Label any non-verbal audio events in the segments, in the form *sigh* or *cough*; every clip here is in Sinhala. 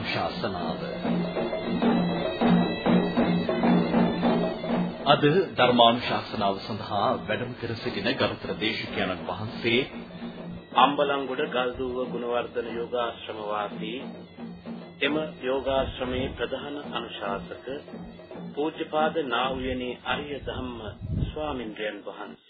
ධර්මානුශාසනාව. අද ධර්මානුශාසනාව සඳහා වැඩම කර සිටින ගරුතර දේශකයන්න් වහන්සේ අම්බලන්ගොඩ ගල්දුව ගුණවර්ධන යෝගාශ්‍රම වාසී එම යෝගාශ්‍රමේ ප්‍රධාන අනුශාසක පූජ්‍යපාද නා වූ අරිය ධම්ම ස්වාමින්ද්‍රයන් වහන්සේ.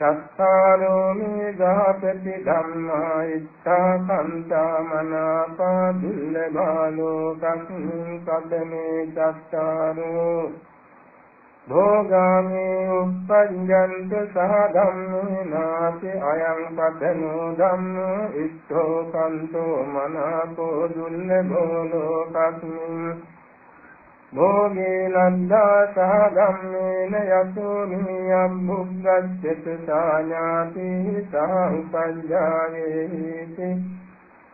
සත්තාරෝ මේ ගාපති ධම්මා ඉත්තා කන්තා මනාපා දුල්ලභාලෝ කස්මින් කදමේ සත්තාරෝ. භෝගාමේ උප්පඤ්ඤන්ත සහ ධම්මේ නාති අයං පදනෝ ධම්මෝ ඉත්තෝ කන්තෝ මනාපෝ දුල්ලභෝ ලෝකස්මින් භෝගේ ලද්දා සහ ධම්මේන යසෝ නියම් බුද්ධච්චත සාඥාති සහ උපඤ්ඤායේති.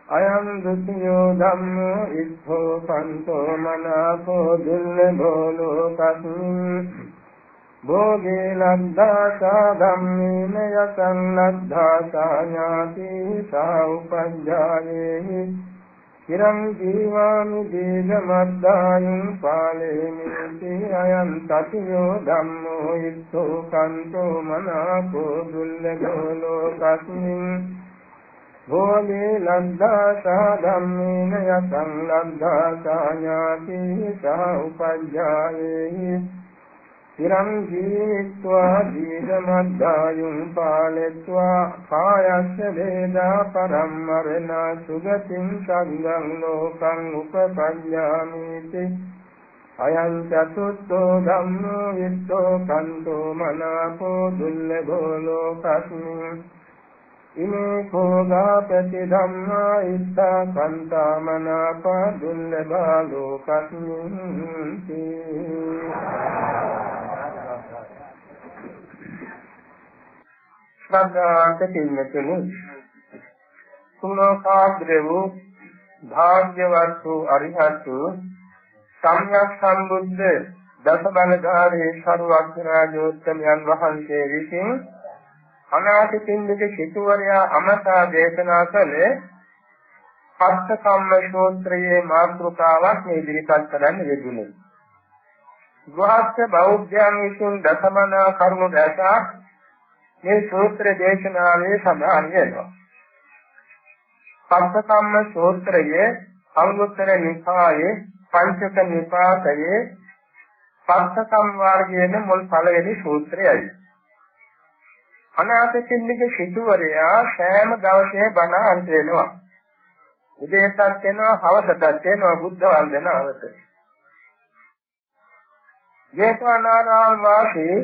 අයං ဒ ුතියෝ ධම්මෝ ඉද්ධෝ පන්තෝ මනාපෝ දුල්ලභෝ ලෝකස්මින්. භෝගේ ලද්දා සහ ධම්මේන යසං ලද්දා සාඥාති සහ උපඤ්ඤායේති චිරං ජීවාමි දීඝමද්දායුං පාලේමිති අයං සතියෝ ධම්මෝ ඉස්සෝ කන්තෝ මනාපෝ දුල්ලභෝ ලෝකස්මින් භෝගේ ලද්දා සහ ධම්මේන යසං ලද්දා සාඥාති සහ උපජ්ජායේහි තිරං ජීවිත්වා දීගමද්දායුං පාලෙත්වා කායස්ස වේදා පරම්මරණ සුගතින් සංගං ලෝකං උපපඤ්ඤාමිති. අයං චතුත්ථෝ ධම්මෝ විත්තෝ කන්තෝ මනාපෝ දුල්ලභෝ ලෝකස්මින් ඉමේ කෝගාපති ධම්මා ඉත්තා කන්තා මනාපා දුල්ලභා ලෝකස්මින් ශ්‍රද්ධාන්ත පින්නතුනි සුලෝකාග්‍ර වූ භාග්‍යවත් වූ අරිහත් වූ සම්්‍යක් සම්බුද්ධ දසබලධාරී සරුවක්ඛරාජෝත්තමයන් වහන්සේ විසින් අනාථ පින්ඩික සිටුවරයා අමතා දේශනා කළේ පස්ස කම්ම ශෝත්‍රයේ මාතෘකාවක් මේ ඉදිරිපත් කරන්න යෙදුනේ. ගෘහස්ත බෞද්ධයන් විසින් දසමනා කරුණු දැසක් මේ සූත්‍ර දේශනාවේ සඳහන් වෙනවා. පංචකම්ම සූත්‍රයේ අංගුත්තර නිකායේ පංචක නිපාතයේ පංචකම් වර්ගයේ මුල් පළවෙනි සූත්‍රයයි. අනාථ කෙනෙක් සිටුවරයා සෑම දවසේ බණ අන්ත වෙනවා. උදේටත් වෙනවා හවසටත් වෙනවා බුද්ධ වන්දනාවට. ජේතවනාරාම වාසී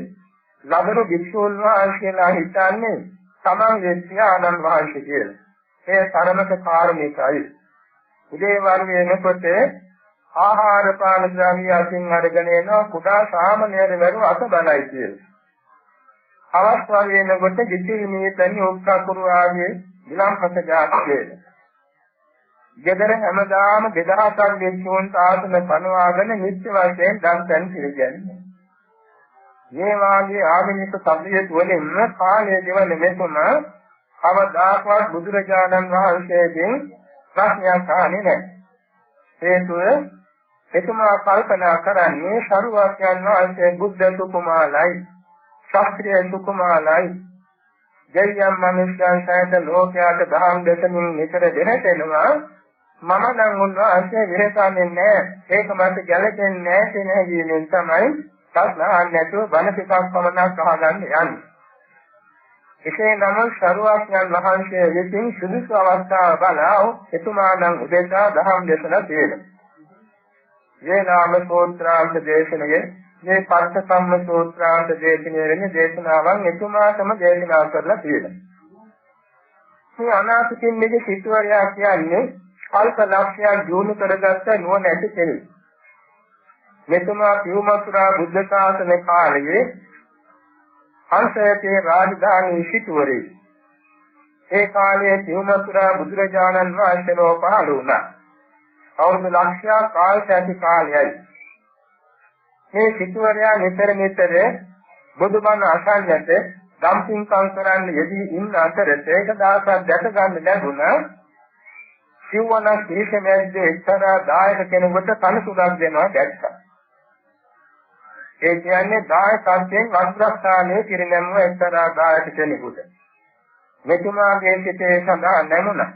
ලබන භික්ෂුන් වහන්සේලා හිතන්නේ තමන් වෙච්ච ආනන්ද වහන්සේ කියලා. ඒ තරමක කාරණේකයි. උදේ වර්ගයේ එනකොට ආහාර පාන ද්‍රව්‍ය අසින් අරගෙන එන කුඩා සාමණේර වරු අත බලයි කියලා. අවස් වර්ගයේ එනකොට කිසි නියතනි ඔක්කකුරු ආගේ විලම්පත ජාතියේ. ගෙදර හැමදාම 2000ක් දෙවියන් තාසන පනවාගෙන නිත්‍ය වශයෙන් දන් තැන් පිළිගන්නේ. මේ වාගේ ආගමික සම්ප්‍රදාය වලින්ම කාලය ගෙවන මෙතුම කවදාකවත් බුදුරජාණන් වහන්සේගෙන් ප්‍රශ්නයක් අහන්නේ නැහැ. හේතුව එතුමා කල්පනා කරන්නේ ශරුවාක්‍යයන් වහන්සේ බුද්ධ සුකුමාලයි, ශාස්ත්‍රීය සුකුමාලයි, ජයයන් මනුෂ්‍යයන් සහිත ලෝකයාට දහම් දෙසමින් නිතර දෙනතෙනවා මම නම් උන්වහන්සේ විරසන්නේ නැහැ. ඒක මට ගැලපෙන්නේ නැහැ කියන හැඟීමෙන් තමයි ප්‍රශ්න නැතුව බණ ටිකක් පමණක් අහගන්න යන්නේ. එසේ නම් ශරුවක්ඥන් වහන්සේ විසින් සුදුසු අවස්ථාව බලා එතුමා නම් උදෙසා දහම් දේශනා දෙනවා. මේ නාම සූත්‍රාන්ත දේශනයේ මේ පංචසම්ම සූත්‍රාන්ත දේශනයේ වෙන දේශනාවන් එතුමාටම දේශනා කරලා තියෙනවා. මේ අනාථපිණ්ඩික සිටුවරයා කියන්නේ කල්ප ලක්ෂයක් ජීුණු කරගත්ත නුවණැති කෙනෙක්. මෙතුමා පියුමතුරා බුද්ධ ශාසන කාලයේ හංසයේ රාජධානී සිටුවරේ ඒ කාලයේ සිව්මතුරා බුදුරජාණන් වහන්සේ ලෝ පහළ වුණා. අවුරුදු ලක්ෂයක් කාලයක් ඇති කාලයයි. මේ සිටුවරයා නිතර නිතර බුදුබණ අසන්නට ධම්පින්කම් කරන්න යෙදී ඉන්න අතරේ ඒක දවසක් දැක ගන්න ලැබුණා. සිව්වන කිරිස මැද්දේ එක්තරා දායක කෙනෙකුට තනතුරක් දෙනවා දැක්කා. ඒ කියන්නේ දායකත්වයෙන් වස්ත්‍රස්ථානයේ කිරිනැමුව එක්තරා දායක කෙනෙකුට. මෙතුමාගේ සිතේ සඳහා නැමුණා.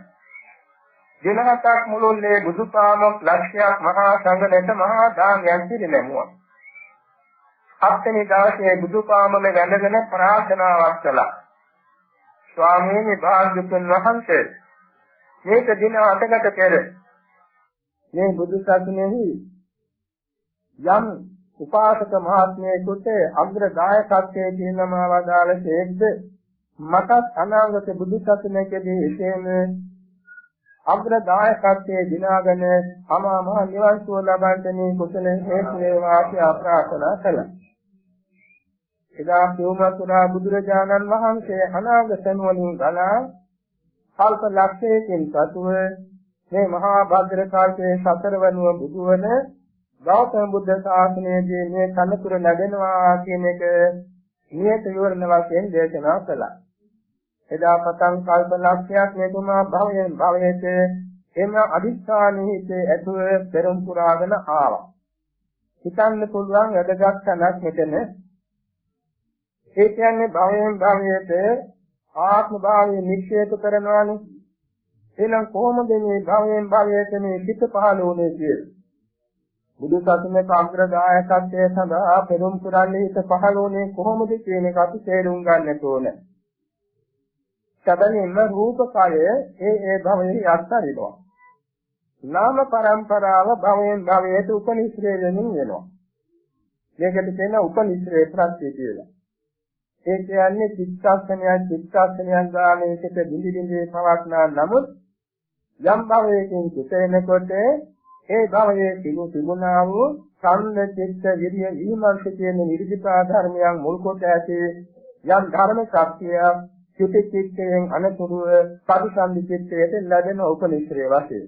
දින හතක් මුළුල්ලේ බුදුපාමොක් ලක්ෂයක් මහා සංඝරත්න මහා දානයක් පිළිනැමුවා. හත්වෙනි දවසේ බුදුපාමොල වැඳගෙන ප්‍රාර්ථනාවක් කළා. ස්වාමීනි භාග්‍යතුන් වහන්සේ මේක දින අටකට පෙර මේ බුදු සසුනේහි යම් උපාසක මහත්මයෙකුට අග්‍ර දායකත්වයේ දිනමවා වදාළ ශේක්ද මටත් අනාගත බුදු සසුනකදී එසේම අග්‍රදායකත්වයේ දිනාගෙන අමා මහ නිවන් සුව ලබන්නට මේ කුසල හේතු වේවා කියලා ප්‍රාර්ථනා කළා. එදා සිව්මතුරා බුදුරජාණන් වහන්සේ අනාගත නුවණින් ගලා කල්ප ලක්ෂයකින් පසුව මේ මහා භද්‍ර කාලයේ සතරවනුව බුදුවන ගෞතම බුද්ධ ශාසනයේදී මේ කනතුර නැගෙනවා කියන එක නියත විවරණ වශයෙන් දේශනා කළා. එදා පටන් කල්ප ලක්ෂයක් මෙතුමා භවයෙන් භවයට එම අදිස්ථානෙහිදී ඇතුව පෙරම් පුරාගෙන ආවා. හිතන්න පුළුවන් වැඩගත් තැනක් මෙතන. ඒ කියන්නේ භවයෙන් භවයට ආත්ම භාවය නිශ්චේත කරනවානේ. එහෙනම් කොහොමද මේ භවයෙන් භවයට මේ සිත පහළ වුනේ කියලා? බුදු සසුනේ අග්‍රදායකත්වයේ සඳහා පෙරම් පුරන්නේ හිත පහළ වුනේ කොහොමද කියන එක අපි තේරුම් ගන්න ඕනේ. සැබවින්ම රූපකය ඒ ඒ භවයේ අත්හරිනවා. නාම પરම්පරාව භවයෙන් භවයට උපනිශ්‍රේ වෙනින් වෙනවා. මේකට කියන උපනිශ්‍රේ ප්‍රත්‍ය කියලා. ඒ කියන්නේ චිත්තක්ෂණයන් චිත්තක්ෂණයන් ගානේකට දිලි දිලි පවත්නා නමුත් යම් භවයකින් චිතේනකොට ඒ භවයේ තිබු තිබුණා වූ සම්න චිත්ත විරිය ඊමන්ත කියන නිර්දිපා ධර්මයන් මුල් කොට ඇති යම් ධර්ම ශක්තියක් චුති චිත්තයෙන් අනතුරුව පරිසම්දි චිත්තයට ලැබෙන උපනිශ්‍රේ වශයෙන්.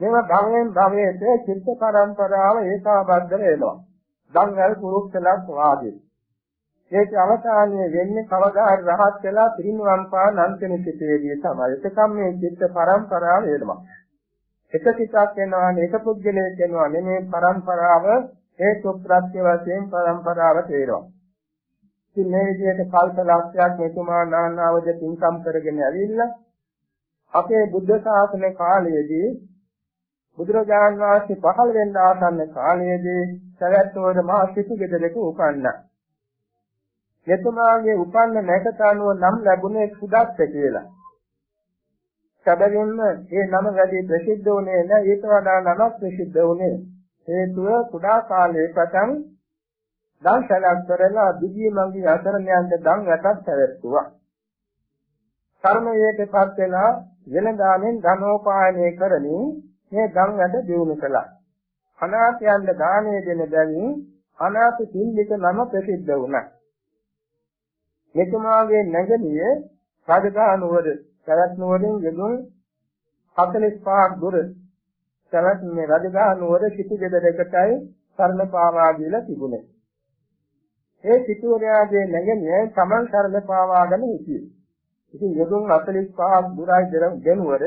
මෙව භවයෙන් භවයට චිත්ත පරම්පරාව ඒකාබද්ධ වෙනවා. ධම්මල් කුරුක්ෂලක් වාදී. ඒක අවසානයේ වෙන්නේ කවදා හරි රහත් වෙලා පිරිනිවන් පාන අන්තිම චිතේදී තමයි. ඒකම් මේ චිත්ත පරම්පරාව වෙනවා. එක සිතක් වෙනවා නේ එක පුද්ගලයෙක් වෙනවා නෙමේ පරම්පරාව හේතු ප්‍රත්‍ය වශයෙන් පරම්පරාව තේරෙනවා. ඉතින් මේ විදිහට කල්ප ලක්ෂයක් මෙතුමා නානාවද පින්කම් කරගෙන ඇවිල්ලා අපේ බුද්ධ ශාසන කාලයේදී බුදුරජාන් වහන්සේ පහළ වෙන්න ආසන්න කාලයේදී සවැත්නුවර මහ සිටු ගෙදරක උපන්නා. මෙතුමාගේ උපන්න නැකත අනුව නම් ලැබුණේ සුදත්ත කියලා. සැබවින්ම මේ නම වැඩි ප්‍රසිද්ධ වුණේ නැහැ ඊට වඩා නමක් ප්‍රසිද්ධ වුණේ හේතුව කුඩා කාලයේ පටන් දන්සලක් කරලා දිවි මඟි අසරණයන්ට දන් වැටක් පැවැත්තුවා. කර්මයේටපත් වෙලා වෙනදානෙන් ධනෝපායනය කරමින් මේ දන් වැඩ දියුණු කළා. අනාථයන්ට දානය දෙන බැවින් අනාථ සිල්ලික නම ප්‍රසිද්ධ වුණා. මෙතුමාගේ නැගණිය රජගහ නුවර සරත් නුවරින් ගෙදුන් 45ක් දුර සරත් මේ රජගහ නුවර සිටි දෙදෙකටයි සරණ පාවා කියලා තිබුණේ. ඒ සිටුවරයාගේ නැගෙන්නේ තමන් සරල පාවාගෙන හිටියේ. ඉතින් යොදුන් 45ක් බුරයි දෙනුවර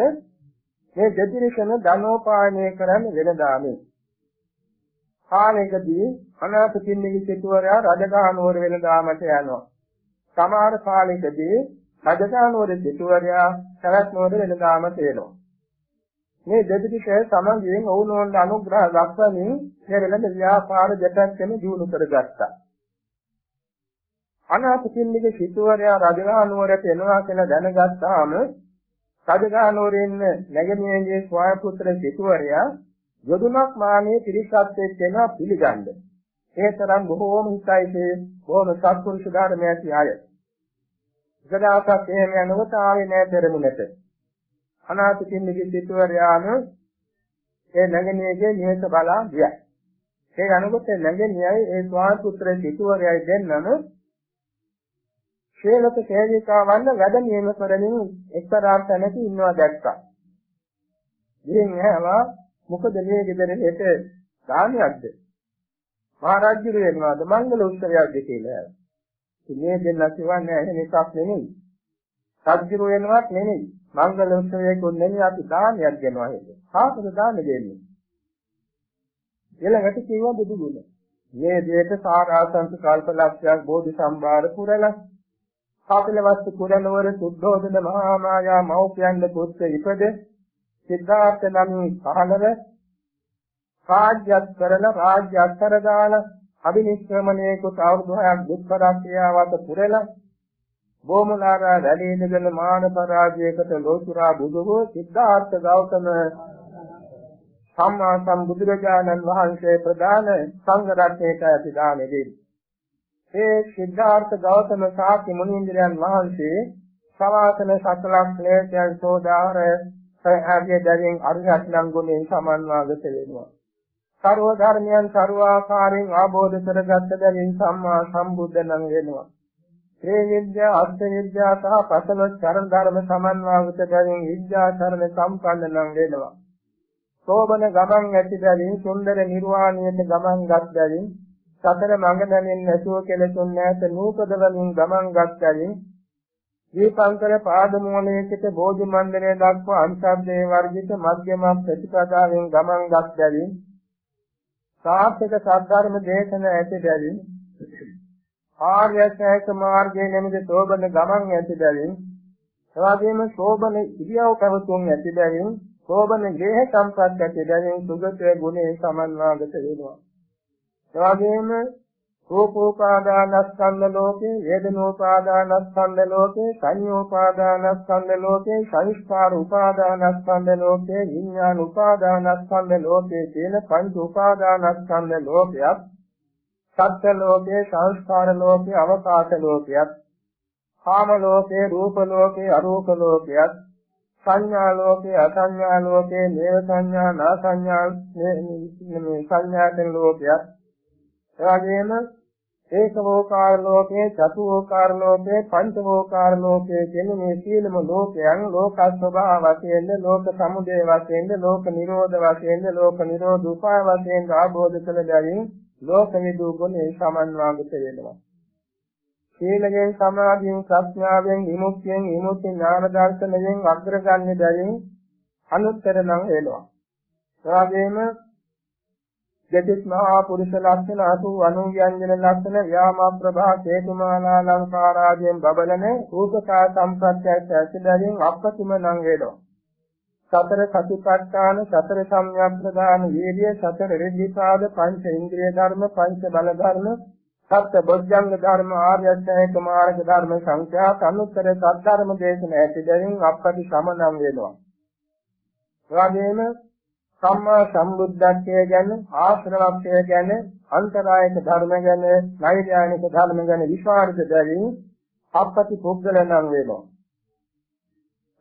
මේ දෙතිරිසන ධනෝපායනය කරන්න වෙනදාමේ. කාලයකදී අනාථ පින්නගේ සිටුවරයා රජගහනුවර වෙනදාමට යනවා. සමහර කාලයකදී රජගහනුවර සිටුවරයා සවැත්නුවර වෙනදාමට එනවා. මේ දෙතිරිස සමගියෙන් ඔවුනොන් අනුග්‍රහ දක්වමින් මේ වෙළඳ ව්‍යාපාර දෙපැත්තෙම දියුණු කරගත්තා. අනාථපිණ්ඩික සිටුවරයා රජගහ නුවරට එනවා කියලා දැනගත්තාම රජගහ නුවරින් ඉන්න නැගෙනහිරේ ස්වාමි පුත්‍ර සිටුවරයා යොදුනක් මානේ පිරිසත් එක්කෙන පිළිගන්න. ඒ තරම් බොහෝම හිතයිසේ බොහොම සත්පුරුෂ ධර්මය ඇති අය. ගදාසක් එහෙම යනකොට ආවේ නෑ පෙරමුණට. අනාථ කින්නිගේ සිටුවරයාම ඒ නැගණියගේ නිවස බලා ගියා. ඒ යනකොට නැගණියයි ඒ ස්වාමි පුත්‍ර සිටුවරයයි දෙන්නම ශේලක සේවිකාවන් වැඩ නියම කරමින් එක්තරා තැනක ඉන්නවා දැක්කා. ඉතින් ඇහලා මොකද මේ ගෙදර හෙට දානයක්ද? මහරජු වෙනවාද මංගල උත්සවයක්ද කියලා. ඉතින් මේ දෙන්න කිව්වන්නේ එහෙම එකක් නෙමෙයි. සත්‍යරු වෙනවත් නෙමෙයි. මංගල උත්සවයක නෙමෙයි අපි දානයක් දෙනවා හේද. කාටද දාන දෙන්නේ? ඊළඟට කිව්වා බුදුගුණ. මේ දෙයට සාරාංශ කල්පලක්ෂයක් බෝධි සම්භාර පුරලා කපිලවස්තු කුලනවර සුද්ධෝදන මහා මායා මෞපියන්ද පුත්‍ර ඉපද සිද්ධාර්ථ නම් පහළව රාජ්‍යත් කරලා රාජ්‍ය අත්තර දාලා අභිනිෂ්ක්‍රමණයේ කොට අවුරුදු 6ක් දුක්ඛ රක්ෂයාවත පුරලා බොමුලාරා වැඩිනගෙන මාන පරාජයකට ලෝතුරා බුදුහෝ සිද්ධාර්ථ ගෞතම සම්මා සම්බුදුරජාණන් වහන්සේ ප්‍රදාන සංඝ රත්නයට ඇති දානෙදී ඒ සිද්ධාර්ථ ගෞතම සාති මුනිඳුරයන් වහන්සේ සවාසන සතලක් ක්ලේශයන් සෝදාර සහාගයේ දරින් අරිහත් නම් ගුණයෙන් සමන්වාගත වෙනවා. සර්ව ධර්මයන් සර්ව ආකාරයෙන් ආબોධ කරගත් බැවින් සම්මා සම්බුද්ධ නම් වෙනවා. ත්‍රේ විද්‍යා, අර්ථ විද්‍යා සහ පසලොස් චරණ ධර්ම සමන්වාගත බැවින් විද්‍යා චරණ සම්පන්න නම් වෙනවා. සෝබන ගමන් ඇති බැවින් සුන්දර නිර්වාණයට ගමන්ගත් බැවින් සතර මඟ දැනෙන්නේ නැතුව කෙලෙසුන් නැත නූපද වලින් ගමන්ගත් බැවින් දීපංකර පාදමූලයේකට බෝධි මණ්ඩලය දක්වා අන්තර්දේ වර්ගිත මධ්‍යම ප්‍රතිපදාවෙන් ගමන්ගත් බැවින් සාර්ථක සද්ධර්ම දේශන ඇති බැවින් ආර්ය ශ්‍රේෂ්ඨ මාර්ගයේ නිමිති සෝබන ගමන් ඇති බැවින් එවාගෙම සෝබන ඉරියව් පැවතුම් ඇති බැවින් සෝබන ගේහ සම්පත් ඇති බැවින් සුගතයේ ගුණේ සමන්වාගත වෙනවා. එවාගෙම රූපෝපාදානස්කන්ධ ලෝකේ වේදනෝපාදානස්කන්ධ ලෝකේ සංයෝපාදානස්කන්ධ ලෝකේ සංස්කාර උපාදානස්කන්ධ ලෝකේ විඥාන උපාදානස්කන්ධ ලෝකේ කියන පංච උපාදානස්කන්ධ ලෝකයක් සත්‍ය ලෝකේ සංස්කාර ලෝකේ අවකාශ ලෝකයක් කාම ලෝකේ රූප ලෝකේ අරූප ලෝකයක් සංඥා ලෝකේ අසංඥා ලෝකේ නේව සංඥා නා සංඥා මේ සංඥාතන ලෝකයක්. එවැගේම ඒකවෝකාර ලෝකේ චතුෝකාර ලෝකේ පංචවෝකාර ලෝකේ කියන මේ සීලම ලෝකයන් ලෝක ස්වභාව වශයෙන්ද ලෝක සමුදය වශයෙන්ද ලෝක නිරෝධ වශයෙන්ද ලෝක නිරෝධ උපාය වශයෙන් ආબોධ කළ බැවින් ලෝක විදූ ගුණේ සමන්වාගත වෙනවා. සීලයෙන් සමාධියෙන් ප්‍රඥාවෙන් විමුක්තියෙන් විමුක්ති ඥාන දර්ශනයෙන් අග්‍රගන්නේ බැවින් අනුත්තර නම් වෙනවා. එවාගෙම දෙතිස් මහා පුරුෂ ලක්ෂණ අතු අනුව්‍යංජන ලක්ෂණ ව්‍යාම ප්‍රභා හේතුමාලා ලංකාරාදීන් බබලන රූපකා සම්ප්‍රත්‍යය ඇතිදරින් අපතිම නම් වේදෝ සතර සතිපට්ඨාන සතර සම්‍යක්ප්‍රදාන වීර්ය සතර ඍද්ධිපාද පංච ඉන්ද්‍රිය ධර්ම පංච බල ධර්ම සත්‍ය බොද්ධංග ධර්ම ආර්ය අෂ්ටාංග මාර්ග ධර්ම සංඛ්‍යා අනුත්තර සද්ධර්ම දේශන ඇතිදරින් අපති සමනම් වෙනවා එවාගෙම සම්මා සම්බුද්ධත්වය ගැන ආශ්‍රවත්වය ගැන අන්තරායක ධර්ම ගැන නෛර්යානික ධර්ම ගැන විශාරද දැරින් අපපති පුද්ගලයන් වෙනවා.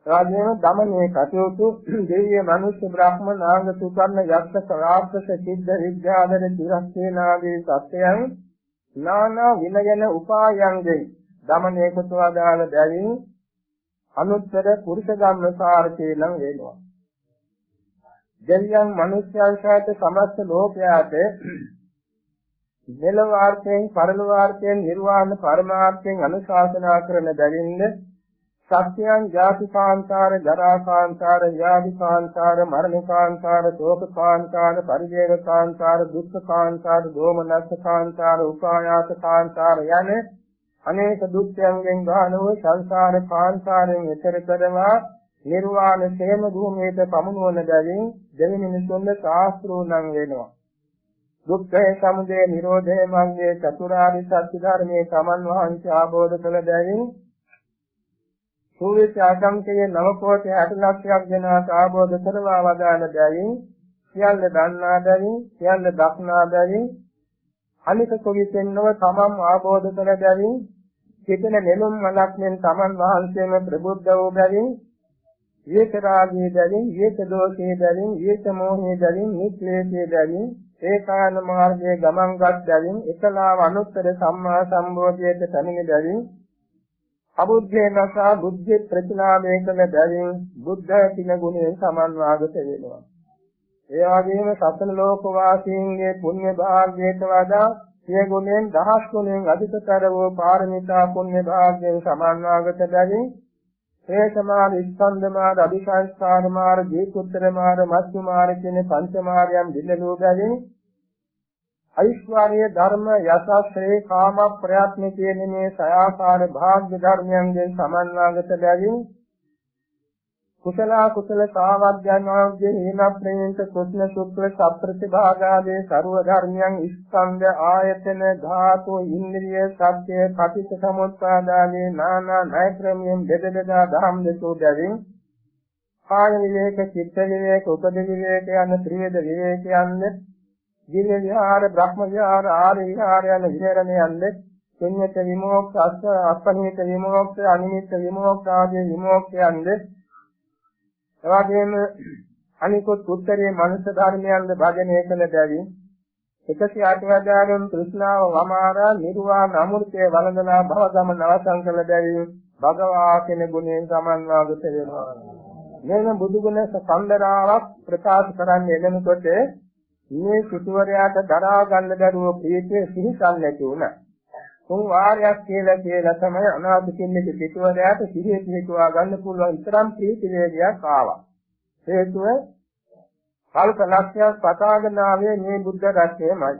රාජ්‍යම දමනේ කටයුතු දෙවිය මනුෂ්‍ය බ්‍රහ්ම නාග සුකර්ණ යක්ෂ රාක්ෂස සිද්ධ විද්‍යාදර තිරස්සේනාදී සත්‍යයන් නානා විනයන උපායන්ගෙන් දමනේ කොටවාදාල බැවින් අනුත්තර පුරුෂ ධම්ම සාරකේ නම් වෙනවා. දෙවියන් මිනිස්යන් සහිත සමස්ත ලෝකයාට මෙලොව ආර්ථයෙන් පරලොව ආර්ථයෙන් නිර්වාණ පරමාර්ථයෙන් අනුශාසනා කරන බැවින්ද සත්‍යයන් ජාතිකාන්තාර ජරාකාන්තාර ව්‍යාධිකාන්තාර මරණකාන්තාර ශෝකකාන්තාර පරිදේවකාන්තාර දුක්ඛකාන්තාර දෝමනස්සකාන්තාර උපායාසකාන්තාර යන අනේක දුක්ඛයන්ගෙන් ගානව සංසාර කාන්තාරයෙන් එතර කරවා නිර්වාණ ශේම භූමියට පමුණුවන බැවින් දෙවෙනි මිනිසුන්ට ආශ්‍රෝණම් වෙනවා. දුක්ඛය සමුදය නිරෝධය මග්ගේ චතුරාර්ය සත්‍ය ධර්මයේ සමන් වහන්සේ ආબોධ කළ බැවින් සූවිත ආගම්කයේ නව කෝටි 60 ලක්ෂයක් දෙනා ආબોධ කරවා වදාළ බැවින් සියල්ල දන්නා බැවින් සියල්ල දක්නා බැවින් අනික සූවිතෙන් නව තමම් ආબોධ කළ බැවින් චේතන නෙළුම් මලක් මෙන් සමන් වහන්සේම ප්‍රබුද්ධ වූ බැවින් විේක රාගයේ බැවින් විේක දෝෂයේ බැවින් විේක මොහයේ බැවින් නික්ලේශයේ බැවින් ඒකාන මාර්ගයේ ගමන්ගත් බැවින් එකලාව අනුත්තර සම්මා සම්බෝධියට පැමිණි බැවින් අබුද්ධේ නසා බුද්ධ ප්‍රතිලාභය කළ බැවින් බුද්ධ කින ගුණයෙන් සමන්වාගත වෙනවා. ඒ වගේම සතර ලෝක වාසීන්ගේ පුණ්‍ය භාග්‍යයට වඩා සිය ගුණෙන් දහස් ගුණෙන් අධිකතර වූ පාරමිතා පුණ්‍ය භාග්‍යයෙන් සමන්වාගත බැවින් ඒ සමාන ස්කන්ධ මාර්ග අභිසංස්කාර මාර්ග ජීකුත්තර මාර්ග මච්චු මාර්ග කියන පංච මාර්ගයන් දිනලෝ බැවින් ඓශ්වර්ය ධර්ම යසස්ත්‍රේ කාම ප්‍රයත්න කියන මේ සයාකාර භාග්‍ය ධර්මයන්ගෙන් සමන්වාගත බැවින් කුසල කුසල සාවද්‍යඥාගේ හේන ප්‍රේණිත කුස්න සුක්ල සප්‍රතිභාගාදී ਸਰව ධර්මයන් ස්කන්ධ ආයතන ධාතු ඉන්ද්‍රිය සත්‍ය පටිච්ච සමුප්පාදාදී නානා ණය ක්‍රමයෙන් බෙද බෙදා ධම් දෙසෝ බැවින් කාය විවේක චිත්ත විවේක උපද විවේක යන ත්‍රිවිධ විවේකයන්ද දිව්‍ය විහාර බ්‍රහ්ම විහාර ආර්ය විහාර යන විහරණයන්ද පුඤ්ඤත විමෝක්ෂ අස්පනිත විමෝක්ෂ අනිමිත් විමෝක්ෂ ආදී විමෝක්ෂයන්ද එවාගෙම අනිකුත් උත්තරයේ මනුෂ්‍ය ධර්මයන්ද භජනය කළ බැවින් 108 වදාගෙන තෘෂ්ණාව වමාරා නිර්වාණ අමෘතයේ වළඳනා භව ගමන අවසන් කළ බැවින් භගවා කෙන ගුණයෙන් සමන්වාගත වෙනවා. මෙන්න බුදු ගුණ සම්දරාවක් ප්‍රකාශ කරන්න එනකොට මේ සුතුවරයාට දරා ගන්න බැරුව ප්‍රීතිය සිහිසල් නැති වුණා. තුන් වාරයක් කියලා කියලා තමයි අනාථ කෙනෙක් පිටුවරයාට සිහිය පිටුවා ගන්න පුළුවන් ඉතරම් ප්‍රීති වේගයක් ආවා. හේතුව කල්ප ලක්ෂයක් පතාගෙන ආවේ මේ බුද්ධ රත්නයමයි.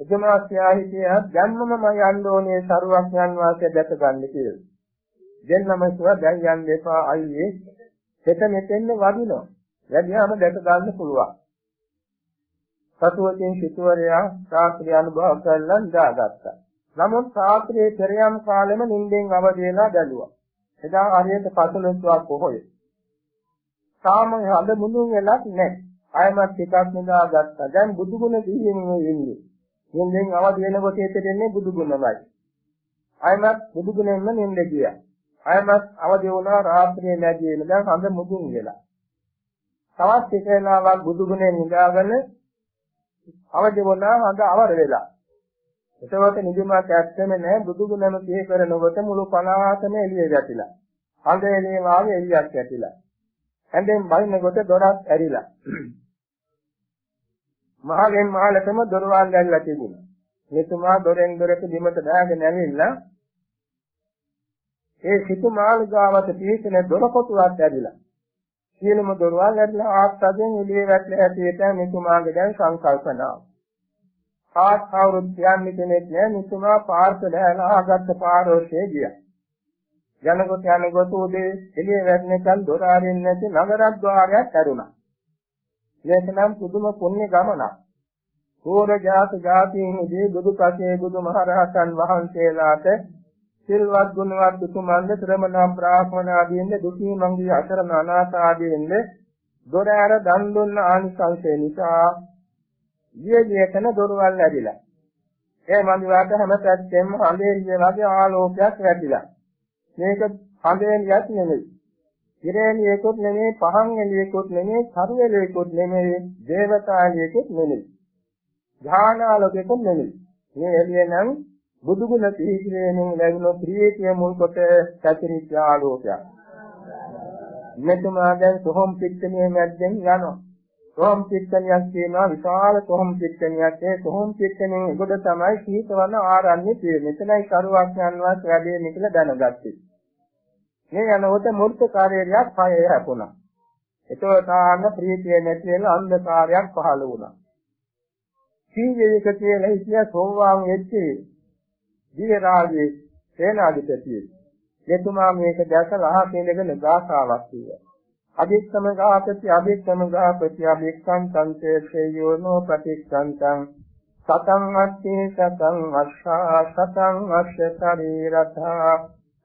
එදමාස්යා හිටියා ධම්මම මම යන්න ඕනේ සරුවක් යන වාසිය දැක ගන්න කියලා. දෙන්නම කිව්වා දැන් යන්න එපා අයියේ. හෙට මෙතෙන්න වදිනවා. වැඩියාම දැක ගන්න පුළුවන්. සතුවකින් සිටුවරයා ශාස්ත්‍රය අනුභව කරලා ඉඳාගත්තා. නමුත් ශාස්ත්‍රයේ පෙරයම් කාලෙම නිින්දෙන් අවදි වෙලා බැලුවා. එදා හරියට පසළොස්වක් පොහොය. තාම හද මුදුන් වෙලක් නැහැ. ආයමත් ටිකක් නිදාගත්තා. දැන් බුදුගුණ දිහිමින් ඉන්නේ. නිින්දෙන් අවදි වෙනකොට හිතෙන්නේ බුදුගුණමයි. ආයමත් බුදුගුණෙන්ම නිින්ද ගියා. ආයමත් අවදි වුණා රාත්‍රියේ නැගී දැන් හඳ මුදුන් වෙලා. තවත් ටික වෙලාවක් බුදුගුණෙන් නිදාගෙන අවදි වුණා හඳ අවර වෙලා. එතකොට නිදිමත ඇත්තම නෑ බුදු ගුණම සිහි කරනකොට මුළු පලාතම එළිය ගැටිලා. හඳ එළිය වාගේ එළියක් ගැටිලා. හැඳෙන් බයින්නකොට දොරක් ඇරිලා. *clears throat* මහගෙන් මහලටම දොරවල් ඇල්ලලා තිබුණා. මෙතුමා දොරෙන් දොරට බිමට දාගෙන ඇවිල්ලා ඒ සිටු මාළිගාවට පිහිටන දොර කොටුවක් ඇරිලා. සියලුම දොරවල් ඇදලා ආස්තයෙන් එළියේ වැටලා ඇටියට මෙතුමාගේ දැන් සංකල්පනාව. ආත් කවුරුත් කියන්නේ කෙනෙක් නෑ මෙතුමා පාර්ථ දැලා ආගත්ත පාරෝෂේ ගියා. යනකොට යනකොට උදේ එළියේ වැටෙනකන් දොර ආරින්න නැති නගරද්්වාරයක් ඇරුණා. මේක නම් පුදුම පුණ්‍ය ගමනක්. කෝර ජාත ජාතීන්ගේ බුදු පසේ බුදු මහරහතන් වහන්සේලාට සිල්වත් ගුණවත් උතුමන්ද ශ්‍රමණ බ්‍රාහ්මණ ආදීන්ද දුකී මංගී අසරණ අනාථ ආදීන්ද දොර ඇර දන් දුන්න ආනිසංසය නිසා ජීවිතේතන දොරවල් ලැබිලා ඒ මන්දිරාට හැම පැත්තෙම හඳේරිය වගේ ආලෝකයක් වැටිලා මේක හඳේරියක් නෙමෙයි. ඉරේලියෙකුත් නෙමෙයි පහන් එළියෙකුත් නෙමෙයි සරු එළියෙකුත් නෙමෙයි දේවතාලියෙකුත් නෙමෙයි. ඥානාලෝකෙකුත් නෙමෙයි. මේ එළිය නම් බුදුගුණ පිළිගැනීමෙන් ලැබුණු ප්‍රීතිය මුල් කොට සැතිරිච්ච ආලෝකයක්. මෙතුමා දැන් සොහොම් පිටකණිය මැද්දෙන් යනවා. සොහොම් පිටකණියක් තියෙනවා විශාල සොහොම් පිටකණියක්. ඒ සොහොම් පිටකණියේ උඩ තමයි සීතවන ආරණ්‍ය තියෙන්නේ. මෙතනයි කරුවක් යනවත් වැඩේ කියලා දැනගත්තේ. මේ යනකොට මූර්ත කාර්යයක් පහේ හැපුණා. ඒතකොට ආන්න ප්‍රීතිය නැති වෙන අන්ධකාරයක් පහළ වුණා. සීවේක කියලා හිතිය සෝවාන් වෙච්චි දිව්‍ය රාජයේ සේනාධිපතියෙක්. එතුමා මේක දැකලා අහසේ ඉඳගෙන ගාථාවක් කිව්වා. අභික්ෂම ගාපති අභික්ෂම ගාපති අභික්ෂං සංසේයෝනෝ ප්‍රතික්ෂන්තං සතං අත්ථි සතං අස්සා සතං අස්ස ශරීරතා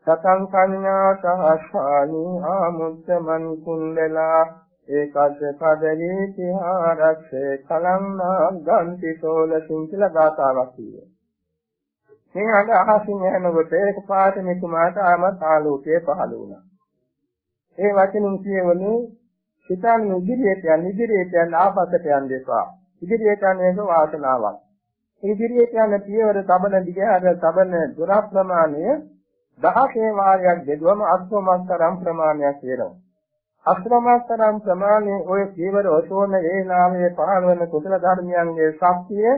සතං කඤ්ඤා සහස්සානි ආමුත්තමන් කුණ්ඩලා ඒකත් පදවි තිහාරක්ෂේ කලංනා ගන්ති සෝලසින් කියලා ගාතාවක් කියනවා. මේ අඬ අහසින් ඇහෙනකොට ඒක පාට මෙතුමාට ආමත් ආලෝකය පහළ වුණා. ඒ වචනින් කියවනේ සිතන් ඉදිරියට යන ඉදිරියට යන ආපස්සට යන්න දෙපා. ඉදිරියට යන එක වාසනාවක්. ඉදිරියට යන පියවර තබන දිගහැර තබන දුර ප්‍රමාණය 16 වාරයක් දෙදුවම අස්වමස්තරම් ප්‍රමාණයක් වෙනවා. අස්වමස්තරම් ප්‍රමාණය ඔය පියවර ඔසෝන වේලාවේ පහළ වෙන කුසල ධර්මයන්ගේ ශක්තිය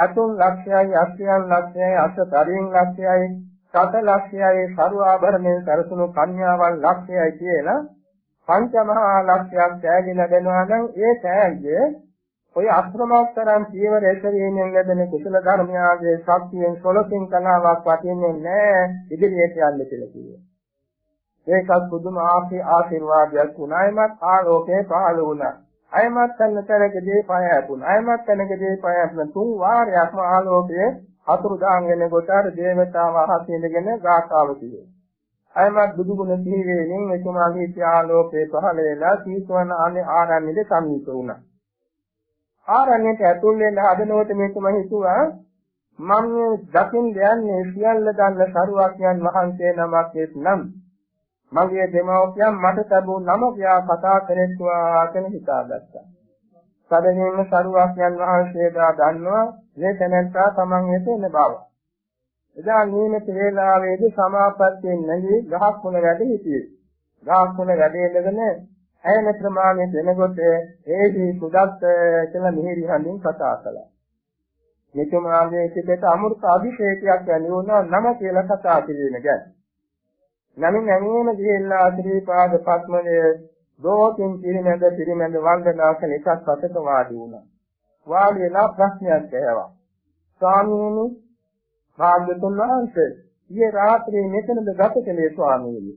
අතුන් ලක්ෂයයි අස්යන් ලක්ෂයයි අසතරින් ලක්ෂයයි සත ලක්ෂයයි සරුආභරණයෙන් සරසුණු කන්‍යාවන් ලක්ෂයයි කියලා පංචමහා ලක්ෂයක් තෑගින දෙනවා නම් ඒ තෑග්ගය ඔය අස්ත්‍රමෝත්තරම් පියවර එසවීමෙන් ලැබෙන කුසල ධර්මයාගේ ශක්තියෙන් සොලකින් කලාවක් වටින්නේ නැහැ ඉදිරියට යන්න කියලා කිව්වා. ඒකත් පුදුම ආශිර්වාදයක් වුණායිමත් ආලෝකේ පහළ වුණා. අයමත් තැනකදී පය ඇතුණා. අයමත් තැනකදී පය ඇතුණා. තුන් වාරයක්ම ආලෝකයේ අතුරුදාන් වෙන කොට අර දේවතාව අහසින්දගෙන ගාථාව කියේ. අයමත් බුදු ගුණ සීවේනින් එතුමාගේ ආලෝකේ පහළ වෙලා සීතවන ආරණ්‍යෙද සමීප වුණා. ආරණ්‍යයට ඇතුල් වෙන්න හදනකොට මේක මම හිතුවා මම මේ දකින් යන්නේ සියල්ල දන්න සරුවක්යන් වහන්සේ නමක් නම් මගේ දෙමව්පියන් මට ලැබූ නම කියා කතා කරෙත්වා කියන හිතාගත්තා. සැබවින්ම සරුවක්යන් වහන්සේලා දන්නවා මේ තැනැත්තා තමන් වෙත එන බව. එදා නියමිත වේලාවේදී සමාපත්තියෙන් නැගී ගහක් මුල වැඩ සිටියේ. ගහක් මුල වැඩ ඉඳගෙන ඇයන ප්‍රමාණය දෙනකොට ඒහි සුදත් කියලා මිහිරි හඳින් කතා කළා. මෙතුමාගේ සිතට අමෘත අභිෂේකයක් ඇති වුණා නම කියලා කතා කිරීම ගැන. නමින් නැමීම ගිහිල්ලා ශ්‍රීපාද පත්මයේ දෝකින් පිරිමැද පිරිමැද වන්දනා කළ එකක් පතක වාඩි වුණා. වාඩි වෙලා ප්‍රශ්නයක් ඇහුවා. ස්වාමීනි භාග්‍යතුන් වහන්සේ ඊයේ රාත්‍රියේ මෙතනද ගත කළේ ස්වාමීනි.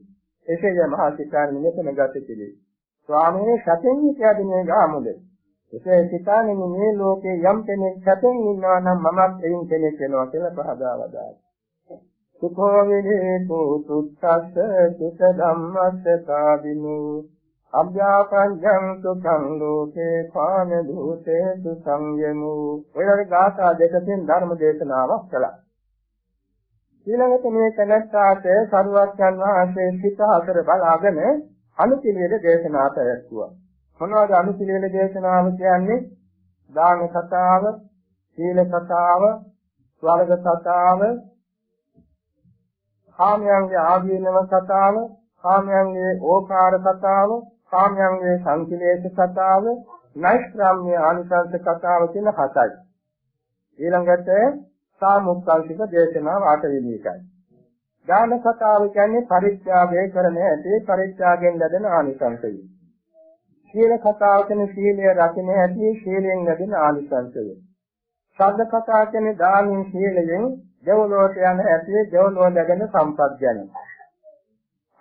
එසේය මහා සිතාන මෙතන ගත කළේ. ස්වාමීන් සැපෙන් හිටියද මේ ගාමුද? එසේ සිතාගෙන මේ ලෝකේ යම් කෙනෙක් සැපෙන් ඉන්නවා නම් මමත් එයින් කෙනෙක් වෙනවා කියලා පහදා වදාළා. සුඛෝ විදේතු සුත්තස්ස සුත ධම්මස්ස කාදිනු අභ්‍යාපඤ්ඤං සුඛං ලෝකේ පාන භූතේ සුසංයමු ඔයගේ ගාථා දෙකකින් ධර්ම දේශනාවක් කළා ඊළඟට මේ තනත්තාට සරුවක්යන් වහන්සේ සිත හතර බලාගෙන අනුපිළිවෙල දේශනා පැවැත්වුවා. මොනවද අනුපිළිවෙල දේශනාව කියන්නේ? දාන කතාව, සීල කතාව, ස්වර්ග කතාව, කාමයන්ගේ ආදීනව කතාව, කාමයන්ගේ ඕකාර කතාව, කාමයන්ගේ සංකලේශ කතාව, නෛෂ්ක්‍රාම්‍ය ආනිසංස කතාව කියන හතයි. ඊළඟට සාමුක්ඛල්පික දේශනාව අටවෙනි එකයි. දාන කතාව කියන්නේ පරිත්‍යාගය කරන ඇති පරිත්‍යාගයෙන් ලැබෙන ආනිසංසය. සීල කතාව කියන්නේ සීලය රකින්න ඇති සීලයෙන් ලැබෙන ආනිසංසය. ශබ්ද කතාව කියන්නේ දානින් සීලයෙන් දෙවලෝට යන ඇති දෙවලෝ ලැබෙන සම්පත් ගැන.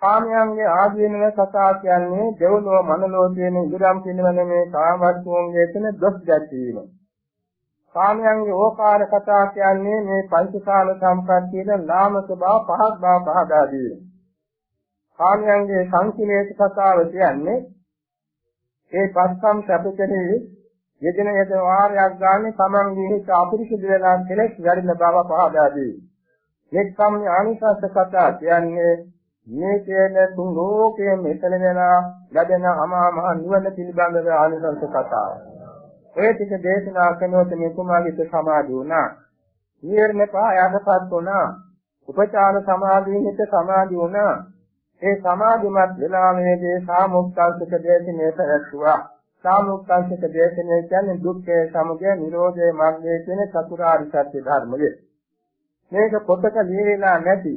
කාමයන්ගේ ආදීනව කතා කියන්නේ දෙවලෝ මනලෝ කියන ඉදරම් පිනවන මේ කාමවත්තුන්ගේ තියෙන දොස් ගැටීම. කාමයන්ගේ ඕකාර කතා කියන්නේ මේ පංචකාල සම්ප්‍රත්‍යයෙන් නාමක බව පහක් බව පහදා දීම. කාමයන්ගේ සංකීර්ණ කතාව කියන්නේ ඒ පස්සම් සැපකෙහි යෙදෙන යෙද වාරයක් ගන්න තමන්ගේ හිත අපිරිසිදු වෙලා කෙලෙස් වැඩින බව පහදා දීම. එක්කම් ආනිසස් කතා කියන්නේ මේ කියන තුන් ලෝකයේ මෙතන වෙලා ලැබෙන අමා මහ නිවන පිළිබඳව ආනිසංස කතාව. ඔය ටික දේශනා කරනකොට මේ කුමාරිත සමාධි වුණා. නිර්ණ පායහපත් වුණා. උපචාර සමාධියෙන් හිත සමාධි වුණා. ඒ සමාධිමත් වෙලාවේදී සාමුක්ඛාංශක දේශනේ පැවැත්වුවා. සාමුක්ඛාංශක දේශනේ කියන්නේ දුක්ඛේ සමුදය නිරෝධේ මාර්ගය කියන චතුරාර්ය සත්‍ය ධර්මය. මේක පොතක ලියවිලා නැති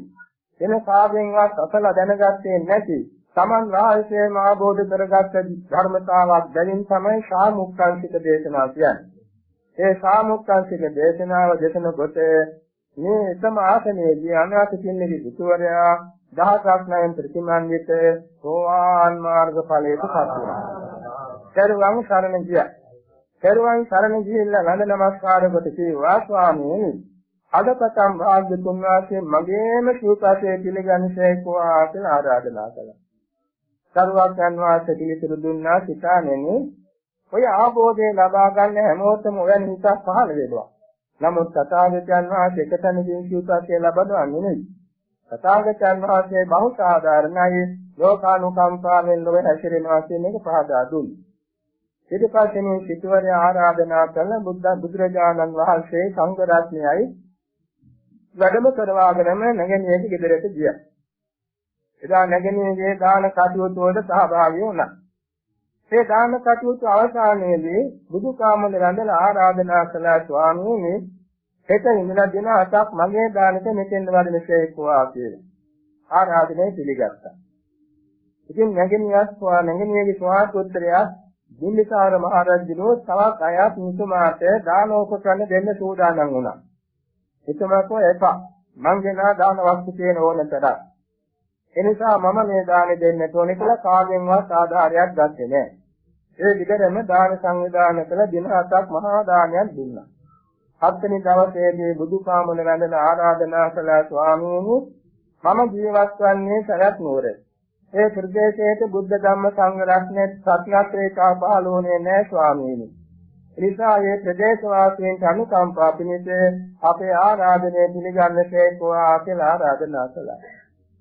වෙන කාගෙන්වත් අසලා දැනගත්තේ නැති Taman රාජ්‍යයේම ආબોධ කරගත් ධර්මතාවක් බැවින් තමයි සාමුක්ඛංශික දේශනා කියන්නේ. ඒ සාමුක්ඛංශික දේශනාව දේශනකොට මේ එකම ආසනයේදී අනාථ පින්නගේ පිටුවරයා දහසක් නැයන් ප්‍රතිමන්විත සෝවාන් මාර්ග ඵලයට පත් වුණා. දරුවන් සරණ ගියා. දරුවන් සරණ ගිහිල්ලා නන්ද නමස්කාර කොට කිව්වා ස්වාමීනි අදපතම් භාග්‍යතුන් වහන්සේ මගේම ශීපසේ පිළිගනිසේකවා කියලා ආරාධනා කළා. සරුවක්යන් වාසේ පිළිතුරු දුන්නා සිතානෙනි ඔය ආબોධය ලබා ගන්න හැමෝටම ඔයන් හිතක් පහළ වෙනවා. නමුත් තථාගතයන් වහන්සේ එකතැනකින් සිව්පත්ය ලබනවා නෙමෙයි. තථාගතයන් වහන්සේ බහු සාධාරණයි ලෝකානුකම්පාවෙන් ලොව හැසිරෙනවා කියන එක පහදා දුන්නා. ඊට පස්සේ මේ සිටුවරය ආරාධනා කළ බුද්ධ බුදුරජාණන් වහන්සේ සංඝ රත්නයයි වැඩම කරවාගෙනම නැගෙනියගේ ගෙදරට ගියා. එදා නැගෙනියගේ දාන කටයුතු වලට සහභාගී වුණා. මේ දාන කටයුතු අවසානයේදී බුදුකාමල රැඳලා ආරාධනා කළා ස්වාමීනි හෙට ඉඳලා දින 8ක් මගේ දානෙට මෙතෙන් වඩිනසේකවා කියලා. ආරාධනය පිළිගත්තා. ඉතින් නැගෙනියස් ස්වා නැගෙනියගේ ස්වාපුත්‍රයා දිල්ලිකාර මහරජුනෝ තවත් අයත් මුතුමාට දානෝපකරණ දෙන්න සූදානම් වුණා. එතුමාකෝ එපා. මං ගෙනා දාන වස්තු තියෙන ඕනතරම්. එනිසා මම මේ දානෙ දෙන්නට ඕනේ කියලා කාගෙන්වත් ආධාරයක් ගත්තේ නැහැ. ඒ විතරම දාන සංවිධානය කළ දින හතක් මහා දානයක් දුන්නා. හත්වෙනි දවසේදී බුදුපාමුල වැඳන ආරාධනා කළ ස්වාමීනි මම ජීවත් වන්නේ සරත් නුවර. ඒ ප්‍රදේශයේ බුද්ධ ධම්ම සංඝ රත්නයේ සත්‍යත්‍රේකා පහළෝනේ නැහැ ස්වාමීනි. එනිසා මේ ප්‍රදේශ වාසීන්ට අනුකම්පා පිණිස අපේ ආරාධනය පිළිගන්නසේ කෝවා කියලා ආරාධනා කළා.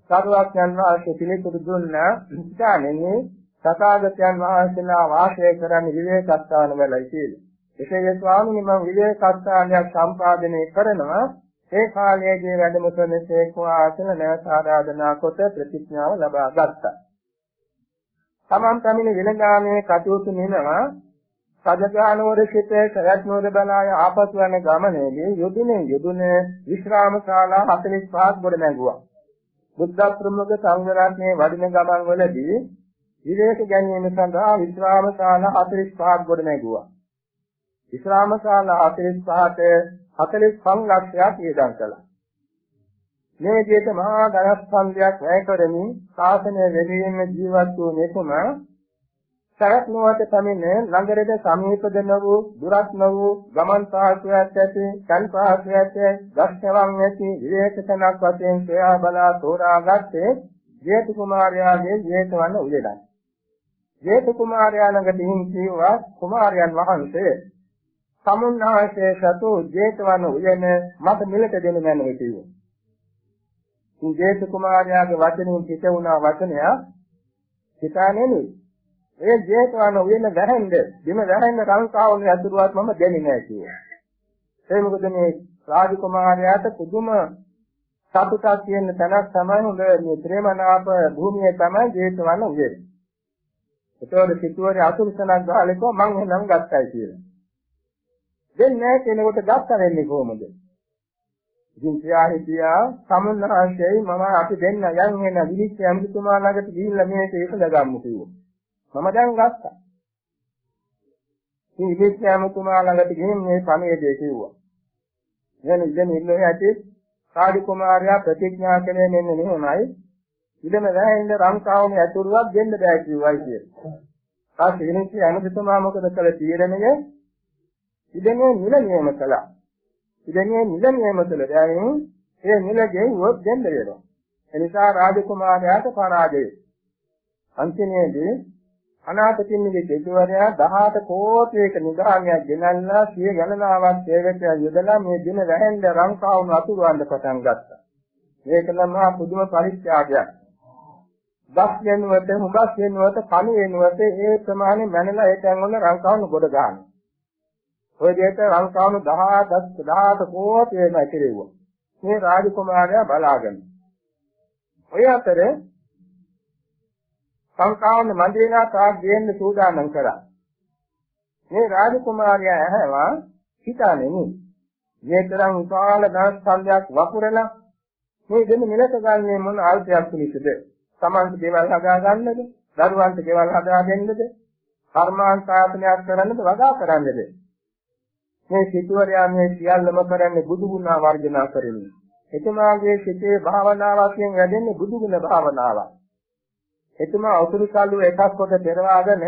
සාරුවක්යන් වහන්සේ පිළිතුරු දුන්නා ඉස්හානෙන්නේ තථාගතයන් වහන්සේලා වාසය කරන්න විවේකස්ථාන වලයි කියලා. එසේ ස්වාමීනි මම විවේකස්ථානයක් සම්පාදනය කරනවා ඒ කාලයේදී වැඩම කරනසේ කෝආසන නැවත ආරාධනා කොට ප්‍රතිඥාව ලබා ගත්තා. තමන් පැමිණ විලගාමේ කටයුතු නිනවා සජගානවර සිට සරත්නෝද බලාය ආපසු යන ගමනේදී යොදුනේ යොදුනේ විශ්‍රාම ශාලා 45ක් ගොඩ නැගුවා. බුද්ධ ප්‍රමුඛ සංඝ රත්නයේ වඩින ගමන් වලදී විවේක ගැනීම සඳහා විශ්‍රාම ශාලා 45ක් ගොඩ නැගුවා. විශ්‍රාම ශාලා 45ට 45 ලක්ෂයක් වියදම් කළා. මේ විදිහට මහා ධනස්කන්ධයක් වැය කරමින් ශාසනය වෙදීම ජීවත් වූ මෙතුම සරත් නුවත පැමිණ ළඟරද සමීපද නොවූ දුරස් නොවූ ගමන් සාහසයක් ඇති කන් සාහසයක් ඇති දක්ෂවන් ඇති විවේකතනක් වශයෙන් සොයා බලා තෝරාගත්තේ ජේතු කුමාරයාගේ ජේතවන උදෙලයි. ජේතු කුමාරයා ළඟ දිහින් කීවා කුමාරයන් වහන්සේ සමුන්නාසේ සතු ජේතවන උයන මට මිලට දෙනු මැනව කිව්වා. ජේතු කුමාරයාගේ වචනින් පිට වුණා වචනය හිතා නෙමෙයි ඒ ජේතවන උයන වැරෙන්ද බිම වැරෙන්න රංකාවුනේ අතුරුවත් මම දෙන්නේ නැහැ කිව්වා. ඒ මොකද මේ රාජකුමාරයාට පුදුම සතුටක් කියන තැනක් තමයි හොඳ මේ ප්‍රේමනාප භූමියේ තමයි ජේතවන උයන. ඒතකොට සිටුවරේ අතුරුසනක් ගහලා කිව්වා මං එහෙනම් ගත්තයි කියලා. දෙන්නේ නැහැ කෙනෙකුට ගත්ත වෙන්නේ කොහොමද? ඉතින් කියා හිටියා සමුන්නාංශයයි මම අපි දෙන්න යන් වෙන විනිශ්චය අමුතුමා ළඟට ගිහිල්ලා මේක ඉස්සලා ගමු කිව්වා. මම දැන් ගත්තා. මේ විදේශයමතුමා ළඟට ගිහින් මේ පණිවිඩය කිව්වා. එහෙනම් ඉතින් ඉන්නේ ඇටි සාදි කුමාරයා ප්‍රතිඥා කළේ මෙන්න මෙහෙමයි. ඉදම වැහෙන්න රංකාවනේ ඇතුළුවක් දෙන්න බෑ කිව්වයි කියලා. තාක්ෂ විනිශ්චය අනුතුමා මොකද කළ තීරණය? ඉදනේ නිල නියම කළා. ඉදනේ නිල නියම කළ දැන් ඒ නිලගෙන් වොත් දෙන්න වෙනවා. එනිසා රාජකුමාරයාට පරාජය. අන්තිමේදී අනාථපිණ්ඩිකේ දෙවිවරයා 18 කෝටියක නිදානියක් ගෙනල්ලා සිය ගණනාවක් සේවකයන් යොදලා මේ දින වැහෙන්න රංකාවුණු අතුරුවන්ද පටන් ගත්තා. මේක නම් පුදුම පරිත්‍යාගයක්. දස් වෙනුවට හුඟස් වෙනුවට කණු වෙනුවට ඒ ප්‍රමාණය මැනලා ඒ තැන් වල රංකාවුණු ගොඩ ගන්නවා. ඔය දෙයට රංකාවුණු 10 18 කෝටියම ඇතිරෙව්වා. මේ රාජකුමාරයා බලාගෙන. ඔය අතරේ සංකාවන මන්දිරනා තාක් දෙන්න සූදානම් කරා. මේ රාජකුමාරයා ඇහැවා හිතානෙමි. මේ තරම් විශාල ධන සම්භයක් වපුරලා මේ දෙන්න මිලට ගන්නේ මොන ආයතයක් පිණිසද? Tamanට දේවල් හදා ගන්නද? දරුවන්ට දේවල් හදා දෙන්නද? කර්මාන්තාපනයක් කරන්නද? වගා කරන්නද? මේ සිටුවරයා මේ සියල්ලම කරන්නේ බුදු ගුණ වර්ජනා කරමින්. එතුමාගේ සිතේ භාවනාවකින් වැඩෙන්නේ බුදු ගුණ භාවනාවක්. එතුමා උතුරු කල්ලු එකක් කොට පෙරවාගෙන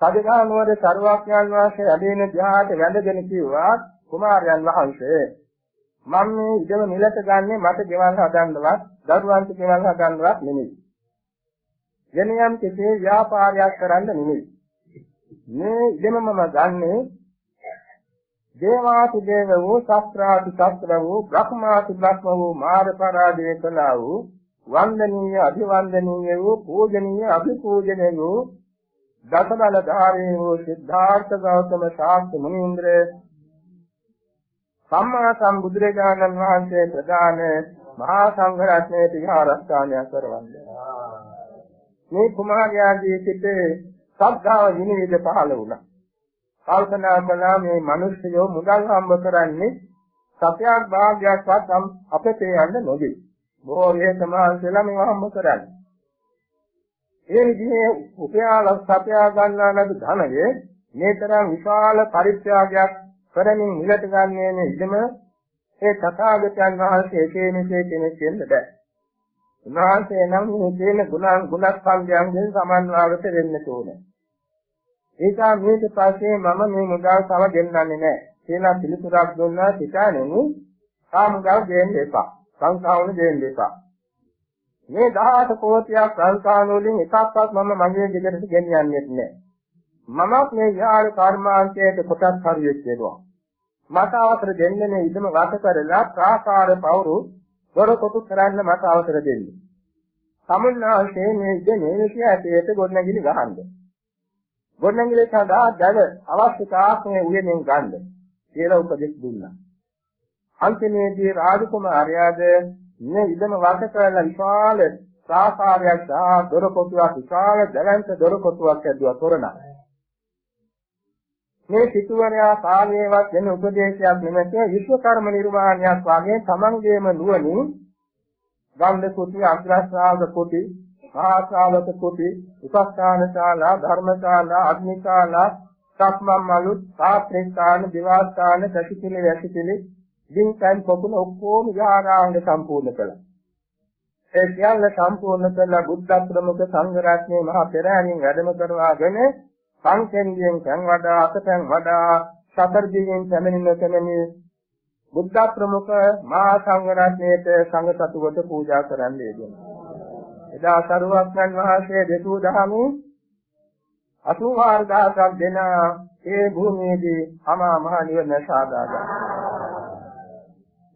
සදගානුවර සරුවාඥාන් වහන්සේ වැඩෙන ධ්‍යානට වැඳගෙන කිව්වා කුමාරයන් වහන්සේ මම මේ ඉඩම මිලට ගන්නෙ මට ගෙවල් හදන්නවත් දරුවන්ට ගෙවල් හදන්නවත් නෙමෙයි. වෙන යම් කෙසේ ව්‍යාපාරයක් කරන්න නෙමෙයි. මේ ඉදම මම ගන්නේ දේවාති දේව වූ ශාස්ත්‍රාති ශාස්ත්‍ර වූ බ්‍රහ්මාති බ්‍රහ්ම වූ මාර පරාජය කළා වූ වන්දනීය අභිවන්දනීය වූ පූජනීය අභිපූජනීය වූ දසබලධාරී වූ සිද්ධාර්ථ ගෞතම ශාස්ත්‍ර මුනීන්ද්‍ර සම්මා සම්බුදුරජාණන් වහන්සේ ප්‍රදාන මහා සංඝ රත්නයේ විහාරස්ථානයක් කරවන්නේ. මේ කුමාරයාගේ සිටේ සද්ධාව විනිවිද පහළ වුණා. කල්පනා කළා මේ මිනිස්සුયો මුදල් හම්බ කරන්නේ සත්‍යයක් භාග්‍යයක්වත් අපතේ යන්න නොදී. බොහෝ විහෙතමාන්සලා මේව හම්බ කරන්නේ. ඒ විදිහේ උපයාල සත්‍යා ගන්නා ලද ධනය මේ තරම් විශාල පරිත්‍යාගයක් කරමින් මිලට ගන්නේ නේ ඉදම ඒ තථාගතයන් වහන්සේ කෙනෙක්සේ කෙනෙක් වෙන්න බෑ. උන්වහන්සේ නම් මේ කියන ගුණ ගුණස්කන්ධයන්ගෙන් සමන්වාගත වෙන්න ඕනේ. ඒක මේක පස්සේ මම මේ මුදල් තව දෙන්නන්නේ නැහැ කියලා පිළිතුරක් දුන්නා සිතානෙනි තා මුදල් දෙන්න එපා. සංඛාවන දෙන්න එපා. මේ 18 කෝටියක් සංඛාන වලින් එකක්වත් මම මගේ ගෙදරට ගෙනියන්නේ නැහැ. මමත් මේ යාල කර්මාන්තයේ කොටස් හරියෙත් වෙනවා. මට අවසර දෙන්නේ මේ ඉදම වාස කරලා ප්‍රාකාර පවුරු දොර කොටු කරන්න මට අවසර දෙන්න. සමුන්නාසේ මේ ඉදේ විශ්ය ඇටයට ගොඩනැගිලි ගහන්නේ. ගොඩනැගිලි සඳහා දැව අවශ්‍ය තාක්ෂණය උයනෙන් ගන්න කියලා උපදෙස් දුන්නා. අන්තිමේදී රාජකුමාරයාද මේ ඉදම වාස කරලා විශාල ප්‍රාසාදයක් සහ දොර කොටුවක් විශාල දැවැන්ත දොර කොටුවක් ඇදුවා තොරණ. මේ සිටුවරයා කාලයේවත් වෙන උපදේශයක් නෙමෙයි විශ්වකර්ම නිර්මාණයක් වාගේ තමන්ගේම නුවණින් ගන්ධ කුටි අග්‍රශ්‍රාවක කුටි ආශ්‍රාවක කුටි උපස්ථාන ශාලා ධර්මශාලා අග්නිශාලා සක්මන් මලු සාත්‍රිස්ථාන දිවාස්ථාන සතිපිලි වැසිපිලි දින්කන් පොකුණ ඔක්කොම විහාරාංග සම්පූර්ණ කළා. ඒ සියල්ල සම්පූර්ණ කළ බුද්ධ ප්‍රමුඛ සංඝ රත්නයේ මහා පෙරහැරින් වැඩම කරවාගෙන සංකේන්ද්‍රයෙන් තැන් වඩා අතතැන් වඩා සතර දිනෙන් පැමිණෙන තැනනි බුද්ධ ප්‍රමුඛ මහා සංඝ රත්නයේට සංඝ සතු කොට පූජා කරන්නේ දෙනවා. එදා සරුවක්යන් වහන්සේ දෙසූ දහමින් 84000ක් දෙන ඒ භූමියේදී අමා මහ නිවන සාදා ගන්නවා.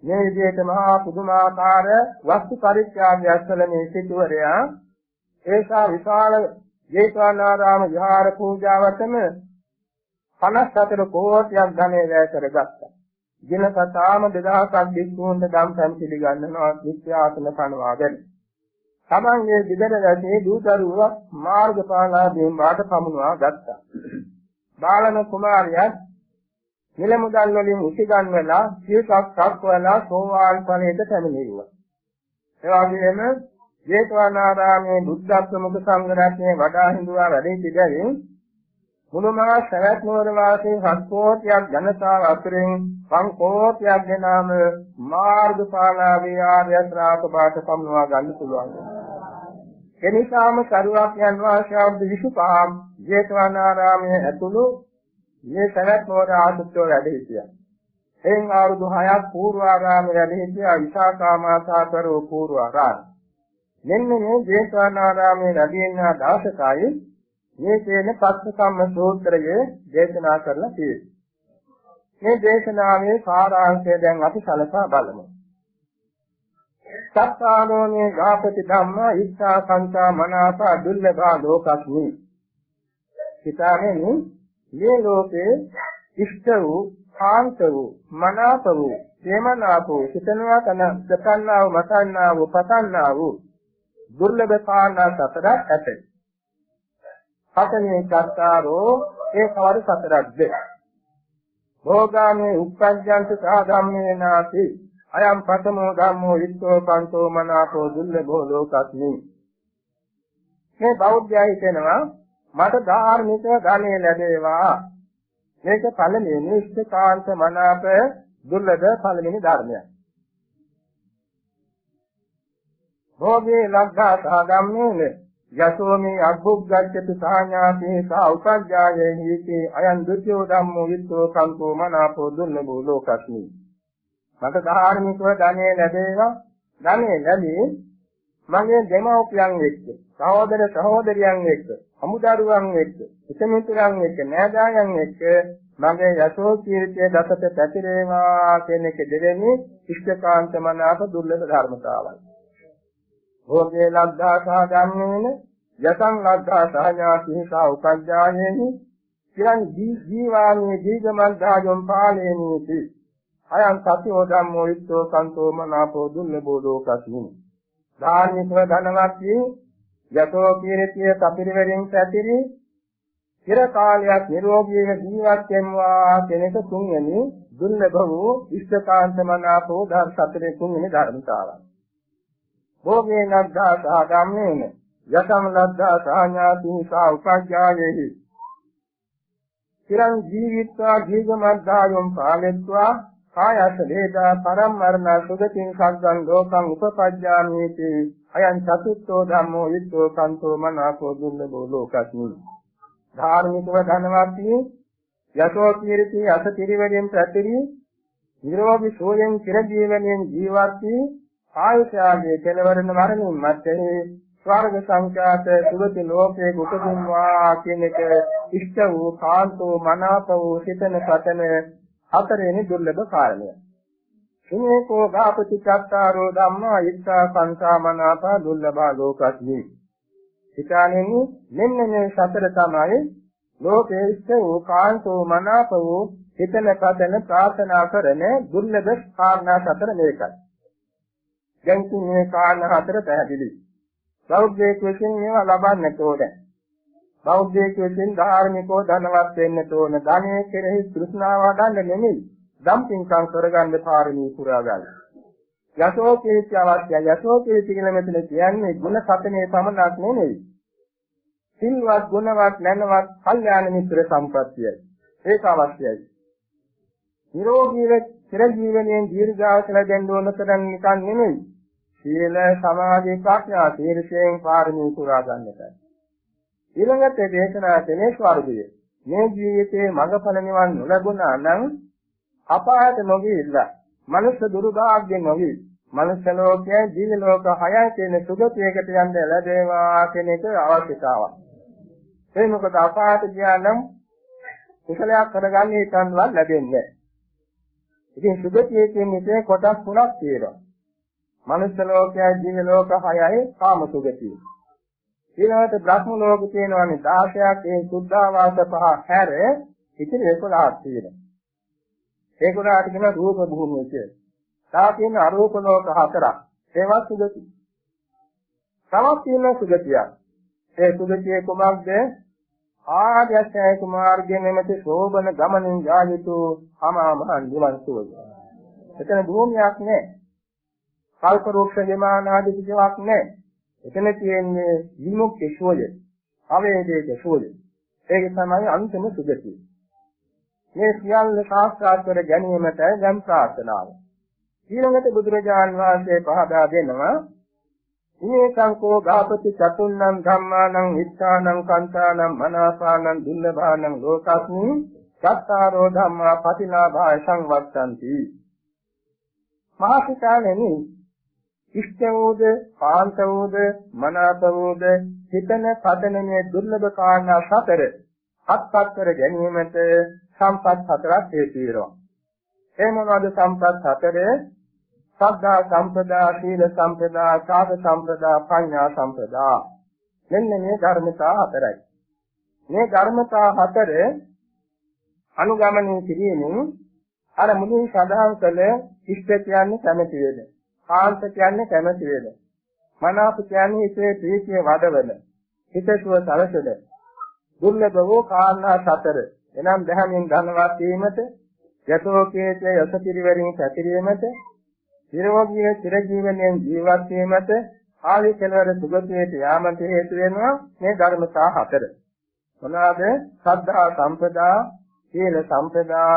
මේ විදිහට මහා පුදුමාකාර වස්තු පරිත්‍යාගයක් කළ මේ සිටුවරයා ඒසා විශාල ජේතවනාරාම විහාර පූජාවටම 54 කෝටියක් ධනෙ වැය කරගත්තා. දිනපතාම 2000ක් දික්කුන්ට දම් සම් පිළිගන්නවා විද්‍යාසන කනවාගෙන. තමන්ගේ විදන රැඳේ දූතරුව මාර්ගපාලාදීන් වාට පමුණවා ගත්තා. බාලන කුමාරයා නිල මුදල් වලින් උසිගන්වලා සියසක් සක්වලා සෝවාන් ඵලයට පැමිණෙව්වා. ඒ වගේම ජේතවනාරාමේ බුද්ධ ප්‍රමුඛ සංඝ රත්නයේ වඩා හිඳුවා වැඩ සිටින මුළු මහා සවැත් නුවර වාසී හත්කෝටියක් ජනතාව අතරින් පන් කෝටියක් දෙනාම මාර්ගඵලාවේ ආර්ය ශ්‍රාවක බාට පමුණවා ගන්න පුළුවන්. එනිසාම කරුවක් යන වාසී අවුරුදු 25 ජේතවනාරාමයේ ඇතුළු මේ සවැත් නුවර ආසුත්ව වැඩ සිටියා. එයින් අවුරුදු 6ක් පූර්වාරාමයේ වැඩ සිටියා විසාකාමාසාතරෝ පූර්වාරාම. මෙන්න මේ ජේතවනාරාමයේ රැඳෙනා දවසකයි මේ කියන පස්සකම්ම සූත්‍රය දේශනා කරලා තියෙන්නේ. මේ දේශනාවේ සාරාංශය දැන් අපි සලකා බලමු. සත්තානෝනේ ගාපති ධම්මා ඉච්ඡා සංකා මනාපා දුල්ලභා ලෝකස්මි. හිතාගෙන මේ ලෝකේ ඉෂ්ට වූ කාන්ත වූ මනාප වූ ප්‍රේමනාප වූ සිතනවා කන දකන්නා වූ මතන්නා වූ පතන්නා වූ දුර්ලභ කාරණා සතරක් ඇත. පඨමේ චත්තාරෝ ඒ කවර සතරක්ද? භෝගාමේ උප්පංජන්ත සාධම්මේ නාති අයම් පඨමෝ ධම්මෝ විස්සෝ පන්තෝ මනාපෝ දුර්ලභෝ ලෝකස්මි. මේ බෞද්ධයයි කියනවා මට ධාර්මික ධනෙ ලැබේවා. මේක පළවෙනි ඉෂ්ඨකාන්ත මනාප දුර්ලභ පළවෙනි ධර්මයක්. භෝගේ ලග්ගා සාගම්මේන යසෝමි අග්ගුග්ගච්ඡති සාඥාතේ සා උපජ්ජායේ හීති අයං දුක්ඛෝ ධම්මෝ විත්තෝ කම්පෝ මනාපෝ දුන්නෝ ලෝකස්මි මට ධාර්මිකව ධනෙ ලැබේවා. ධනෙ ලැබී මගේ දෙමව්පියන් එක්ක, සහෝදර සහෝදරියන් එක්ක, අමුදරුවන් එක්ක, හිතමිතුරන් එක්ක, නෑදෑයන් එක්ක මගේ යසෝ කීර්තිය දසත පැතිරේවා කියන එක දෙවෙනි ඉෂ්ඨකාන්ත මනාප දුර්ලභ ධර්මතාවයි. භෝගේ ලබ්ධා සාගම්මේන යසං ලබ්ධා සහඥාතිහා උපජ්ජායේහි කිරන් ජීවාමේ දීගමන්දායොම් පාලේනීති. අයං සතියෝ ධම්මෝ ඉත්තෝ සන්තෝ මනාපෝ දුර්ලභෝ ලෝකස්මින් ධාර්මිකව ධනවත් වී යතෝ කීර්තිය කපිරවරින් පැතිරි චිර කාලයක් නිරෝගීව ජීවත් වෙනවා කෙනෙක් තුන්වෙනි දුර්ලභ වූ ඉෂ්ඨකාන්ත මනාපෝ ධර්ම සතරේ තුන්වෙනි ධර්මතාවය. භෝගේ නද්දා සාගම්මේන යසම් ලද්දා සාඥාති සා උපජ්ජායේහි චිරං ජීවිත්වා ජීවමද්දායම් පාලෙත්වා කායස වේදා පරම්මරණ සුගතින් සග්ගං ලෝකං උපපජ්ජාමීති। අයං චතුත්ථෝ ධම්මෝ ඊත්තෝ කන්තෝ මනාකෝ දුර්ලභෝ ලෝකස්මි। ධාර්මිකව ධනවත්ී යසෝ කීර්ති අස පිරිවැයෙන් ප්‍රතිරි නිරෝගී සෝයෙන් චිර ජීවණයෙන් ජීවත් වී ආයුෂාගේ කෙලවරන මරණින් මැත්තේ ස්වර්ග සංඛ්‍යාත සුගති ලෝකයේ උපදින්වා කියන එක ඉෂ්ඨ වූ කාන්තෝ මනාප වූ සිතන සතන හතරෙනි දුර්ලභ කාරණය. සුනේකෝ ගාපති චත්තාරෝ ධම්මා ඉත්තා සංසාමනාපා දුර්ලභා ලෝකස්මි. ඊටානෙනි මෙන්න මේ සතර තමයි ලෝකයේ ඉස්ස වූ කාන්තෝ මනාප වූ හිතන කතන ප්‍රාර්ථනා කරන දුර්ලභ කාරණා සතර මේකයි. දැන් මේ කාරණා හතර පැහැදිලි. බෞද්ධයෙක් විසින් මේවා ලබන්නට ඕනේ. බෞද්ධයෙක් විසින් ධාර්මිකව ධනවත් වෙන්න ඕන. ධනෙ කෙරෙහි තෘෂ්ණාව වඩන්න නෙමෙයි. ධම්පින්කම් කරගන්න පාරමී පුරා ගන්න. යසෝ කීර්ති අවශ්‍යයි. යසෝ කීර්ති කියලා මෙතන කියන්නේ ගුණ සතනේ පමණක් නෙමෙයි. සිල්වත් ගුණවත් නැනවත් කල්යාණ මිත්‍ර සම්ප්‍රත්‍යයයි. ඒක අවශ්‍යයි. නිරෝගීව චිර ජීවනයෙන් දීර්ඝාසල දෙන්න ඕන තරම් නිකන් නෙමෙයි. සීල සමාධි ප්‍රඥා තීර්ෂයෙන් පාරමී පුරා ගන්නටයි. ඊළඟට දේශනා තෙනේ ස්වර්ගය. මේ ජීවිතයේ මඟඵල නිවන් නොලැබුණා නම් අපායට නොගියilla. මනුෂ්‍ය දුර්භාග්‍ය නොවි. මනුෂ්‍ය ලෝකයේ දිව්‍ය ලෝක හයයි තියෙන සුගතියකට යන්න ලැබේවා කියන එක අවශ්‍යතාවක්. ඒ මොකද අපායට ගියා නම් කුසලයක් කරගන්න හිතන්නවත් ලැබෙන්නේ නැහැ. ඉතින් සුගතියේ කියන්නේ කොටස් තුනක් තියෙනවා. මනුෂ්‍ය ලෝකයයි දිව්‍ය ලෝක හයයි කාම සුගතිය. ඊළඟට බ්‍රහ්ම ලෝක තියෙනවානේ 16ක් ඒ සුද්ධාවාස පහ හැර ඉතින් 11ක් තියෙනවා. ඒ 11ට කියන රූප භූමිය කියලා. තා තියෙන අරූප ලෝක හතරක්. ඒවත් සුගති. තවත් තියෙන සුගතියක්. ඒ සුගතියේ කුමක්ද? ආර්යශ්‍රය කුමාරගේ මෙමෙති ශෝබන ගමනින් යායුතු අමාමහන් නිවන් සුවය. එතන භූමියක් නැහැ. කල්ප රෝක්ෂ විමාන ආදී කිසිවක් නැහැ. එතන තියෙන්නේ විමුක්ති සුවය. අවේදේක සුවය. ඒක තමයි අන්තිම සුගතිය. මේ සියල්ල සාක්ෂාත් කර ගැනීමට යම් ප්‍රාර්ථනාව. ඊළඟට බුදුරජාන් වහන්සේ පහදා දෙනවා ඉමේකං කෝ ගාපති චතුන්නම් ධම්මානං විත්තානං කන්තානං මනාපානං දුල්ලභානං ලෝකස්මින් සත්තාරෝ ධම්මා පටිලාභාය සංවත්තಂತಿ මහසිතානෙනි ඉෂ්ඨ වූද, කාන්ත වූද, මනාප වූද, හිතන පදන මේ දුර්ලභ කාරණා සතර අත්පත් කර ගැනීමට සම්පත් හතරක් හේතු වෙනවා. ඒ මොනවාද සම්පත් හතරේ? සද්ධා සම්පදා, සීල සම්පදා, සාධ සම්පදා, ප්‍රඥා සම්පදා. මෙන්න මේ ධර්මතා හතරයි. මේ ධර්මතා හතර අනුගමනය කිරීමෙන් අර මුලින් සඳහන් කළ ඉෂ්ඨ කියන්නේ කැමැති වේද කාන්ත කියන්නේ කැමැති වෙන. මනාප කියන්නේ හිතේ ප්‍රීතිය වඩවන. හිතසුව සලසන. දුර්ලභ වූ කාරණා සතර. එනම් දහමින් ධනවත් වීමට, යතෝකේතේ යසතිරිවරින් පැතිරීමට, නිරෝගී චිර ජීවනයෙන් ජීවත් වීමට, ආදී කෙලවර සුගතියට යාමට හේතු වෙනවා මේ ධර්මතා හතර. මොනවාද? සද්ධා සම්පදා, සීල සම්පදා,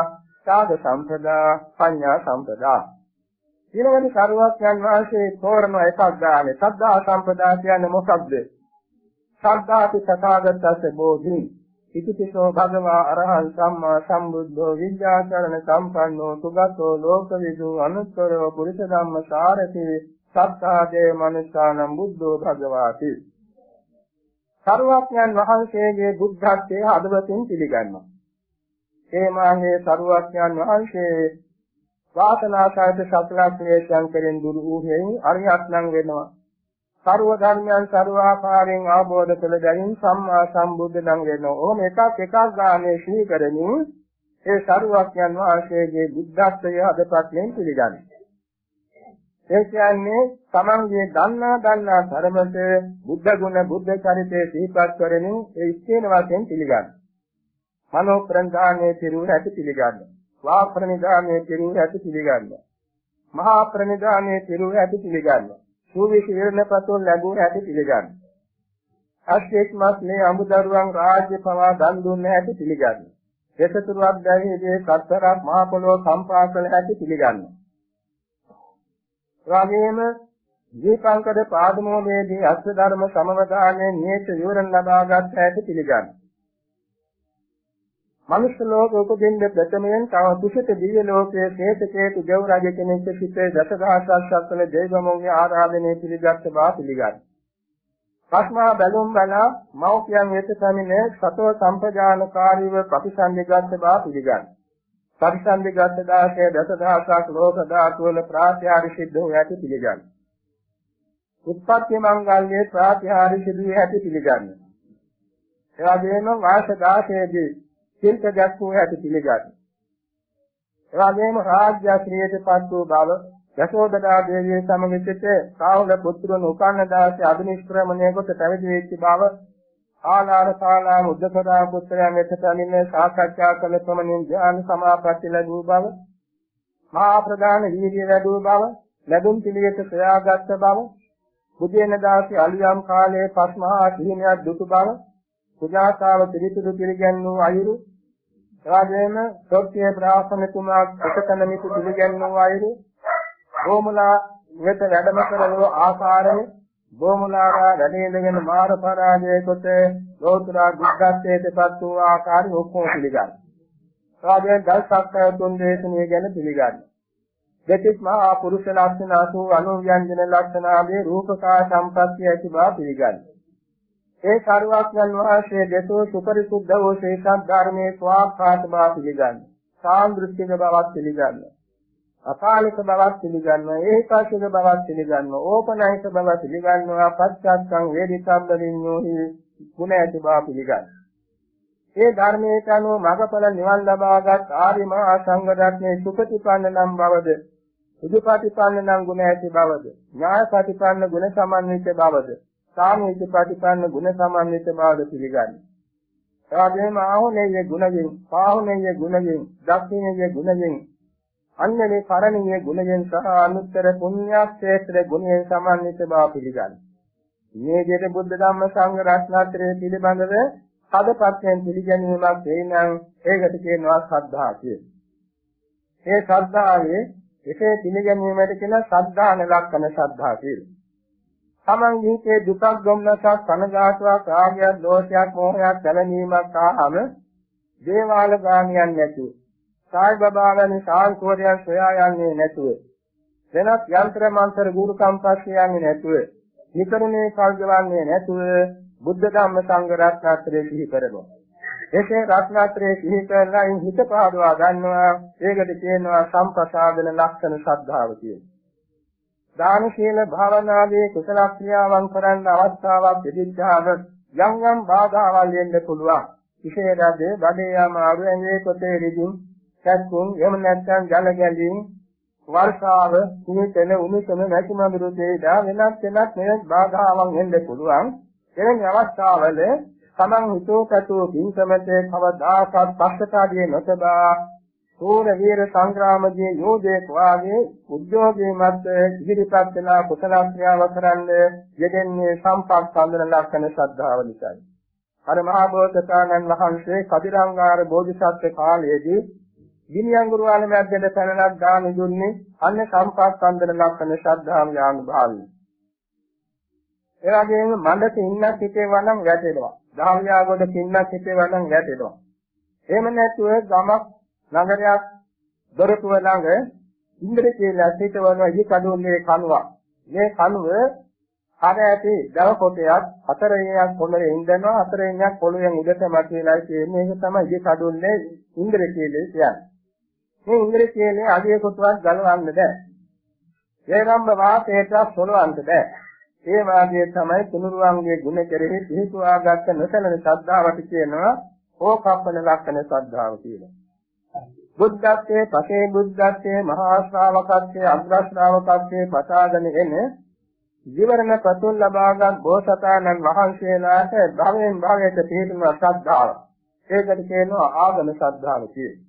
සාධ සම්පදා, පඤ්ඤා සම්පදා. ඊළඟට කරුවක්යන් වහන්සේ තෝරන එකක් ගානේ සද්ධා සම්පදා කියන්නේ මොකක්ද? සද්ධාති තථාගතස්ස බෝධි ඉතිපිසෝ භගවා අරහං සම්මා සම්බුද්ධෝ විද්‍යාචරණ සම්පන්නෝ සුගතෝ ලෝකවිදු අනුත්තරෝ පුරිස ධම්ම සාරති සත්තාදේ මනුෂ්‍යානම් බුද්ධෝ භගවාති සරුවඥන් වහන්සේගේ බුද්ධත්වයේ හදවතින් පිළිගන්නවා. ඒ මාගේ සරුවඥන් වහන්සේ වාසනාසහිත සත්‍ලාක්ෂේයයන් කෙරෙන් දුරු වූ හේයින් අරිහත් නම් වෙනවා. සර්ව ධර්මයන් සර්වාකාරයෙන් අවබෝධ කළ දැනින් සම්මා සම්බුද්ධ නම් වෙනවා. ඕම එකක් එකක් ගානේ ශ්‍රී කරමින් ඒ සරුවඥන් වහන්සේගේ බුද්ධත්වයේ හදපත්ෙන් පිළිගන්නේ. ඒ කියන්නේ තමන්ගේ දන්නා දන්නා ධර්මත බුද්ධ ගුණ බුද්ධ චරිතය සිහිපත් කරමින් ඒ ඉස්තේන වශයෙන් පිළිගන්න. මනෝ ප්‍රඥානේ පිරුව ඇති පිළිගන්න. වා ප්‍රනිදානේ පිරුව ඇති පිළිගන්න. මහා ප්‍රනිදානේ පිරුව ඇති පිළිගන්න. සූවිසි විරණපතෝ ලැබුව ඇති පිළිගන්න. අෂ්ටේක් මාස් මේ අමුදරුවන් රාජ්‍ය පවා දන් දුන්න ඇති පිළිගන්න. දෙසතුරුක් දැවිදී කතරක් මහ පොළොව කම්පා කළ ඇති පිළිගන්න. එවාගෙම දීපංකර පාදමෝලයේදී අස්ස ධර්ම සමවදානයේ නියත විවරණ ලබාගත් ඇති පිළිගන්න. මනුෂ්‍ය ලෝක උපදින්න ප්‍රථමයෙන් තව තුසිත දිව්‍ය ලෝකයේ හේතකේතු දෙව් රජ කෙනෙක් සිටේ දසදහසක් සක්වල දෙවිවරුන්ගේ ආරාධනය පිළිගත් බව පිළිගන්න. පස්මා බැලුම් බලා මෞඛ්‍යයන් වෙත පැමිණ සතෝ සම්පජානකාරීව ප්‍රතිසන්දිගත් බව පිළිගන්න. පරිසන්දිගත දාසය දසදහසක් ලෝක ධාතු වල ප්‍රාත්‍යාරි සිද්ධ වූ ඇති පිළිගන්න. උත්පත්ති මංගල්‍යයේ ප්‍රාත්‍යාරි සිද්ධ වූ ඇති පිළිගන්න. එවැගේම වාස 16දී සිල්ක දැක්වූ ඇති පිළිගන්න. එවැගේම රාජ්‍ය ශ්‍රීයටපත් වූ බව යශෝදරා දේවිය සමග සිට රාහුල පුත්‍රයන් උපන්න දාසේ අභිනිෂ්ක්‍රමණය කොට පැවිදි වෙච්ච බව ආලාර ශාලා මුද්දකරා පුත්‍රයන් වෙත පැමිණ සාකච්ඡා කළ ප්‍රමණින් ඥාන සමාපatti ලැබූ බව මහා ප්‍රධාන වීර්ය වැඩූ බව ලැබුම් පිළිවෙත සොයාගත් බව බුදේන දාසි අලියම් කාලයේ පස්මහා සිහිනයක් දුටු බව සුජාතාව පිළිතුරු පිළිගන්නු අයුරු එවාගෙම සොත්තියේ ප්‍රාසනතුමා එකතන මිතු පිළිගන්නු අයුරු රෝමලා වෙත වැඩම කරන ආකාරය බොමුලාරා වැඩේඳගෙන මාර පරාජය කොට ලෝතුරා බුද්ධත්වයටපත් වූ ආකාරي ඔක්කොම පිළිගන්න. රාජයන් දල්සක් තුන් දේශනාව ගැන පිළිගන්න. දෙතිස් මහා පුරුෂ ලක්ෂණ අසු අනුව්‍යංජන ලක්ෂණ ආදී රූපකා සම්පත්‍ය ඇති බව පිළිගන්න. ඒ සාරවත්යන් වහන්සේ දෙතෝ සුපරිසුද්ධ වූ ශේෂක් ධර්මයේ ස්වාක්ඛාත බව පිළිගන්න. සාන්දෘෂ්ටික බවක් පිළිගන්න. අකාලික බවක් පිළිගන්නවා ඒකාශික බවක් පිළිගන්නවා ඕපනයික බව පිළිගන්නවා. පච්චත්තං වේදිකම්බ විඤ්ඤෝහි ගුණ ඇති බව පිළිගන්නවා ඒ ධර්මයට අනුව මඟඵල නිවන් ලබාගත් ආර්ය මහා සංඝ රත්නයේ සුපටිපන්න නම් බවද? සුදුපටිපන්න නම් ගුණ ඇති බවද? ඥායපටිපන්න ගුණ සමන්විත බවද? සාමීච ප්‍රතිපන්න ගුණ සමන්විත බවද පිළිගන්නවා එවැගේම ආහුනේය ගුණයෙන් පාහුනේය ගුණයෙන් දක්ෂිනේය ගුණයෙන් අන්න මේ කරණීය ගුණයෙන් සහ අනුත්තර පුණ්‍යක්ෂේත්‍ර ගුණයෙන් සමන්විත බව පිළිගන්න. මේ විදිහට බුද්ධ ධම්ම සංඝ රත්නත්‍රය පිළිබඳව පදපත්යෙන් පිළිගැනීමක් වෙනනම් ඒකට කියනවා ශ්‍රද්ධා කියලා. ඒ ශ්‍රද්ධාවේ එකේ පිළිගැනීමට කියන ශ්‍රද්ධාන ලක්ෂණ ශ්‍රද්ධා කියලා. තමන් ජීවිතේ දුකක් දුම්නසක් කනගාටුවක් රාගයක් දෝෂයක් මෝහයක් දැනීමක් ආවම දේවාල ගාමියන් නැතුව සායි බබා වැනි සාංකෝරයන් සොයා යන්නේ නැතුව වෙනත් යන්ත්‍ර මන්ත්‍ර ගුරු කම්පස්සේ යන්නේ නැතුව නිකරුණේ කල්ගවන්නේ නැතුව බුද්ධ ධම්ම සංඝ රත්නත්‍රයේ සිහි කරනවා. ඒකේ රත්නත්‍රයේ සිහි කරලා හිත පහදවා ගන්නවා. ඒකට කියනවා සම්ප්‍රසාදන ලක්ෂණ ශ්‍රද්ධාව කියලා. දාන ශීල භාවනාවේ කුසල ක්‍රියාවන් කරන්න අවස්ථාවක් දෙදිච්චාම යම් යම් බාධාවල් එන්න පුළුවන්. විශේෂයෙන්ද බඩේ යාම ආරු ඇඟේ කොටේ රිදින් සැක්කුම් එහෙම නැත්නම් ජල ගැලීම් වර්ෂාව සීතල උණුසුම නැතිමඳුරු දේදා වෙනත් වෙනත් මේ බාධාවන් එන්න පුළුවන් එවැනි අවස්ථාවල තමන් හිතෝකටෝ කිංසමතේ කවදාකවත් පස්සකාරියේ නොතබා සෝර වීර සංග්‍රාමදී යෝධයෙක් වාගේ උද්‍යෝගී මත ඉදිරිපත් වෙලා කුසල ක්‍රියාව කරන්න යෙදෙන්නේ සම්පක් සම්දන ලක්ෂණ ශ්‍රද්ධාව නිසායි. අර මහා බෝසතාණන් වහන්සේ කදිරංගාර බෝධිසත්ව කාලයේදී ගිනි අඟුරු වල මැද්දට පැනලක් දාන දුන්නේ අන්න සම්පස්සන්දන ලක්ෂණ ශ්‍රද්ධාව යානුභාවී. ඒ වගේම මණ්ඩක ඉන්නක් හිතේ වනම් වැටෙනවා. ධාවියා ගොඩක ඉන්නක් හිතේ වනම් වැටෙනවා. එහෙම නැතුව ගමක් නගරයක් දොරටුව ළඟ ඉන්ද්‍ර කියලා සිටවන ඉහි කඩුල්ලේ කනුවක්. මේ කණුව හර ඇති දව කොටයක් හතරෙන්යක් පොළවේ ඉඳනවා හතරෙන්යක් පොළවෙන් උඩට මතුවලා තියෙන්නේ ඒක තමයි ඉගේ කඩුල්ලේ ඉන්ද්‍ර කීලේ කියන්නේ. මේ ඉන්ද්‍ර කීලේ අධිය කොටවත් ගලවන්න බෑ. ඒරම්බ වාසයට සොලවන්න බෑ. ඒ වාගේ තමයි තුනුරුවන්ගේ ගුණ කෙරෙහි පිහිටුවාගත්ත නොසලන ශ්‍රද්ධාවට කියනවා ඕකප්පන ලක්ෂණ ශ්‍රද්ධාව කියලා. බුද්ධත්වයේ පසේ බුද්ධත්වයේ මහා ශ්‍රාවකත්වයේ අග්‍ර ශ්‍රාවකත්වයේ පතාගෙන එන ජීවරණ ප්‍රතුල් ලබාගත් බෝසතාණන් වහන්සේලාට භවයෙන් භවයට පිහිටුන ශ්‍රද්ධාව. ඒකට කියනවා ආගම ශ්‍රද්ධාව කියලා.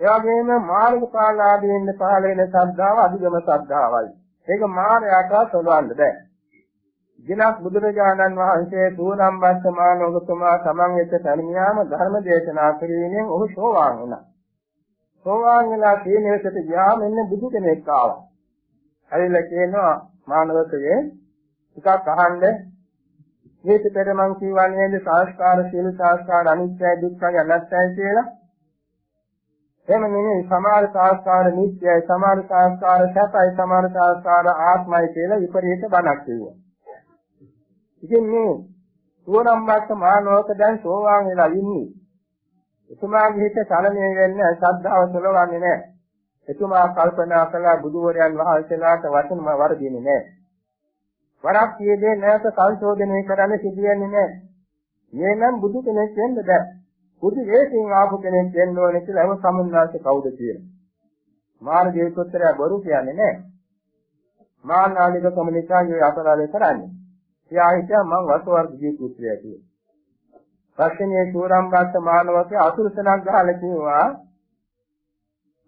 ඒ වගේම මාර්ගඵල ආදීන් පහළ වෙන ශ්‍රද්ධාව අධිගම ශ්‍රද්ධාවයි. ඒක මායයට සොලවන්න බෑ. දිනක් බුදුරජාණන් වහන්සේ සූනම්බස්ස මානෝගතුමා සමන් වෙත පැමිණියාම ධර්ම දේශනා කිරීමෙන් ඔහු සෝවාන් වුණා. සෝවාන් වෙලා සීනෙසට ගියාම එන්න බුදු කෙනෙක් ආවා. ඇවිල්ලා කියනවා මානවකයේ ටිකක් අහන්න මේක පෙර මං කියවන්නේ නේද සංස්කාර සීල සංස්කාර අනිත්‍යයි දුක්ඛයි අනාත්මයි කියලා එහෙම නෙමෙයි සමාන සංස්කාර නිත්‍යයි සමාන සංස්කාර සැපයි සමාන සංස්කාර ආත්මයි කියලා විපරීත බණක් කියුවා. ඉතින් මේ සෝනම්මත් මානවක දැන් සෝවාන් වෙලා ඉන්නේ. එතුමාගේ හිත චලනය වෙන්නේ ශ්‍රද්ධාව තුළවන්නේ නැහැ. එතුමා කල්පනා කළා බුදුවරයන් වහන්සේලාට වචනම වර්ධින්නේ නැහැ. වරක් කියදේ නැවත සංශෝධනය කරන්න සිදුවෙන්නේ නැහැ. මේ නම් බුදු කෙනෙක් වෙන්න බෑ. බුදු වේසින් ආපු කෙනෙක් වෙන්න ඕනේ කියලා එම සමුන්නාසේ කවුද කියලා. මාර්ගයේ උත්තරය බොරු කියන්නේ නැහැ. මානාලික කමිනිකාගේ අපරාධය කරන්නේ. එයා හිතා මං වසවර්ගයේ පුත්‍රයා කියලා. පස්සේ සූරම්බත් මානවකේ අසුරසනක් ගහලා කිව්වා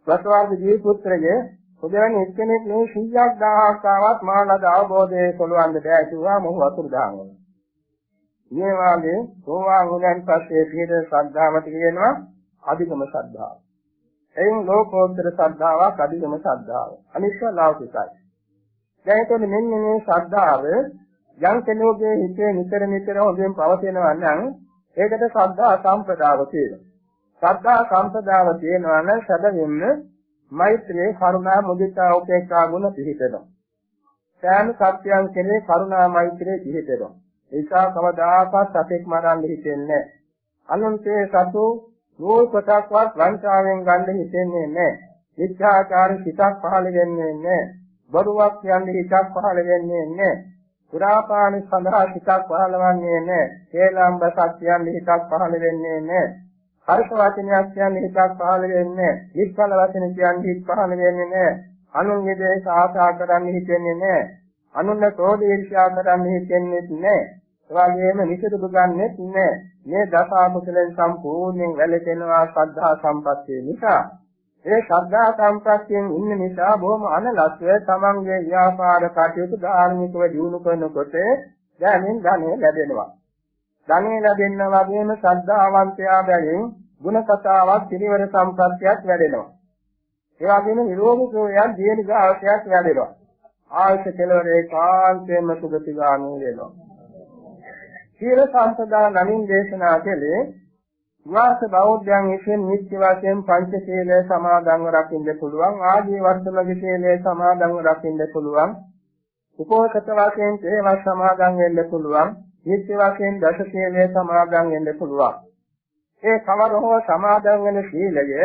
වසවාර්ග ජීවිතෘත්‍රයේ උදවන එක්කෙනෙක් මේ 100ක් 1000ක් ආවත් මානද අවබෝධයේ කොළවන්න බෑ කිව්වා මොහු අතුරු දානවා. මේ වාගේ සෝවාන් වුණාන් පස්සේ පිට ශ්‍රද්ධාවට කියනවා අධිගම ශ්‍රද්ධාව. එයින් ලෝකෝත්තර ශ්‍රද්ධාවක් අධිගම ශ්‍රද්ධාව. අනිශ්ව ලෞකිකයි. දැන් එතකොට මෙන්න මේ ශ්‍රද්ධාව යම් කෙනෙකුගේ හිතේ නිතර නිතර හොඳින් පවතිනවා නම් ඒකට ශ්‍රද්ධා සම්ප්‍රදාය කියනවා. ශ්‍රද්ධා සම්පදාව තියෙනවා නම් සැබවින්ම මෛත්‍රියේ කරුණා මුදිතා උපේක්ඛා ගුණ පිහිටෙනවා. සෑම සත්‍යයන් කෙරේ කරුණා මෛත්‍රියේ පිහිටෙනවා. ඒසා කවදාකවත් සතෙක් මරන්න හිතෙන්නේ නැහැ. අනුන්ගේ සතු නූල් කොටක්වත් වංචාවෙන් ගන්න හිතෙන්නේ නැහැ. මිත්‍යාචාර සිතක් පහළ වෙන්නේ නැහැ. බොරුවක් කියන්නේ හිතක් පහළ වෙන්නේ නැහැ. පුරාපාන සඳහා හිතක් පහළවන්නේ නැහැ. හේලම්බ සත්‍යයන් හිතක් පහළ වෙන්නේ නැහැ. හර්ෂ වචනයක් කියන්නේ හිතක් පහළ වෙන්නේ නැහැ. නිෂ්ඵල වචන කියන්නේ හිත පහළ වෙන්නේ නැහැ. අනුන්ගේ දේශ ආශා කරන්න හිතෙන්නේ නැහැ. අනුන්ව ක්‍රෝධ ඊර්ෂ්‍යා කරන්න හිතෙන්නේ නැහැ. ඒ වගේම නිසරුදු ගන්නෙත් නැහැ. මේ දස අකුසලෙන් සම්පූර්ණයෙන් වැළකෙනවා ශ්‍රද්ධා සම්පත්තිය නිසා. ඒ ශ්‍රද්ධා සම්ප්‍රත්‍යයෙන් ඉන්න නිසා බොහොම අනලස්ව තමන්ගේ ව්‍යාපාර කටයුතු ධාර්මිකව දියුණු කරනකොට දැනෙන් ධනෙ ලැබෙනවා. ධනෙ ලැබෙන්න වගේම ශ්‍රද්ධාවන්තයා බැවින් ಗುಣ කතාවක් පිරිවර සම්ප්‍රත්‍යයක් වැඩෙනවා. ඒ වගේම නිරෝධ සෝයන් දීර්ඝාසයක් වැඩෙනවා. ආයත කෙලවරේ කාන්තේම සුගතිගාමී වෙනවා. සීල සම්පදා නමින් දේශනා කළේ වාස බෞද්ධයන් විසින් නිත්‍ය වශයෙන් පංච සීලය සමාදන්ව රකින්න පුළුවන්. ආදී වර්තමගේ සීලය සමාදන්ව රකින්න පුළුවන්. උපෝසත වශයෙන් තේවස් සමාදන් වෙන්න පුළුවන්. නිත්‍ය වශයෙන් දස සීලය සමාදන් වෙන්න පුළුවන්. ඒ කවර හෝ සමාදන් වෙන සීලය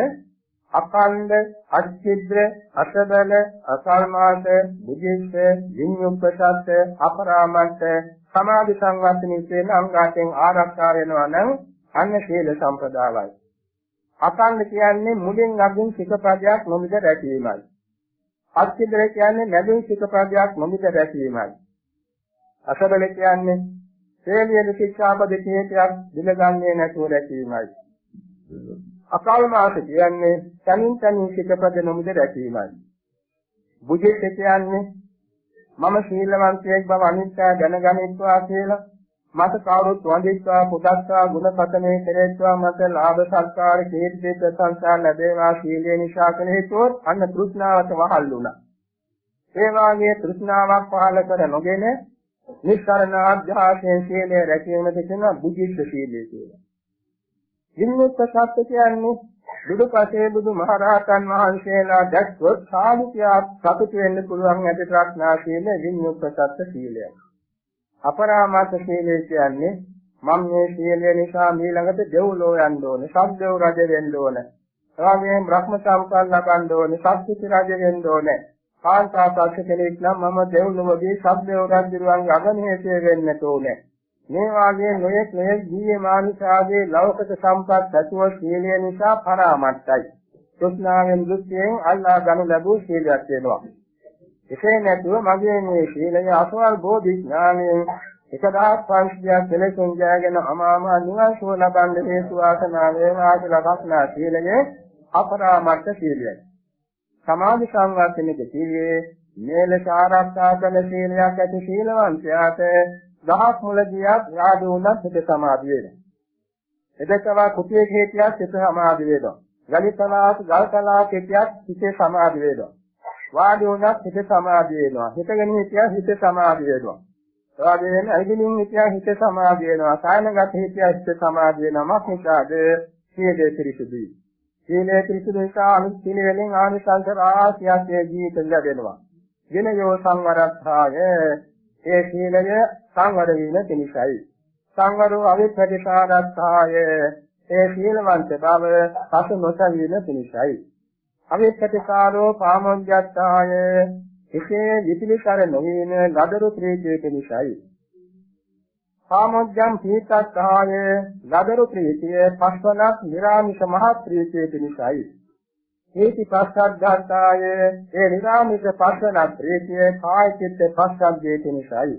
අකණ්ඩ අච්චිද්‍ර අසබල අසල්මාස බුද්ධිස්ස විඤ්ඤුප්පසත් අපරාමත්ත සමාධි සංවර්ධනයේ කියන අංගයන් ආරක්ෂා වෙනවා නම් අන්න සීල සම්ප්‍රදායයි අකණ්ඩ කියන්නේ මුලින් අගින් සිකපදයක් නොමිද රැකීමයි අච්චිද්‍ර කියන්නේ නැදින් සිකපදයක් නොමිද රැකීමයි අසබල කියන්නේ හේලියද ශික්ෂාපද කීපයක් දිලගන්නේ නැතුව රැකීමයි. අකාල මාස කියන්නේ තනින් තනින් ශික්ෂාපද නොමිද රැකීමයි. බුජිත කියන්නේ මම සීලවන්තයෙක් බව අනිත්‍ය දැනගනිත්වා කියලා මට කවුරුත් වඳිත්වා පුදත්වා ගුණ කතනේ කෙරෙත්වා මට ලාභ සත්කාර කීර්ති ප්‍රශංසා ලැබේවා සීලේ නිසා කළ හේතුව අන්න තෘෂ්ණාවට වහල් වුණා. ඒ වාගේ තෘෂ්ණාවක් පහළ කර නොගෙන නිස්සරණ අධ්‍යාසයෙන් සීලය රැකීමට කියනවා බුද්ධිස්ස සීලය කියලා. විඤ්ඤුක්ත සත්‍ය කියන්නේ බුදුපසේ බුදු මහරහතන් වහන්සේලා දැක්කොත් සාධුතියක් සතුට වෙන්න පුළුවන් ඇති ප්‍රඥා සීල විඤ්ඤුක්ත සත්‍ය සීලය. අපරාමත සීලය කියන්නේ මම මේ සීලය නිසා ඊළඟට දෙව්ලෝ යන්න ඕනේ, සත්දෙව් රජ වෙන්න ඕනේ. එවාගෙම බ්‍රහ්ම සම්පන්න ලබන්න ඕනේ, සත්‍විති රජ වෙන්න ඕනේ. කාන්තාපක්ෂ කෙනෙක් නම් මම දෙව්ලොවදී සත්දෙව් රජුරුවන් අගමහේතය වෙන්න ඕනේ. මේ වාගේ නොයෙක් නොයෙක් දීයේ මානුෂාගේ ලෞකික සම්පත් ඇතුව සීලය නිසා පරාමත්තයි. තෘෂ්ණාවෙන් දෘෂ්ටියෙන් අල්ලා ගනු ලැබූ සීලයක් වෙනවා. එසේ නැතුව මගේ මේ සීලය අසවල් බෝධි ඥානයෙන් එකදහස් පංචයක් කෙලෙසුන් ජයගෙන අමාමහ නිවන් සුව ලබන්න හේතු වාසනා වේවා කියලා කස්නා සීලය අපරාමත්ත සීලයයි. සමාධි සංවර්ධනයේ සීලයේ මේලස ආරක්ෂා කළ සීලයක් ඇති සීලවන්තයාට දහස් මුල ගියත් යාදී වුණත් හිත සමාධි වෙනවා. එදකවා කුටියේ හේතියක් හිත සමාධි වෙනවා. ගලිතලාත් ගල්තලාත් හිතියක් හිතේ සමාධි වෙනවා. වාඩි වුණත් හිත සමාධි වෙනවා. හිතගෙන හිතියක් හිත සමාධි වෙනවා. එවාගෙම ඇවිදින්න හිතියක් හිත සමාධි වෙනවා. සායනගත හිතියක් හිත සමාධි වෙනවා. මොකද සීලේ පිරිසුදුයි. සීලේ පිරිසුදු නිසා අනිත් සීලයෙන් ආනිසංස රාශියක් ජීවිතේ ලැබෙනවා. විනයෝ සංවරත්තාය ඒ සීලය සංවර වීම පිණිසයි. සංවරෝ අවිපටිසාරත්තාය ඒ සීලවන්ත බව පස නොසවීම පිණිසයි. අවිපටිසාරෝ පාමොඤ්ඤත්තාය. එසේ විපිලිකර නොවීම නදරු ප්‍රීතිය පිණිසයි. පාමොඤ්ඤම් පීතත්තාය නදරු ප්‍රීතිය පස්වනක් නිරාමිෂ මහත් ප්‍රීතිය පිණිසයි. ඒති පස්සද්ධාතාය ඒ නිරාමික පස්සන ප්‍රේතිය කාය චිත්ත පස්සද්ධේ තිනිසයි